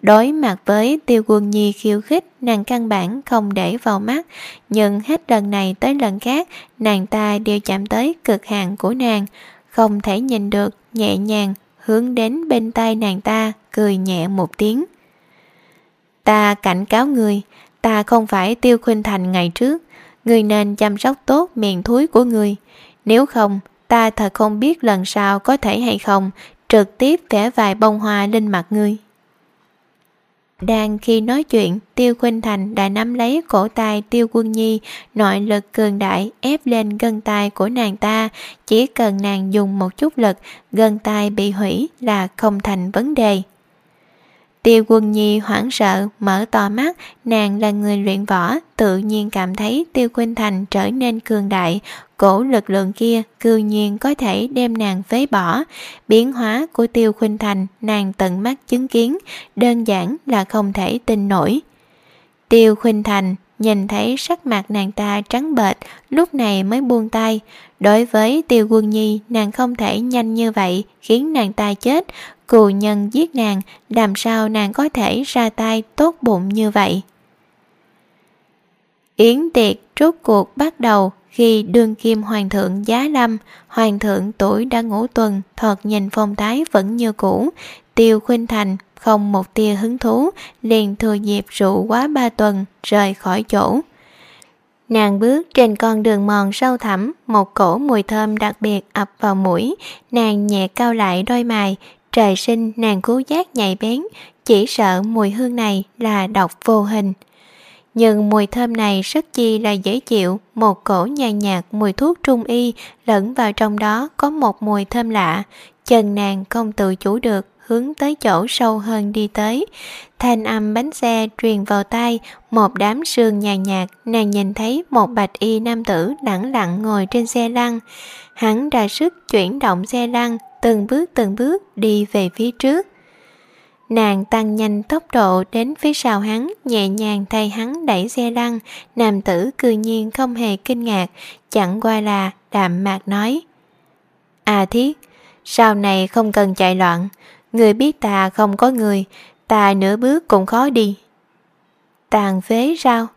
[SPEAKER 2] Đối mặt với tiêu quân nhi khiêu khích, nàng căn bản không để vào mắt, nhưng hết lần này tới lần khác, nàng ta đều chạm tới cực hạn của nàng, không thể nhìn được, nhẹ nhàng, hướng đến bên tay nàng ta, cười nhẹ một tiếng. Ta cảnh cáo người, ta không phải tiêu khuynh thành ngày trước, người nên chăm sóc tốt miệng thúi của người, nếu không ta thật không biết lần sau có thể hay không trực tiếp vẽ vài bông hoa lên mặt ngươi. Đang khi nói chuyện, Tiêu Khuynh Thành đã nắm lấy cổ tay Tiêu Quân Nhi, nội lực cường đại ép lên gân tay của nàng ta, chỉ cần nàng dùng một chút lực, gân tay bị hủy là không thành vấn đề. Tiêu quân nhi hoảng sợ, mở to mắt, nàng là người luyện võ, tự nhiên cảm thấy Tiêu Khuynh Thành trở nên cường đại, cổ lực lượng kia cư nhiên có thể đem nàng phế bỏ. Biến hóa của Tiêu Khuynh Thành nàng tận mắt chứng kiến, đơn giản là không thể tin nổi. Tiêu Khuynh Thành nhìn thấy sắc mặt nàng ta trắng bệch, lúc này mới buông tay. Đối với Tiêu Quân Nhi, nàng không thể nhanh như vậy, khiến nàng ta chết, cù nhân giết nàng, làm sao nàng có thể ra tay tốt bụng như vậy. Yến tiệc rốt cuộc bắt đầu, khi đương kim hoàng thượng giá lâm, hoàng thượng tuổi đã ngủ tuần, thoạt nhìn phong thái vẫn như cũ. Tiêu Khuynh Thành không một tia hứng thú, liền thừa dịp rượu quá ba tuần, rời khỏi chỗ. Nàng bước trên con đường mòn sâu thẳm, một cổ mùi thơm đặc biệt ập vào mũi, nàng nhẹ cao lại đôi mày, trời sinh nàng cứu giác nhạy bén, chỉ sợ mùi hương này là độc vô hình. Nhưng mùi thơm này rất chi là dễ chịu, một cổ nhàn nhạt mùi thuốc trung y lẫn vào trong đó có một mùi thơm lạ, chân nàng không tự chủ được hướng tới chỗ sâu hơn đi tới. Thanh âm bánh xe truyền vào tai, một đám sương nhàn nhạt, nàng nhìn thấy một bạch y nam tử lẳng lặng ngồi trên xe lăn. Hắn ra sức chuyển động xe lăn, từng bước từng bước đi về phía trước. Nàng tăng nhanh tốc độ đến phía sau hắn, nhẹ nhàng thay hắn đẩy xe lăn, nam tử cư nhiên không hề kinh ngạc, chẳng qua là đạm mạc nói. À thiết, sau này không cần chạy loạn, người biết ta không có người, ta nửa bước cũng khó đi. Tàn phế sao?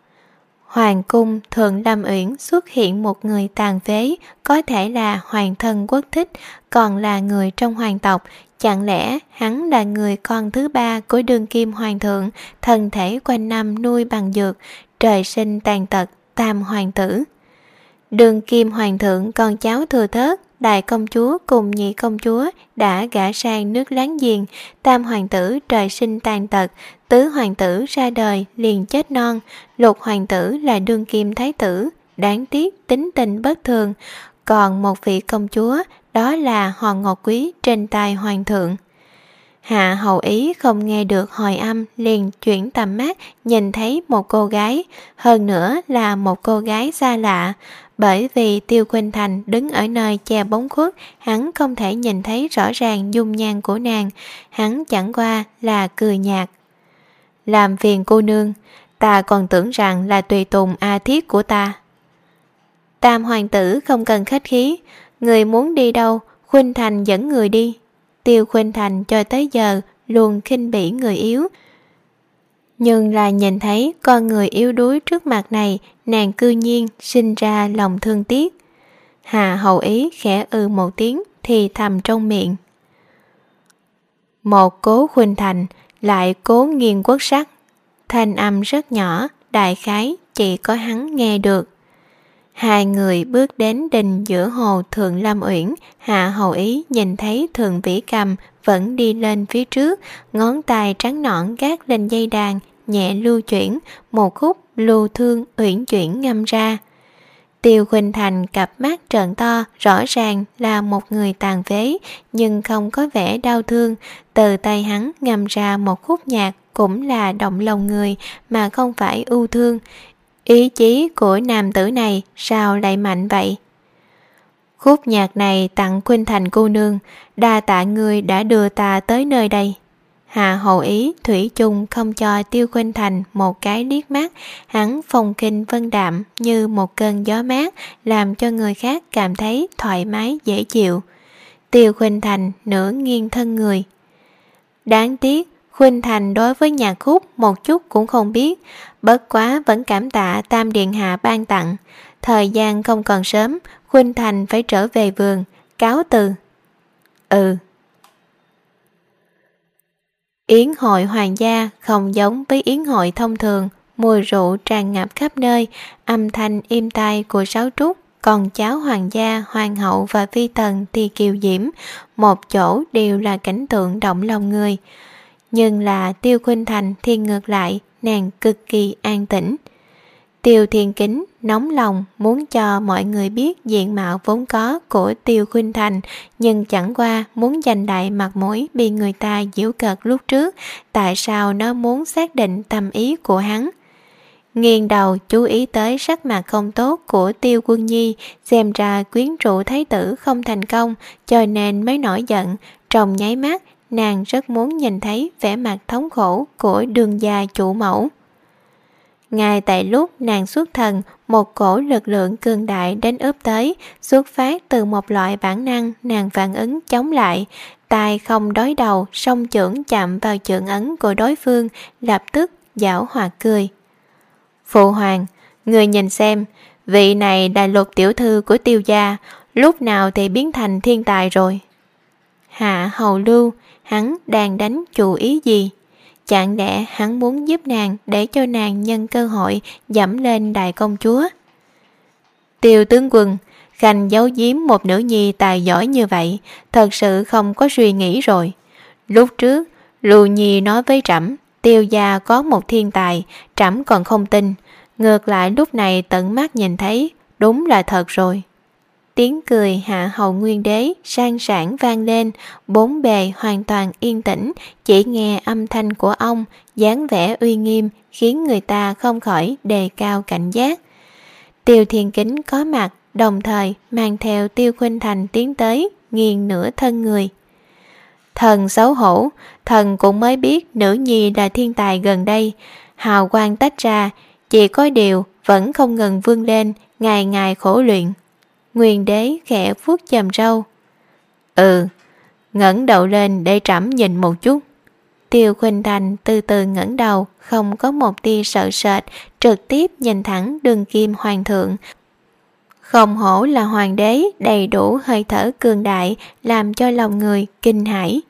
[SPEAKER 2] Hoàng cung Thượng Lâm Uyển xuất hiện một người tàn phế, có thể là hoàng thân quốc thích, còn là người trong hoàng tộc, chẳng lẽ hắn là người con thứ ba của đương kim hoàng thượng, thân thể quanh năm nuôi bằng dược, trời sinh tàn tật, tam hoàng tử. Đường kim hoàng thượng con cháu thừa thớt, đại công chúa cùng nhị công chúa đã gả sang nước láng giềng, tam hoàng tử trời sinh tàn tật, tứ hoàng tử ra đời liền chết non, lục hoàng tử là đương kim thái tử, đáng tiếc tính tình bất thường, còn một vị công chúa đó là Hoàng Ngọc Quý trên tay hoàng thượng. Hạ hầu ý không nghe được hồi âm liền chuyển tầm mắt nhìn thấy một cô gái, hơn nữa là một cô gái xa lạ. Bởi vì Tiêu Khuynh Thành đứng ở nơi che bóng khuất, hắn không thể nhìn thấy rõ ràng dung nhan của nàng, hắn chẳng qua là cười nhạt. Làm phiền cô nương, ta còn tưởng rằng là tùy tùng A Thiết của ta. Tam hoàng tử không cần khách khí, người muốn đi đâu, Khuynh Thành dẫn người đi. Tiêu Khuynh Thành cho tới giờ luôn khinh bỉ người yếu. Nhưng là nhìn thấy con người yếu đuối trước mặt này, nàng cư nhiên sinh ra lòng thương tiếc. Hà hậu ý khẽ ư một tiếng thì thầm trong miệng. Một cố khuynh thành lại cố nghiêng quốc sắc. Thanh âm rất nhỏ, đại khái chỉ có hắn nghe được. Hai người bước đến đình giữa hồ Thượng Lâm Uyển, Hạ Hầu Ý nhìn thấy Thượng Vĩ Cầm vẫn đi lên phía trước, ngón tay trắng nõn gác lên dây đàn, nhẹ lưu chuyển, một khúc lưu thương uyển chuyển ngâm ra. Tiêu Khuynh Thành cặp mắt trợn to, rõ ràng là một người tàn phế, nhưng không có vẻ đau thương. Từ tay hắn ngầm ra một khúc nhạc cũng là động lòng người mà không phải ưu thương. Ý chí của nam tử này sao lại mạnh vậy? Khúc nhạc này tặng Khuynh Thành cô nương, đa tạ người đã đưa ta tới nơi đây. Hà hậu ý Thủy chung không cho Tiêu Khuynh Thành một cái điếc mắt, hắn phong kinh vân đạm như một cơn gió mát, làm cho người khác cảm thấy thoải mái dễ chịu. Tiêu Khuynh Thành nửa nghiêng thân người. Đáng tiếc, Khuynh Thành đối với nhà khúc một chút cũng không biết, bất quá vẫn cảm tạ Tam Điện Hạ ban tặng. Thời gian không còn sớm, Khuynh Thành phải trở về vườn, cáo từ. Ừ. Yến hội hoàng gia không giống với yến hội thông thường, mùi rượu tràn ngập khắp nơi, âm thanh im tai của sáu trúc, còn cháu hoàng gia, hoàng hậu và phi tần thì kiều diễm, một chỗ đều là cảnh tượng động lòng người. Nhưng là tiêu khuynh thành thì ngược lại, nàng cực kỳ an tĩnh. Tiêu Thiên Kính nóng lòng muốn cho mọi người biết diện mạo vốn có của Tiêu Khuynh Thành nhưng chẳng qua muốn giành đại mặt mũi bị người ta giễu cợt lúc trước tại sao nó muốn xác định tâm ý của hắn. Nghiêng đầu chú ý tới sắc mặt không tốt của Tiêu Quân Nhi xem ra quyến rũ thái tử không thành công cho nên mới nổi giận trong nháy mắt nàng rất muốn nhìn thấy vẻ mặt thống khổ của đường gia chủ mẫu. Ngay tại lúc nàng xuất thần, một cổ lực lượng cường đại đến ướp tới, xuất phát từ một loại bản năng nàng phản ứng chống lại. tay không đối đầu, song chưởng chạm vào chưởng ấn của đối phương, lập tức giảo hòa cười. Phụ hoàng, người nhìn xem, vị này là lục tiểu thư của tiêu gia, lúc nào thì biến thành thiên tài rồi. Hạ hầu lưu, hắn đang đánh chủ ý gì? Chẳng lẽ hắn muốn giúp nàng để cho nàng nhân cơ hội dẫm lên đại công chúa? Tiêu tướng quân, Khanh giấu giếm một nữ nhi tài giỏi như vậy, thật sự không có suy nghĩ rồi. Lúc trước, Lưu Nhi nói với Trẫm, tiêu gia có một thiên tài, Trẫm còn không tin. Ngược lại lúc này tận mắt nhìn thấy, đúng là thật rồi. Tiếng cười hạ hầu nguyên đế sang sảng vang lên, bốn bề hoàn toàn yên tĩnh, chỉ nghe âm thanh của ông, dáng vẻ uy nghiêm khiến người ta không khỏi đề cao cảnh giác. Tiêu thiên kính có mặt, đồng thời mang theo tiêu khuynh thành tiến tới, nghiêng nửa thân người. Thần xấu hổ, thần cũng mới biết nữ nhi là thiên tài gần đây, hào quang tách ra, chỉ có điều vẫn không ngừng vươn lên, ngày ngày khổ luyện. Nguyên đế khẽ vuốt chầm râu. Ừ, ngẩng đầu lên để trẫm nhìn một chút. Tiêu Khuynh Thành từ từ ngẩng đầu, không có một tia sợ sệt, trực tiếp nhìn thẳng đường kim hoàng thượng. Không hổ là hoàng đế đầy đủ hơi thở cường đại, làm cho lòng người kinh hãi.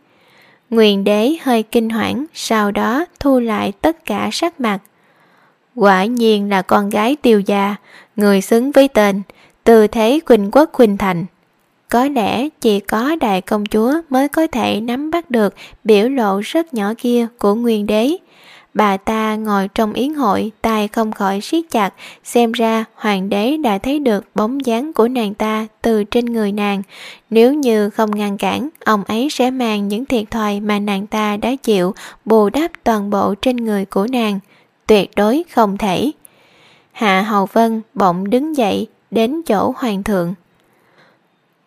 [SPEAKER 2] Nguyên đế hơi kinh hoảng, sau đó thu lại tất cả sắc mặt. Quả nhiên là con gái tiêu gia, người xứng với tên, từ thế Quỳnh Quốc Quỳnh Thành. Có lẽ chỉ có đại công chúa mới có thể nắm bắt được biểu lộ rất nhỏ kia của nguyên đế. Bà ta ngồi trong yến hội, tay không khỏi siết chặt, xem ra hoàng đế đã thấy được bóng dáng của nàng ta từ trên người nàng. Nếu như không ngăn cản, ông ấy sẽ mang những thiệt thòi mà nàng ta đã chịu bù đắp toàn bộ trên người của nàng. Tuyệt đối không thể. Hạ Hầu Vân bỗng đứng dậy, đến chỗ hoàng thượng.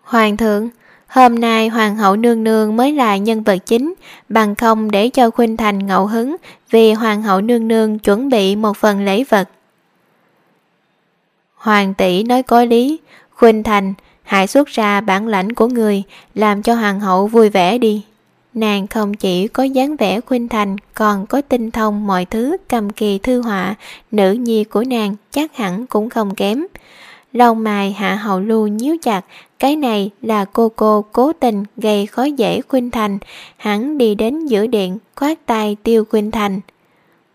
[SPEAKER 2] Hoàng thượng, hôm nay hoàng hậu nương nương mới là nhân vật chính, bằng không để cho Khuynh Thành ngẫu hứng vì hoàng hậu nương nương chuẩn bị một phần lễ vật. Hoàng tỷ nói có lý, Khuynh Thành, hãy xuất ra bản lãnh của người, làm cho hoàng hậu vui vẻ đi. Nàng không chỉ có dáng vẻ khuynh thành còn có tinh thông mọi thứ cầm kỳ thư họa, nữ nhi của nàng chắc hẳn cũng không kém. Lông mài hạ hậu lưu nhíu chặt, cái này là cô cô cố tình gây khó dễ Khuynh Thành, hắn đi đến giữa điện, khoát tay tiêu Khuynh Thành.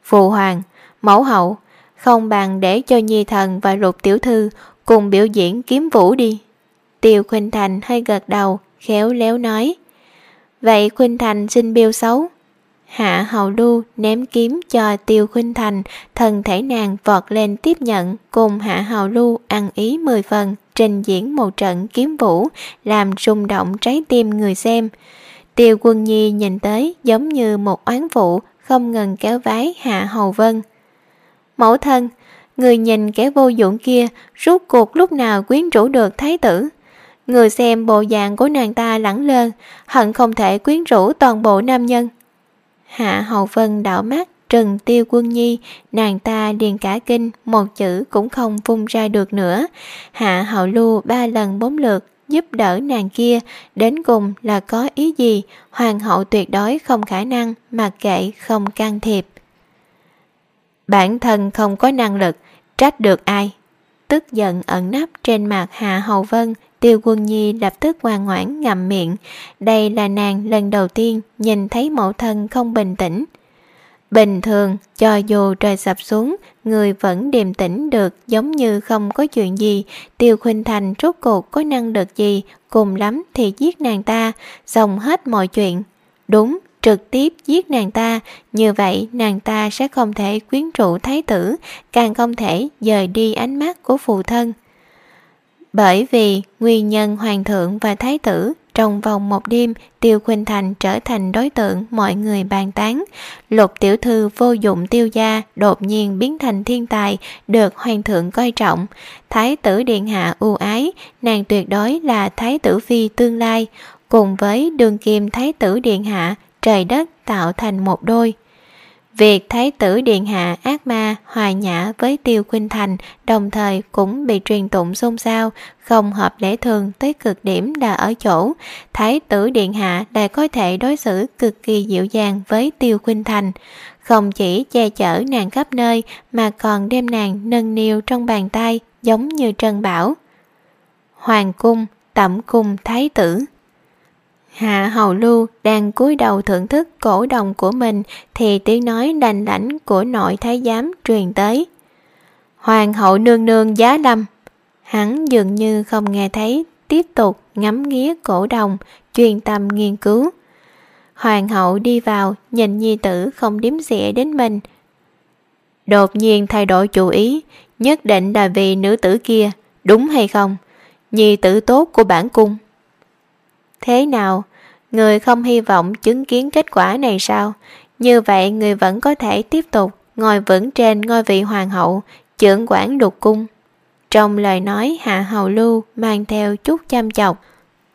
[SPEAKER 2] Phụ hoàng, mẫu hậu, không bằng để cho nhi thần và lục tiểu thư cùng biểu diễn kiếm vũ đi. Tiêu Khuynh Thành hơi gật đầu, khéo léo nói. Vậy Khuynh Thành xin biêu xấu. Hạ hầu đu ném kiếm cho tiêu khuynh thành, thân thể nàng vọt lên tiếp nhận, cùng hạ hầu lưu ăn ý mười phần, trình diễn một trận kiếm vũ, làm rung động trái tim người xem. Tiêu quân nhi nhìn tới giống như một oán vụ, không ngừng kéo vái hạ hầu vân. Mẫu thân, người nhìn kẻ vô dụng kia, rút cuộc lúc nào quyến rũ được thái tử. Người xem bộ dạng của nàng ta lẳng lơ, hận không thể quyến rũ toàn bộ nam nhân. Hạ Hầu Vân đảo mắt Trần Tiêu Quân Nhi, nàng ta điền cả kinh, một chữ cũng không vung ra được nữa. Hạ Hậu Lưu ba lần bốn lượt giúp đỡ nàng kia, đến cùng là có ý gì, hoàng hậu tuyệt đối không khả năng, mặc kệ không can thiệp. Bản thân không có năng lực, trách được ai? Tức giận ẩn nấp trên mặt Hạ Hầu Vân, Tiêu Quân Nhi lập tức ngoan ngoãn ngậm miệng. Đây là nàng lần đầu tiên nhìn thấy mẫu thân không bình tĩnh. Bình thường, cho dù trời sập xuống, người vẫn điềm tĩnh được giống như không có chuyện gì. Tiêu Khuynh Thành rốt cuộc có năng lực gì, cùng lắm thì giết nàng ta, xong hết mọi chuyện. Đúng, trực tiếp giết nàng ta, như vậy nàng ta sẽ không thể quyến rũ thái tử, càng không thể dời đi ánh mắt của phụ thân. Bởi vì nguyên nhân hoàng thượng và thái tử trong vòng một đêm Tiêu Khuynh Thành trở thành đối tượng mọi người bàn tán. Lục tiểu thư vô dụng tiêu gia đột nhiên biến thành thiên tài được hoàng thượng coi trọng. Thái tử điện hạ ưu ái, nàng tuyệt đối là thái tử phi tương lai. Cùng với đường kim thái tử điện hạ, trời đất tạo thành một đôi. Việc Thái tử Điện Hạ ác ma hòa nhã với Tiêu Khuynh Thành đồng thời cũng bị truyền tụng xôn xao, không hợp lẽ thường tới cực điểm là ở chỗ. Thái tử Điện Hạ lại có thể đối xử cực kỳ dịu dàng với Tiêu Khuynh Thành. Không chỉ che chở nàng khắp nơi mà còn đem nàng nâng niu trong bàn tay giống như trân bảo. Hoàng cung, tẩm cung thái tử Hạ Hầu Lưu đang cúi đầu thưởng thức cổ đồng của mình thì tiếng nói đành lãnh của nội thái giám truyền tới. Hoàng hậu nương nương giá lâm. Hắn dường như không nghe thấy, tiếp tục ngắm nghía cổ đồng, chuyên tâm nghiên cứu. Hoàng hậu đi vào, nhìn nhi tử không điếm xỉa đến mình. Đột nhiên thay đổi chủ ý, nhất định là vì nữ tử kia, đúng hay không? Nhi tử tốt của bản cung. Thế nào? Người không hy vọng chứng kiến kết quả này sao? Như vậy người vẫn có thể tiếp tục ngồi vững trên ngôi vị hoàng hậu, trưởng quản đục cung. Trong lời nói Hạ Hầu Lưu mang theo chút chăm chọc.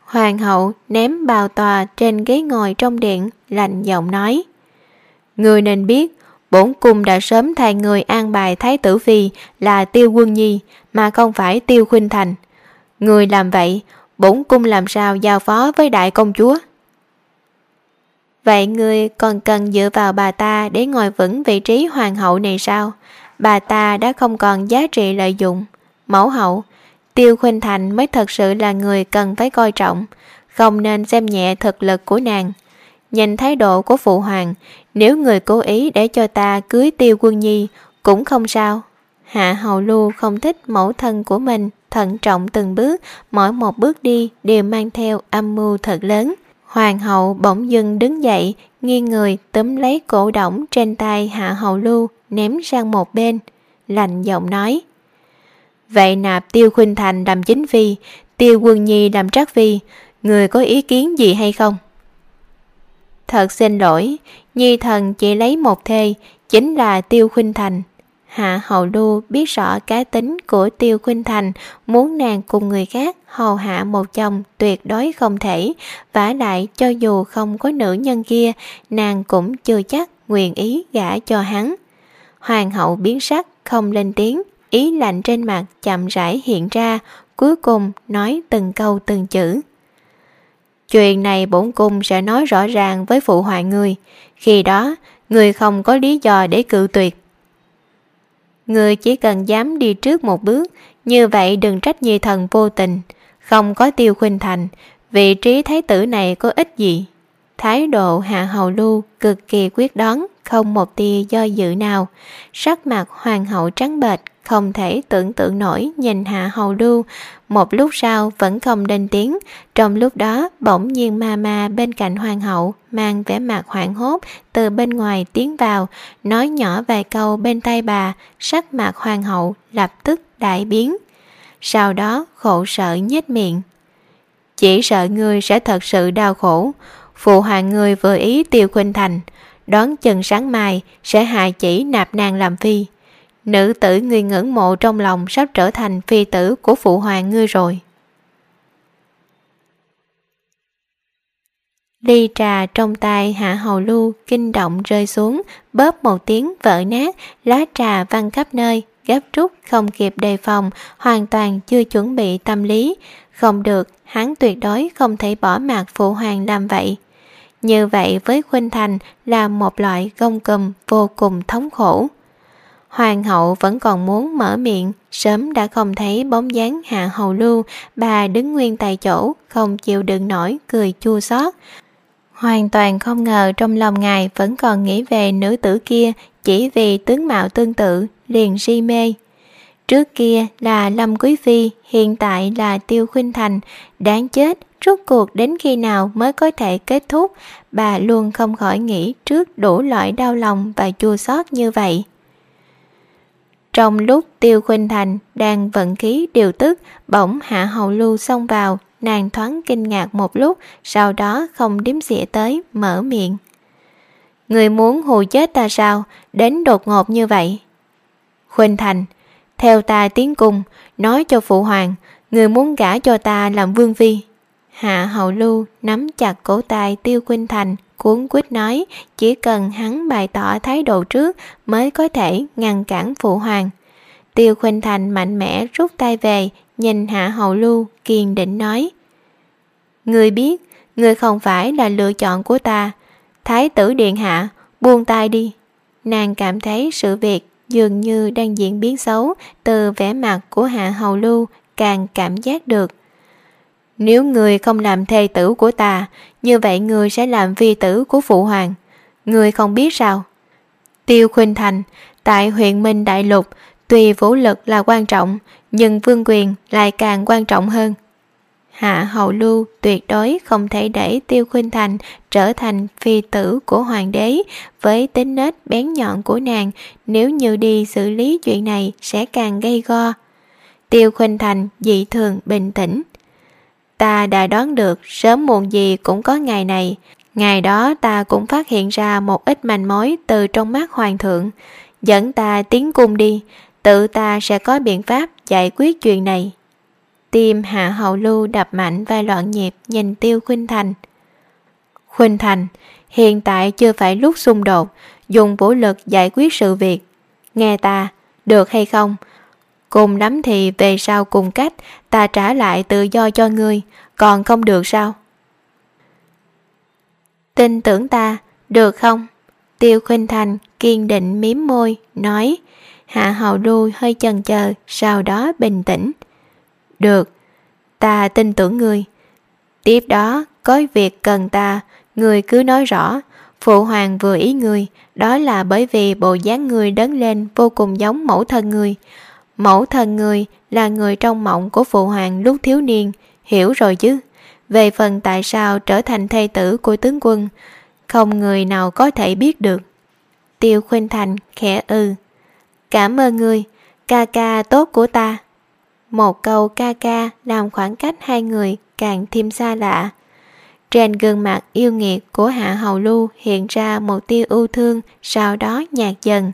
[SPEAKER 2] Hoàng hậu ném bào tòa trên ghế ngồi trong điện, lạnh giọng nói. Người nên biết, bổn cung đã sớm thay người an bài thái tử phi là tiêu quân nhi, mà không phải tiêu khuynh thành. Người làm vậy, bổn cung làm sao giao phó với đại công chúa? Vậy người còn cần dựa vào bà ta để ngồi vững vị trí hoàng hậu này sao? Bà ta đã không còn giá trị lợi dụng. Mẫu hậu, Tiêu Khuynh Thành mới thật sự là người cần phải coi trọng, không nên xem nhẹ thực lực của nàng. Nhìn thái độ của phụ hoàng, nếu người cố ý để cho ta cưới Tiêu Quân Nhi cũng không sao. Hạ Hầu Lưu không thích mẫu thân của mình, thận trọng từng bước, mỗi một bước đi đều mang theo âm mưu thật lớn. Hoàng hậu bỗng dưng đứng dậy, nghiêng người túm lấy cổ động trên tay Hạ Hầu Lưu ném sang một bên, lạnh giọng nói. Vậy nạp Tiêu Khuynh Thành làm chính phi, Tiêu Quân Nhi làm trắc phi, người có ý kiến gì hay không? Thật xin lỗi, Nhi thần chỉ lấy một thê, chính là Tiêu Khuynh Thành. Hạ Hậu Đu biết rõ cá tính của Tiêu Khuynh Thành, muốn nàng cùng người khác hầu hạ một chồng tuyệt đối không thể, vả lại cho dù không có nữ nhân kia, nàng cũng chưa chắc nguyện ý gả cho hắn. Hoàng hậu biến sắc, không lên tiếng, ý lạnh trên mặt chậm rãi hiện ra, cuối cùng nói từng câu từng chữ. Chuyện này bổn cung sẽ nói rõ ràng với phụ hoàng người, khi đó người không có lý do để cự tuyệt. Người chỉ cần dám đi trước một bước, như vậy đừng trách nhi thần vô tình, không có tiêu khuynh thành, vị trí thái tử này có ích gì. Thái độ hạ hầu lưu cực kỳ quyết đoán, không một tia do dự nào. Sắc mặt hoàng hậu trắng bệch, không thể tưởng tượng nổi nhìn hạ hầu lưu. Một lúc sau vẫn không lên tiếng, trong lúc đó bỗng nhiên ma ma bên cạnh hoàng hậu mang vẻ mặt hoảng hốt từ bên ngoài tiến vào, nói nhỏ vài câu bên tay bà, sắc mặt hoàng hậu lập tức đại biến. Sau đó khổ sở nhếch miệng. Chỉ sợ ngươi sẽ thật sự đau khổ, phụ hoàng ngươi vừa ý tiêu khuynh thành, đón chừng sáng mai sẽ hại chỉ nạp nàng làm phi. Nữ tử người ngưỡng mộ trong lòng sắp trở thành phi tử của phụ hoàng ngươi rồi. Ly trà trong tay hạ hầu lưu kinh động rơi xuống, bóp một tiếng vỡ nát, lá trà văng khắp nơi, gấp rút không kịp đề phòng, hoàn toàn chưa chuẩn bị tâm lý. Không được, hắn tuyệt đối không thể bỏ mặt phụ hoàng làm vậy. Như vậy với Khuynh Thành là một loại gông cùm vô cùng thống khổ. Hoàng hậu vẫn còn muốn mở miệng, sớm đã không thấy bóng dáng hạ hầu lưu, bà đứng nguyên tại chỗ, không chịu đựng nổi, cười chua xót. Hoàn toàn không ngờ trong lòng ngài vẫn còn nghĩ về nữ tử kia chỉ vì tướng mạo tương tự, liền si mê. Trước kia là Lâm Quý Phi, hiện tại là Tiêu Khuynh Thành, đáng chết, rốt cuộc đến khi nào mới có thể kết thúc, bà luôn không khỏi nghĩ trước đủ loại đau lòng và chua xót như vậy. Trong lúc Tiêu Khuynh Thành đang vận khí điều tức, bỗng Hạ Hầu Lưu xông vào, nàng thoáng kinh ngạc một lúc, sau đó không điếm xỉa tới, mở miệng. Người muốn hù chết ta sao, đến đột ngột như vậy? Khuynh Thành, theo ta tiến cung, nói cho phụ hoàng, người muốn gả cho ta làm vương phi. Hạ hậu lưu nắm chặt cổ tay tiêu khuynh thành, cuốn quýt nói, chỉ cần hắn bày tỏ thái độ trước mới có thể ngăn cản phụ hoàng. Tiêu khuynh thành mạnh mẽ rút tay về, nhìn hạ hầu lưu, kiên định nói người biết người không phải là lựa chọn của ta. Thái tử điện hạ, buông tay đi. Nàng cảm thấy sự việc dường như đang diễn biến xấu, từ vẻ mặt của hạ hầu lưu càng cảm giác được nếu người không làm thê tử của ta, như vậy người sẽ làm phi tử của phụ hoàng. Người không biết sao? Tiêu khuynh thành, tại huyện minh đại lục, tuy vũ lực là quan trọng, nhưng vương quyền lại càng quan trọng hơn. Hạ hậu lưu tuyệt đối không thể để tiêu khuynh thành trở thành phi tử của hoàng đế với tính nết bén nhọn của nàng, nếu như đi xử lý chuyện này sẽ càng gây go. Tiêu khuynh thành dị thường bình tĩnh ta đã đoán được sớm muộn gì cũng có ngày này. Ngày đó ta cũng phát hiện ra một ít manh mối từ trong mắt hoàng thượng. Dẫn ta tiến cung đi, tự ta sẽ có biện pháp giải quyết chuyện này. Tim hạ hậu lưu đập mạnh và loạn nhịp nhìn tiêu khuynh thành. Khuynh thành, hiện tại chưa phải lúc xung đột, dùng vũ lực giải quyết sự việc. Nghe ta, được hay không? Cùng lắm thì về sau cùng cách, ta trả lại tự do cho ngươi, còn không được sao? Tin tưởng ta, được không? Tiêu khuynh thành kiên định miếm môi, nói, hạ hầu đu hơi chần chờ sau đó bình tĩnh. Được, ta tin tưởng ngươi. Tiếp đó, có việc cần ta người cứ nói rõ. Phụ hoàng vừa ý ngươi, đó là bởi vì bộ dáng người đấng lên vô cùng giống mẫu thân người mẫu thần người là người trong mộng của phụ hoàng lúc thiếu niên, hiểu rồi chứ? Về phần tại sao trở thành thê tử của tướng quân, không người nào có thể biết được. Tiêu khuynh thành khẽ ư cảm ơn người ca ca tốt của ta. Một câu ca ca làm khoảng cách hai người càng thêm xa lạ. Trên gương mặt yêu nghiệt của hạ hầu lưu hiện ra một tia ưu thương, sau đó nhạt dần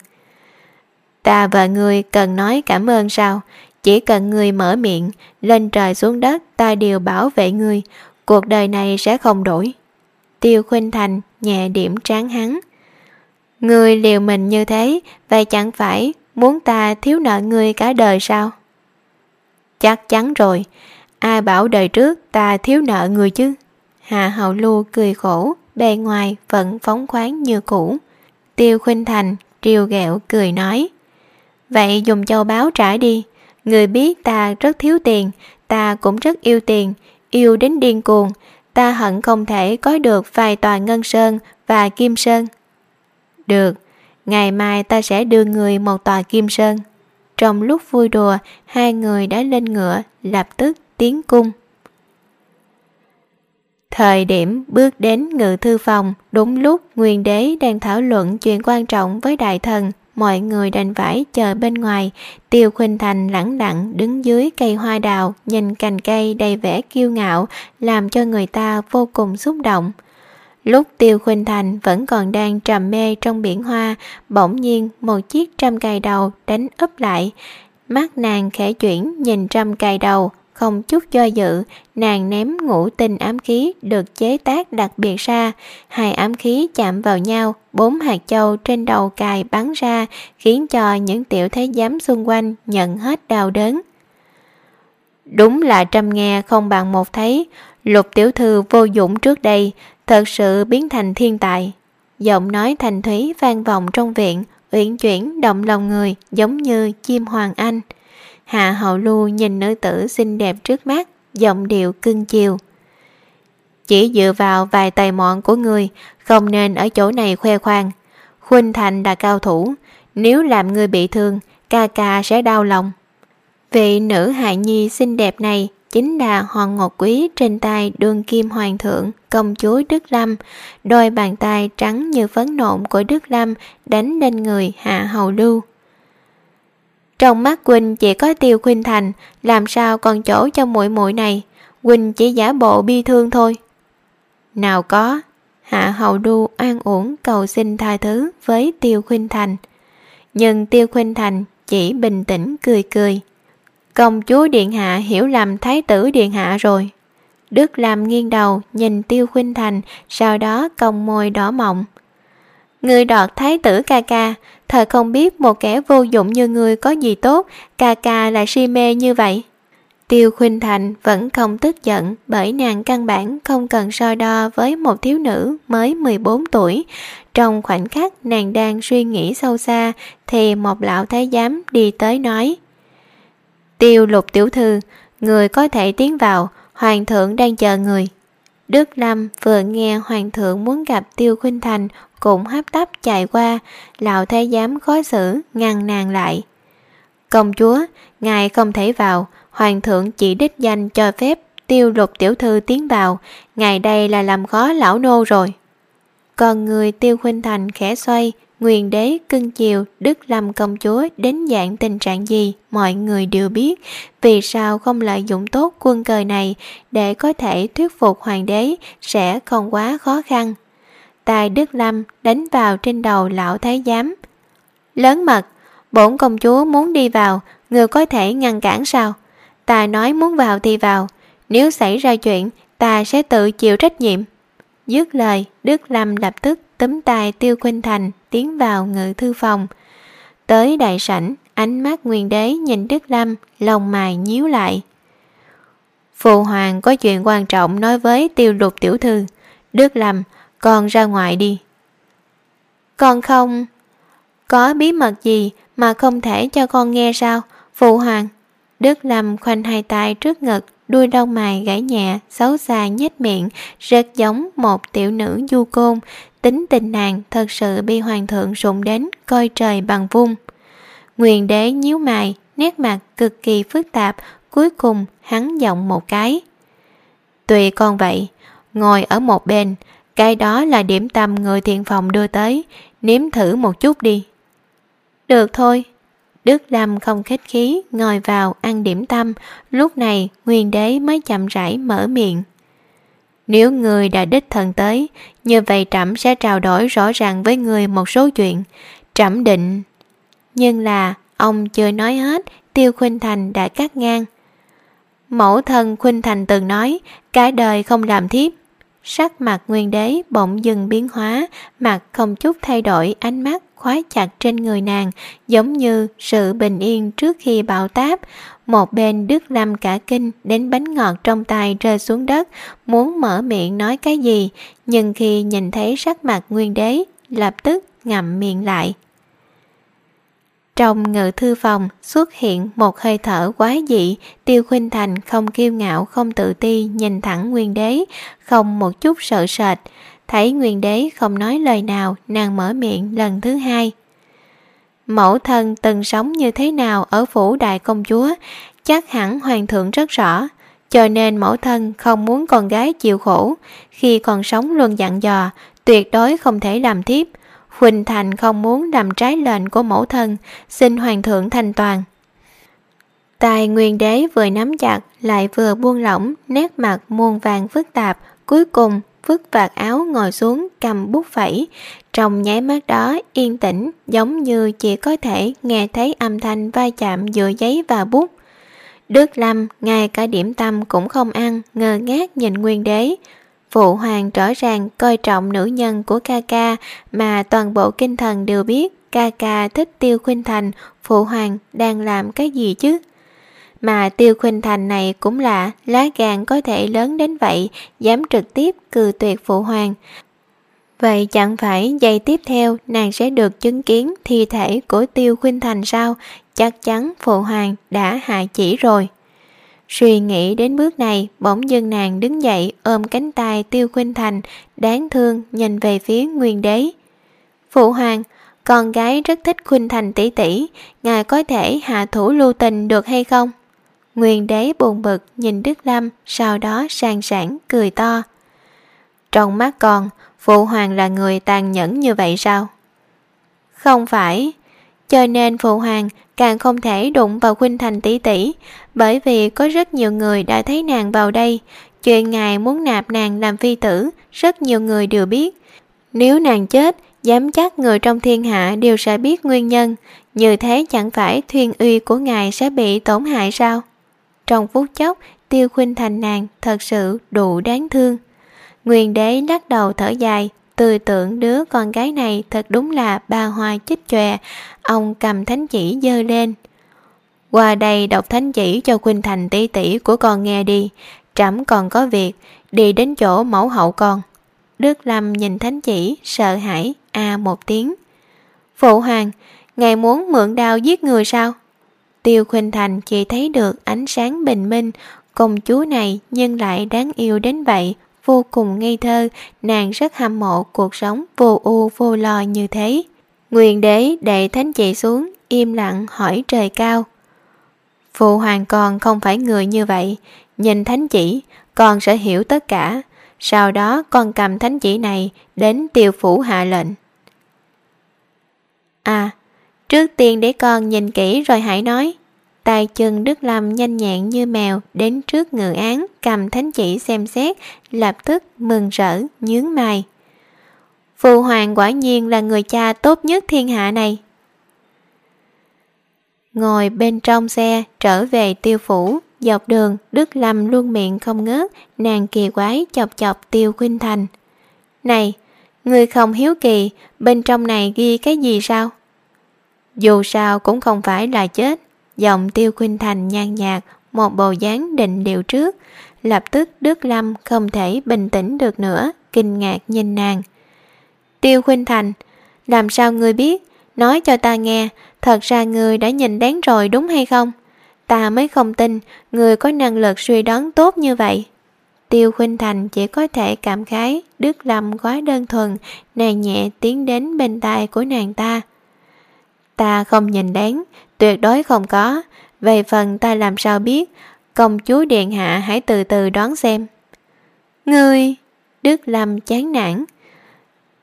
[SPEAKER 2] ta và người cần nói cảm ơn sao? Chỉ cần người mở miệng, lên trời xuống đất, ta đều bảo vệ người cuộc đời này sẽ không đổi. Tiêu khuynh thành nhẹ điểm tráng hắn. Người liều mình như thế, vậy chẳng phải muốn ta thiếu nợ người cả đời sao? Chắc chắn rồi. Ai bảo đời trước ta thiếu nợ người chứ? Hạ hậu lu cười khổ, bề ngoài vẫn phóng khoáng như cũ. Tiêu khuynh thành triều ghẹo cười nói vậy dùng châu báo trải đi. Người biết ta rất thiếu tiền, ta cũng rất yêu tiền, yêu đến điên cuồng. Ta hận không thể có được vài tòa ngân sơn và kim sơn. Được, ngày mai ta sẽ đưa người một tòa kim sơn. Trong lúc vui đùa, hai người đã lên ngựa, lập tức tiến cung. Thời điểm bước đến ngự thư phòng, đúng lúc nguyên đế đang thảo luận chuyện quan trọng với đại thần mọi người đành phải chờ bên ngoài. Tiêu khuynh thành lẳng lặng đứng dưới cây hoa đào, nhìn cành cây đầy vẻ kiêu ngạo, làm cho người ta vô cùng xúc động. Lúc tiêu khuynh thành vẫn còn đang trầm mê trong biển hoa, bỗng nhiên một chiếc trăm cài đầu đánh úp lại. Mắt nàng khẽ chuyển, nhìn trăm cài đầu không chút do dự, nàng ném ngũ tinh ám khí được chế tác đặc biệt ra. Hai ám khí chạm vào nhau, bốn hạt châu trên đầu cài bắn ra, khiến cho những tiểu thế giám xung quanh nhận hết đau đớn. Đúng là trăm nghe không bằng một thấy, lục tiểu thư vô dụng trước đây, thật sự biến thành thiên tài. Giọng nói thành thúy vang vọng trong viện, uyển chuyển động lòng người giống như chim hoàng anh. Hạ hậu lưu nhìn nữ tử xinh đẹp trước mắt, giọng điệu cưng chiều. Chỉ dựa vào vài tài mọn của người, không nên ở chỗ này khoe khoang. Khuynh Thành là cao thủ, nếu làm người bị thương, ca ca sẽ đau lòng. Vị nữ hại nhi xinh đẹp này chính là hoàng ngọc quý trên tay đương kim hoàng thượng công chúa Đức Lâm, đôi bàn tay trắng như phấn nộn của Đức Lâm đánh lên người hạ hầu lưu. Trong mắt Quỳnh chỉ có tiêu khuynh thành, làm sao còn chỗ cho muội muội này, Quỳnh chỉ giả bộ bi thương thôi. Nào có, Hạ Hậu Đu an uổng cầu xin tha thứ với Tiêu Khuynh Thành. Nhưng Tiêu Khuynh Thành chỉ bình tĩnh cười cười. Công chúa Điện Hạ hiểu lầm Thái tử Điện Hạ rồi. Đức làm nghiêng đầu nhìn Tiêu Khuynh Thành, sau đó cong môi đỏ mọng. Người đọt thái tử ca ca, thật không biết một kẻ vô dụng như người có gì tốt, ca ca lại si mê như vậy. Tiêu Khuynh Thành vẫn không tức giận bởi nàng căn bản không cần so đo với một thiếu nữ mới 14 tuổi. Trong khoảnh khắc nàng đang suy nghĩ sâu xa thì một lão thái giám đi tới nói Tiêu lục tiểu thư, người có thể tiến vào, hoàng thượng đang chờ người. Đức Lâm vừa nghe hoàng thượng muốn gặp Tiêu Khuynh Thành cũng hấp tấp chạy qua, lão thái giám khó xử ngăn nàng lại. Công chúa, ngài không thể vào, hoàng thượng chỉ đích danh cho phép tiêu lục tiểu thư tiến vào, ngài đây là làm khó lão nô rồi. Còn người tiêu khuynh thành khẽ xoay, Nguyên đế cưng chiều Đức Lâm công chúa đến dạng tình trạng gì mọi người đều biết vì sao không lợi dụng tốt quân cờ này để có thể thuyết phục hoàng đế sẽ không quá khó khăn. Tài Đức Lâm đánh vào trên đầu lão thái giám. Lớn mật, bổn công chúa muốn đi vào, người có thể ngăn cản sao? Ta nói muốn vào thì vào, nếu xảy ra chuyện, ta sẽ tự chịu trách nhiệm. Dứt lời, Đức Lâm lập tức túm tay Tiêu Khuynh Thành tiến vào ngự thư phòng. Tới đại sảnh, ánh mắt nguyên đế nhìn Đức Lâm, lòng mài nhíu lại. Phụ hoàng có chuyện quan trọng nói với tiêu lục tiểu thư. Đức Lâm, con ra ngoài đi. Con không... Có bí mật gì mà không thể cho con nghe sao, phụ hoàng? Đức Lâm khoanh hai tay trước ngực, đuôi lông mày gãy nhẹ, xấu xa nhếch miệng, rất giống một tiểu nữ du côn. Tính tình nàng thật sự bị hoàng thượng sụng đến, coi trời bằng vung. Nguyên đế nhíu mày, nét mặt cực kỳ phức tạp, cuối cùng hắn giọng một cái. Tùy con vậy, ngồi ở một bên, cái đó là điểm tâm người thiện phòng đưa tới, nếm thử một chút đi. Được thôi, Đức Lâm không khách khí ngồi vào ăn điểm tâm, lúc này nguyên đế mới chậm rãi mở miệng. Nếu người đã đích thần tới, như vậy trẫm sẽ trao đổi rõ ràng với người một số chuyện. Trẫm định. Nhưng là ông chưa nói hết, Tiêu Khuynh Thành đã cắt ngang. Mẫu thân Khuynh Thành từng nói, cái đời không làm thiếp, Sắc mặt nguyên đế bỗng dừng biến hóa, mặt không chút thay đổi ánh mắt khóa chặt trên người nàng, giống như sự bình yên trước khi bão táp. Một bên Đức Lâm cả kinh đến bánh ngọt trong tay rơi xuống đất, muốn mở miệng nói cái gì, nhưng khi nhìn thấy sắc mặt nguyên đế, lập tức ngậm miệng lại. Trong ngự thư phòng xuất hiện một hơi thở quái dị, Tiêu Khuynh Thành không kiêu ngạo không tự ti nhìn thẳng Nguyên Đế, không một chút sợ sệt. Thấy Nguyên Đế không nói lời nào, nàng mở miệng lần thứ hai. Mẫu thân từng sống như thế nào ở phủ đại công chúa, chắc hẳn hoàng thượng rất rõ. Cho nên mẫu thân không muốn con gái chịu khổ, khi còn sống luôn dặn dò, tuyệt đối không thể làm thiếp, Huỳnh Thành không muốn làm trái lệnh của mẫu thân, xin hoàng thượng thành toàn. Tài nguyên đế vừa nắm chặt lại vừa buông lỏng, nét mặt muôn vàng phức tạp, cuối cùng vứt vạt áo ngồi xuống cầm bút phẩy. Trong nháy mắt đó yên tĩnh giống như chỉ có thể nghe thấy âm thanh va chạm giữa giấy và bút. Đức Lâm ngay cả điểm tâm cũng không ăn, ngơ ngác nhìn nguyên đế, Phụ hoàng rõ ràng coi trọng nữ nhân của ca ca mà toàn bộ kinh thần đều biết ca ca thích tiêu khuynh thành, phụ hoàng đang làm cái gì chứ? Mà tiêu khuynh thành này cũng là lá gan có thể lớn đến vậy, dám trực tiếp cừ tuyệt phụ hoàng. Vậy chẳng phải giây tiếp theo nàng sẽ được chứng kiến thi thể của tiêu khuynh thành sao? Chắc chắn phụ hoàng đã hại chỉ rồi. Suy nghĩ đến bước này, bỗng dưng nàng đứng dậy ôm cánh tay Tiêu Khuynh Thành, đáng thương nhìn về phía Nguyên Đế. Phụ hoàng, con gái rất thích Khuynh Thành tỷ tỷ, ngài có thể hạ thủ lưu tình được hay không? Nguyên Đế buồn bực nhìn Đức Lâm, sau đó sang sảng cười to. Trong mắt con, phụ hoàng là người tàn nhẫn như vậy sao? Không phải, cho nên phụ hoàng càng không thể đụng vào khuynh thành tỷ tỷ bởi vì có rất nhiều người đã thấy nàng vào đây chuyện ngài muốn nạp nàng làm phi tử rất nhiều người đều biết nếu nàng chết dám chắc người trong thiên hạ đều sẽ biết nguyên nhân như thế chẳng phải thuyền uy của ngài sẽ bị tổn hại sao trong phút chốc, tiêu khuynh thành nàng thật sự đủ đáng thương. Nguyên đế lắc đầu thở dài, tư tưởng đứa con gái này thật đúng là ba hoa chích chòe, ông cầm thánh chỉ dơ lên. Qua đây đọc thánh chỉ cho khuynh thành tỷ tỷ của con nghe đi, trẫm còn có việc, đi đến chỗ mẫu hậu con. Đức lâm nhìn thánh chỉ, sợ hãi, a một tiếng. Phụ hoàng, ngài muốn mượn đao giết người sao? Tiêu khuynh thành chỉ thấy được ánh sáng bình minh. Công chúa này nhưng lại đáng yêu đến vậy, vô cùng ngây thơ. Nàng rất hâm mộ cuộc sống vô ưu vô lo như thế. Nguyên đế đẩy thánh chị xuống, im lặng hỏi trời cao. Phụ hoàng con không phải người như vậy. Nhìn thánh chỉ, con sẽ hiểu tất cả. Sau đó con cầm thánh chỉ này đến tiêu phủ hạ lệnh. À trước tiên để con nhìn kỹ rồi hãy nói. Tay chân đức lâm nhanh nhẹn như mèo đến trước ngự án, cầm thánh chỉ xem xét, lập tức mừng rỡ, nhướng mày. Phụ hoàng quả nhiên là người cha tốt nhất thiên hạ này. Ngồi bên trong xe, trở về tiêu phủ, dọc đường đức lâm luôn miệng không ngớt, nàng kỳ quái chọc chọc tiêu khuynh thành. Này, người không hiếu kỳ, bên trong này ghi cái gì sao? Dù sao cũng không phải là chết. Giọng tiêu khuynh thành nhàn nhạt, một bầu dáng định điều trước. Lập tức đức lâm không thể bình tĩnh được nữa, kinh ngạc nhìn nàng. Tiêu khuynh thành, làm sao ngươi biết? Nói cho ta nghe, thật ra ngươi đã nhìn đáng rồi đúng hay không? Ta mới không tin người có năng lực suy đoán tốt như vậy. Tiêu khuynh thành chỉ có thể cảm khái, đức lâm quá đơn thuần nàng nhẹ tiến đến bên tai của nàng ta ta không nhìn đáng tuyệt đối không có. Về phần ta làm sao biết? Công chúa điện hạ hãy từ từ đoán xem. Ngươi, đức lâm chán nản.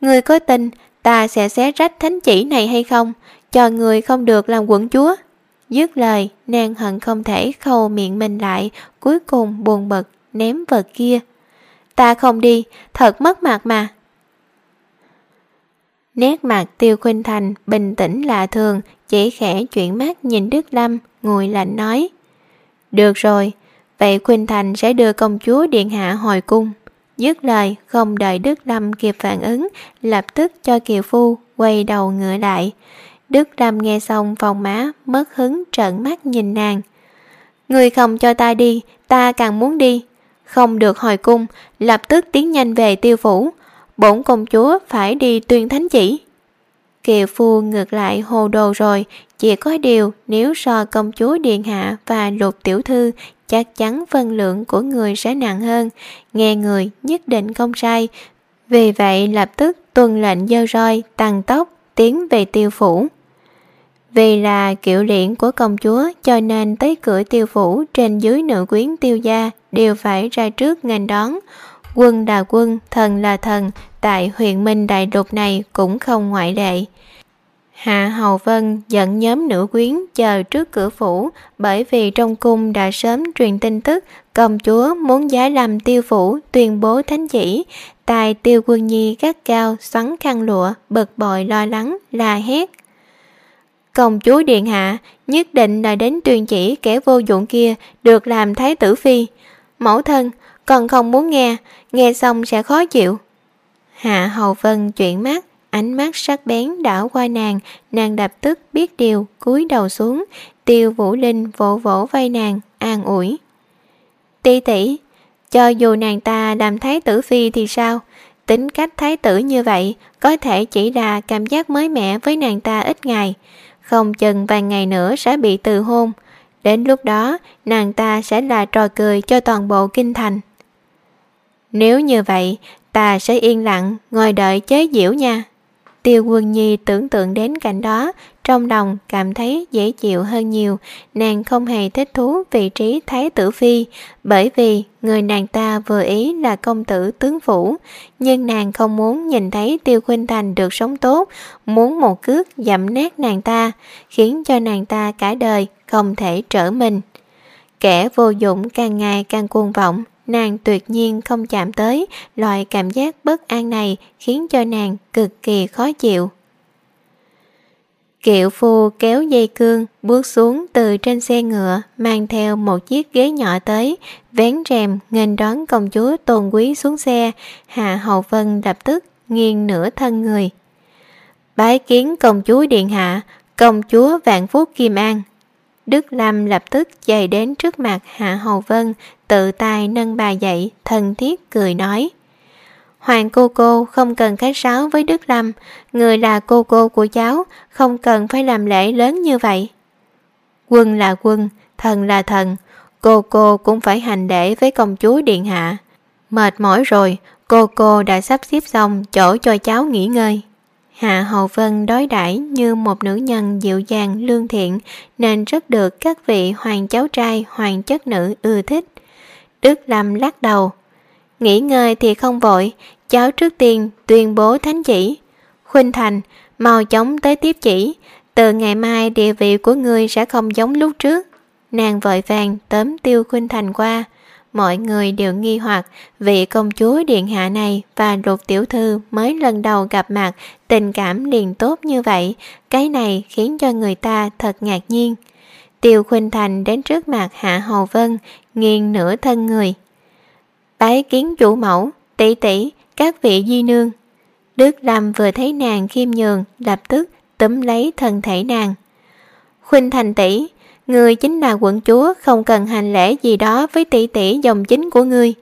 [SPEAKER 2] Ngươi có tin ta sẽ xé rách thánh chỉ này hay không? Cho người không được làm quận chúa. Dứt lời, nàng hận không thể khâu miệng mình lại, cuối cùng buồn bực ném vật kia. Ta không đi, thật mất mặt mà nét mặt tiêu khuynh thành bình tĩnh lạ thường chỉ khẽ chuyển mắt nhìn đức lâm, ngồi lạnh nói. Được rồi, vậy khuynh thành sẽ đưa công chúa điện hạ hồi cung. Dứt lời, không đợi đức lâm kịp phản ứng, lập tức cho kiều phu quay đầu ngựa lại. Đức lâm nghe xong phòng má mất hứng trợn mắt nhìn nàng. Người không cho ta đi, ta càng muốn đi. Không được hồi cung, lập tức tiến nhanh về tiêu phủ bổn công chúa phải đi tuyên thánh chỉ. Kiều phu ngược lại hồ đồ rồi, chỉ có điều nếu so công chúa điện hạ và lục tiểu thư, chắc chắn phân lượng của người sẽ nặng hơn. Nghe người nhất định không sai. Vì vậy lập tức tuân lệnh dơ roi, tăng tốc, tiến về tiêu phủ. Vì là kiểu liễn của công chúa cho nên tới cửa tiêu phủ trên dưới nữ quyến tiêu gia đều phải ra trước nghênh đón quân là quân, thần là thần, tại huyện minh đại lục này cũng không ngoại lệ Hạ Hầu Vân dẫn nhóm nữ quyến chờ trước cửa phủ, bởi vì trong cung đã sớm truyền tin tức, công chúa muốn giá làm tiêu phủ tuyên bố thánh chỉ. Tài tiêu quân nhi gắt cao xoắn khăn lụa, bực bội lo lắng, la hét. Công chúa điện hạ, nhất định là đến tuyên chỉ kẻ vô dụng kia, được làm thái tử phi. Mẫu thân còn không muốn nghe, nghe xong sẽ khó chịu. Hạ Hầu Vân chuyển mắt ánh mắt sắc bén đảo qua nàng nàng đập tức biết điều cúi đầu xuống tiêu vũ linh vỗ vỗ vai nàng an ủi. Ti tỷ cho dù nàng ta làm thái tử phi thì sao? Tính cách thái tử như vậy có thể chỉ là cảm giác mới mẻ với nàng ta ít ngày. Không chừng vài ngày nữa sẽ bị từ hôn. Đến lúc đó nàng ta sẽ là trò cười cho toàn bộ kinh thành nếu như vậy ta sẽ yên lặng ngồi đợi chế diễu nha. Tiêu Quân Nhi tưởng tượng đến cảnh đó, trong lòng cảm thấy dễ chịu hơn nhiều, nàng không hề thích thú vị trí Thái tử Phi, bởi vì người nàng ta vừa ý là công tử tướng phủ, nhưng nàng không muốn nhìn thấy Tiêu Khuynh Thành được sống tốt, muốn một cước dẫm nát nàng ta, khiến cho nàng ta cả đời không thể trở mình. Kẻ vô dụng càng ngày càng cuồng vọng, nàng tuyệt nhiên không chạm tới loại cảm giác bất an này khiến cho nàng cực kỳ khó chịu. Kiệu phu kéo dây cương bước xuống từ trên xe ngựa, mang theo một chiếc ghế nhỏ tới, vén rèm nghênh đón công chúa tôn quý xuống xe. Hạ hầu vân lập tức nghiêng nửa thân người. Bái kiến công chúa điện hạ, công chúa vạn phúc kim an đức lâm lập tức chạy đến trước mặt hạ hầu vân, tự tay nâng bà dậy, thân thiết cười nói, hoàng cô cô, không cần khách sáo với đức lâm. Người là cô cô của cháu, không cần phải làm lễ lớn như vậy. Quân là quân, thần là thần. Cô cô cũng phải hành lễ với công chúa điện hạ. Mệt mỏi rồi, cô cô đã sắp xếp xong chỗ cho cháu nghỉ ngơi hạ hầu vân đối đãi như một nữ nhân dịu dàng, lương thiện, nên rất được các vị hoàng cháu trai, hoàng chất nữ ưa thích. Đức lâm lắc đầu, nghỉ ngơi thì không vội, cháu trước tiên tuyên bố thánh chỉ. Khuynh thành, mau chóng tới tiếp chỉ, từ ngày mai địa vị của ngươi sẽ không giống lúc trước. Nàng vội vàng tóm tiêu khuynh thành qua mọi người đều nghi hoặc vị công chúa điện hạ này và ruột tiểu thư mới lần đầu gặp mặt, tình cảm liền tốt như vậy. Cái này khiến cho người ta thật ngạc nhiên. Tiêu khuynh thành đến trước mặt hạ hầu vân, nghiêng nửa thân người. Bái kiến chủ mẫu, tỷ tỷ, các vị di nương. Đức lâm vừa thấy nàng khiêm nhường, lập tức túm lấy thân thể nàng. Khuynh thành tỷ người chính là quận chúa, không cần hành lễ gì đó với tỷ tỷ dòng chính của ngươi.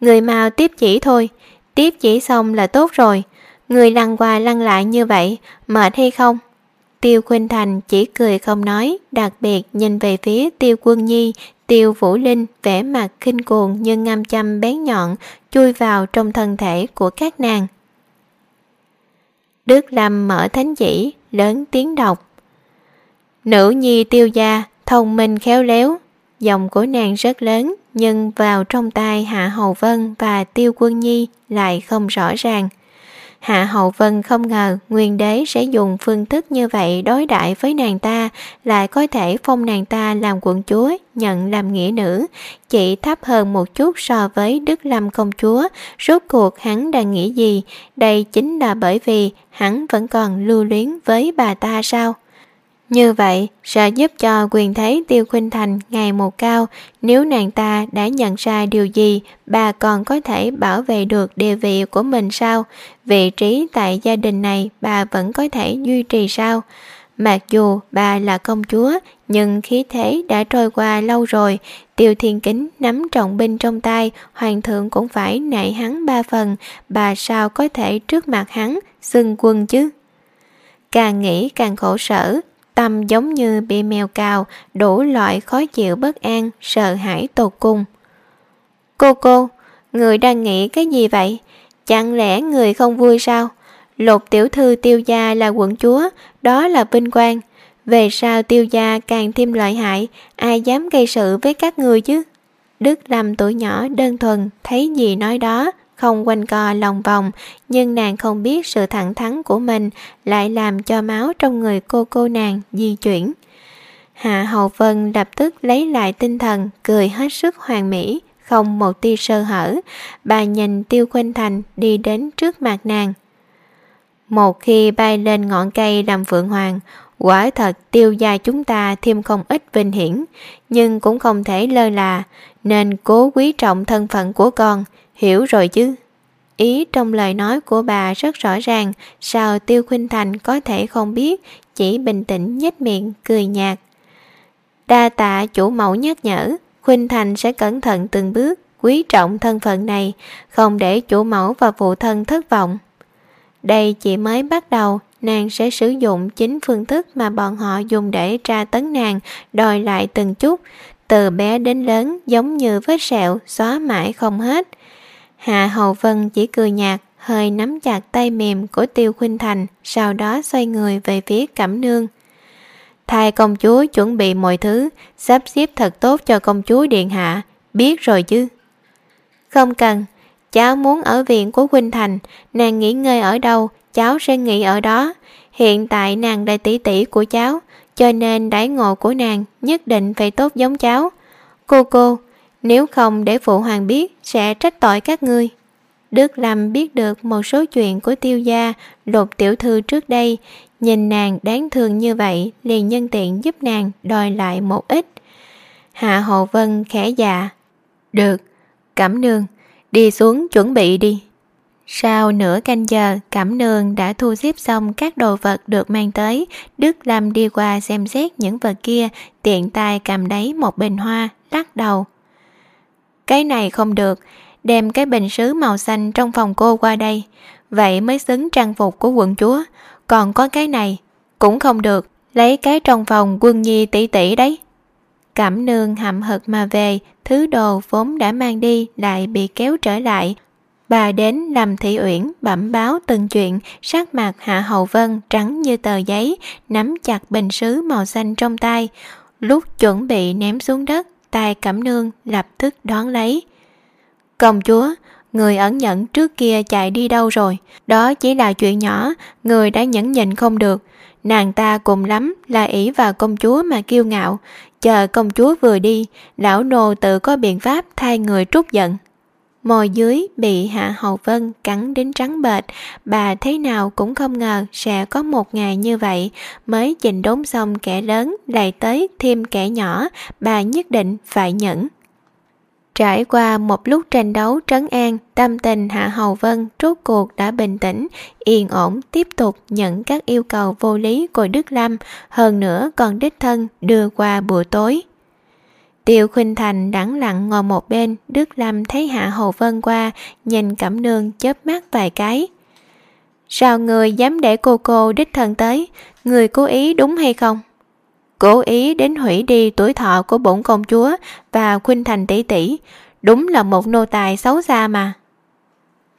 [SPEAKER 2] Người mau tiếp chỉ thôi. Tiếp chỉ xong là tốt rồi. Người lăn qua lăn lại như vậy, mệt hay không? Tiêu khuynh thành chỉ cười không nói, đặc biệt nhìn về phía tiêu quân nhi, tiêu vũ linh, vẻ mặt khinh cuồng như ngâm châm bén nhọn, chui vào trong thân thể của các nàng. Đức lâm mở thánh chỉ lớn tiếng đọc. Nữ nhi tiêu gia thông minh khéo léo, giọng của nàng rất lớn, nhưng vào trong tai hạ hầu vân và tiêu quân nhi lại không rõ ràng. Hạ hầu vân không ngờ nguyên đế sẽ dùng phương thức như vậy đối đãi với nàng ta, lại có thể phong nàng ta làm quận chúa, nhận làm nghĩa nữ, chỉ thấp hơn một chút so với đức lâm công chúa. Rốt cuộc hắn đang nghĩ gì? Đây chính là bởi vì hắn vẫn còn lưu luyến với bà ta sao? Như vậy, sẽ giúp cho quyền thế tiêu khuynh thành ngày một cao. Nếu nàng ta đã nhận ra điều gì, bà còn có thể bảo vệ được địa vị của mình sao? Vị trí tại gia đình này bà vẫn có thể duy trì sao? Mặc dù bà là công chúa, nhưng khí thế đã trôi qua lâu rồi. Tiêu thiên kính nắm trọng binh trong tay, hoàng thượng cũng phải nể hắn ba phần. Bà sao có thể trước mặt hắn xưng quân chứ? Càng nghĩ càng khổ sở tâm giống như bị mèo cào đủ loại khó chịu bất an, sợ hãi tột cùng. Cô cô, người đang nghĩ cái gì vậy? Chẳng lẽ người không vui sao? Lục tiểu thư tiêu gia là quận chúa, đó là vinh quang. Về sao tiêu gia càng thêm lợi hại, ai dám gây sự với các người chứ? Đức làm tuổi nhỏ đơn thuần, thấy gì nói đó không quanh co lòng vòng, nhưng nàng không biết sự thẳng thắn của mình lại làm cho máu trong người cô cô nàng di chuyển. Hạ hầu vân lập tức lấy lại tinh thần, cười hết sức hoàn mỹ, không một tia sơ hở. Bà nhìn tiêu khuynh thành đi đến trước mặt nàng. Một khi bay lên ngọn cây làm phượng hoàng, quả thật tiêu gia chúng ta thêm không ít vinh hiển, nhưng cũng không thể lơ là, nên cố quý trọng thân phận của con hiểu rồi chứ? Ý trong lời nói của bà rất rõ ràng, sao tiêu khuynh thành có thể không biết, chỉ bình tĩnh nhếch miệng, cười nhạt. Đa tạ chủ mẫu nhắc nhở, khuynh thành sẽ cẩn thận từng bước, quý trọng thân phận này, không để chủ mẫu và phụ thân thất vọng. Đây chỉ mới bắt đầu, nàng sẽ sử dụng chính phương thức mà bọn họ dùng để tra tấn nàng, đòi lại từng chút, từ bé đến lớn giống như vết sẹo, xóa mãi không hết hạ hầu vân chỉ cười nhạt, hơi nắm chặt tay mềm của tiêu khuynh thành, sau đó xoay người về phía cẩm nương. Thay công chúa chuẩn bị mọi thứ, sắp xếp thật tốt cho công chúa điện hạ, biết rồi chứ? Không cần, cháu muốn ở viện của khuynh thành, nàng nghỉ ngơi ở đâu, cháu sẽ nghỉ ở đó. Hiện tại nàng là tỷ tỷ của cháu, cho nên đãi ngộ của nàng nhất định phải tốt giống cháu. Cô cô nếu không để phụ hoàng biết sẽ trách tội các ngươi đức lâm biết được một số chuyện của tiêu gia lục tiểu thư trước đây nhìn nàng đáng thương như vậy liền nhân tiện giúp nàng đòi lại một ít hạ hồ vân khẽ dạ Được, Cẩm nương, đi xuống chuẩn bị đi. Sau nửa canh giờ, Cẩm nương đã thu xếp xong các đồ vật được mang tới. Đức Lâm đi qua xem xét những vật kia, tiện tay cầm lấy một bình hoa, lắc đầu. Cái này không được, đem cái bình sứ màu xanh trong phòng cô qua đây. Vậy mới xứng trang phục của quận chúa. Còn có cái này, cũng không được, lấy cái trong phòng quân nhi tỷ tỷ đấy. cảm nương hậm hực mà về, thứ đồ vốn đã mang đi lại bị kéo trở lại. Bà đến làm thị uyển bẩm báo từng chuyện, sắc mặt Hạ Hậu Vân trắng như tờ giấy, nắm chặt bình sứ màu xanh trong tay. Lúc chuẩn bị ném xuống đất, tay cảm nương lập tức đón lấy. Công chúa, người ẩn nhẫn trước kia chạy đi đâu rồi? Đó chỉ là chuyện nhỏ, người đã nhẫn nhịn không được. Nàng ta cùng lắm là ỷ vào công chúa mà kiêu ngạo, chờ công chúa vừa đi, lão nô tự có biện pháp thay người trút giận. Môi dưới bị Hạ Hậu Vân cắn đến trắng bệch, bà thế nào cũng không ngờ sẽ có một ngày như vậy, mới chỉnh đốn xong kẻ lớn lại tới thêm kẻ nhỏ, bà nhất định phải nhẫn. Trải qua một lúc tranh đấu trấn an, tâm tình Hạ Hầu Vân rốt cuộc đã bình tĩnh, yên ổn tiếp tục nhận các yêu cầu vô lý của Đức Lâm, hơn nữa còn đích thân đưa qua buổi tối. Tiêu Khuynh Thành đẳng lặng ngồi một bên, Đức Lâm thấy Hạ Hầu Vân qua, nhìn Cẩm Nương chớp mắt vài cái. Sao người dám để cô cô đích thân tới, người cố ý đúng hay không? cố ý đến hủy đi tuổi thọ của bổn công chúa và khuynh thành tỷ tỷ đúng là một nô tài xấu xa mà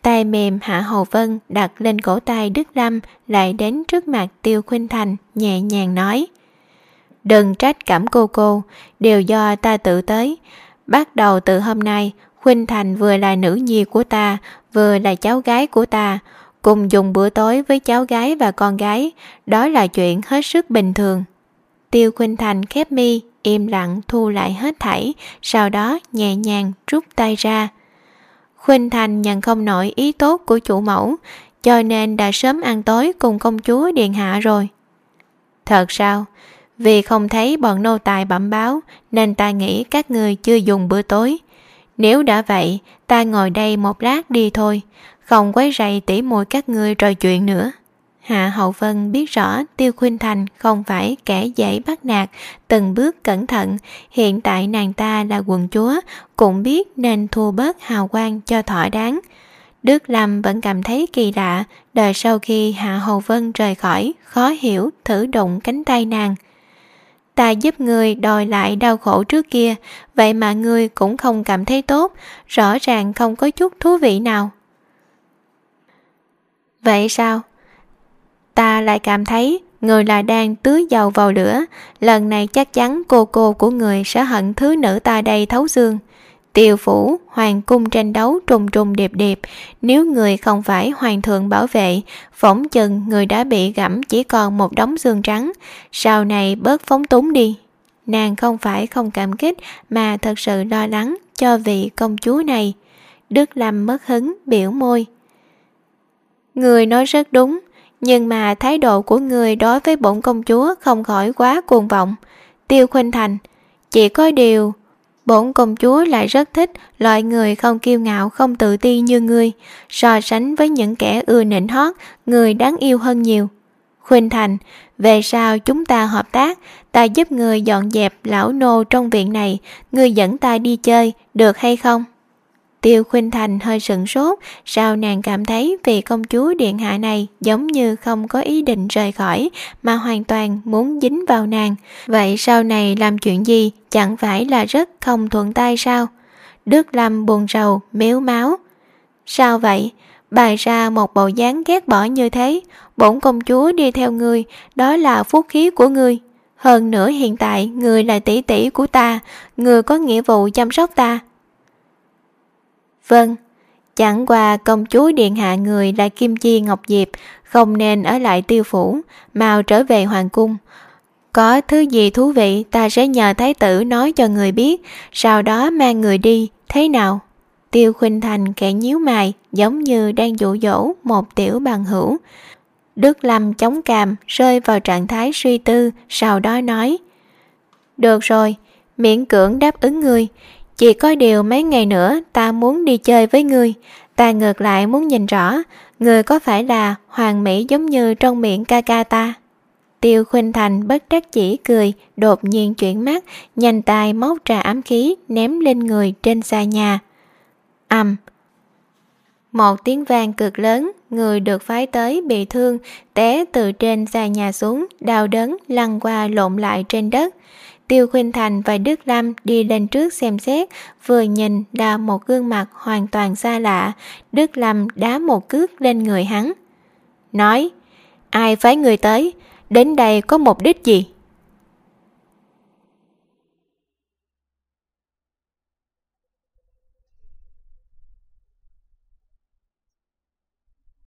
[SPEAKER 2] tay mềm hạ hầu vân đặt lên cổ tay đức lâm lại đến trước mặt tiêu khuynh thành nhẹ nhàng nói đừng trách cảm cô cô đều do ta tự tới bắt đầu từ hôm nay khuynh thành vừa là nữ nhi của ta vừa là cháu gái của ta cùng dùng bữa tối với cháu gái và con gái đó là chuyện hết sức bình thường Tiêu Khuynh Thành khép mi, im lặng thu lại hết thảy, sau đó nhẹ nhàng rút tay ra. Khuynh Thành nhận không nổi ý tốt của chủ mẫu, cho nên đã sớm ăn tối cùng công chúa Điện Hạ rồi. Thật sao? Vì không thấy bọn nô tài bẩm báo nên ta nghĩ các người chưa dùng bữa tối. Nếu đã vậy, ta ngồi đây một lát đi thôi, không quấy rầy tỉ mùi các ngươi trò chuyện nữa. Hạ Hậu Vân biết rõ Tiêu Khuynh Thành không phải kẻ dễ bắt nạt, từng bước cẩn thận, hiện tại nàng ta là quần chúa, cũng biết nên thua bớt hào quang cho thỏa đáng. Đức Lâm vẫn cảm thấy kỳ lạ, đợi sau khi Hạ Hậu Vân rời khỏi, khó hiểu thử đụng cánh tay nàng. Ta giúp người đòi lại đau khổ trước kia, vậy mà người cũng không cảm thấy tốt, rõ ràng không có chút thú vị nào. Vậy sao? ta lại cảm thấy người là đang tưới dầu vào lửa lần này chắc chắn cô cô của người sẽ hận thứ nữ ta đây thấu xương tiêu phủ, hoàng cung tranh đấu trùng trùng điệp điệp. Nếu người không phải hoàng thượng bảo vệ, phỏng chừng người đã bị gẫm chỉ còn một đống xương trắng. Sau này bớt phóng túng đi. Nàng không phải không cảm kích, mà thật sự lo lắng cho vị công chúa này. Đức lâm mất hứng, biểu môi. Người nói rất đúng, nhưng mà thái độ của người đối với bổn công chúa không khỏi quá cuồng vọng. Tiêu khuynh thành, chỉ có điều bổn công chúa lại rất thích loại người không kiêu ngạo, không tự ti như ngươi. So sánh với những kẻ ưa nịnh hót, người đáng yêu hơn nhiều. Khuynh thành, về sau chúng ta hợp tác, ta giúp người dọn dẹp lão nô trong viện này. Người dẫn ta đi chơi, được hay không? Tiêu Khuynh Thành hơi sửng sốt, sao nàng cảm thấy vị công chúa điện hạ này giống như không có ý định rời khỏi, mà hoàn toàn muốn dính vào nàng. Vậy sau này làm chuyện gì chẳng phải là rất không thuận tay sao? Đức Lâm buồn rầu, méo máu. Sao vậy? Bày ra một bộ dáng ghét bỏ như thế, bổn công chúa đi theo ngươi, đó là phúc khí của ngươi. Hơn nữa hiện tại, ngươi là tỷ tỷ của ta, ngươi có nghĩa vụ chăm sóc ta, Vâng, chẳng qua công chúa điện hạ người là Kim Chi Ngọc Diệp, không nên ở lại tiêu phủ, mau trở về hoàng cung. Có thứ gì thú vị ta sẽ nhờ thái tử nói cho người biết, sau đó mang người đi, thế nào? Tiêu Khuynh Thành kẻ nhíu mày, giống như đang dụ dỗ một tiểu bằng hữu. Đức Lâm chống càm, rơi vào trạng thái suy tư, sau đó nói. Được rồi, miễn cưỡng đáp ứng người, chỉ có điều mấy ngày nữa ta muốn đi chơi với ngươi. Ta ngược lại muốn nhìn rõ người có phải là hoàng mỹ giống như trong miệng ca ca ta? Tiêu khuynh thành bất đắc chỉ cười, đột nhiên chuyển mắt, nhanh tay móc trà ám khí, ném lên người trên xa nhà. Ầm. Một tiếng vang cực lớn, người được phái tới bị thương, té từ trên xa nhà xuống, đau đớn lăn qua lộn lại trên đất tiêu khuynh thành và đức lâm đi lên trước xem xét, vừa nhìn là một gương mặt hoàn toàn xa lạ. Đức lâm đá một cước lên người hắn. Nói, ai phái người tới? Đến đây có mục đích gì?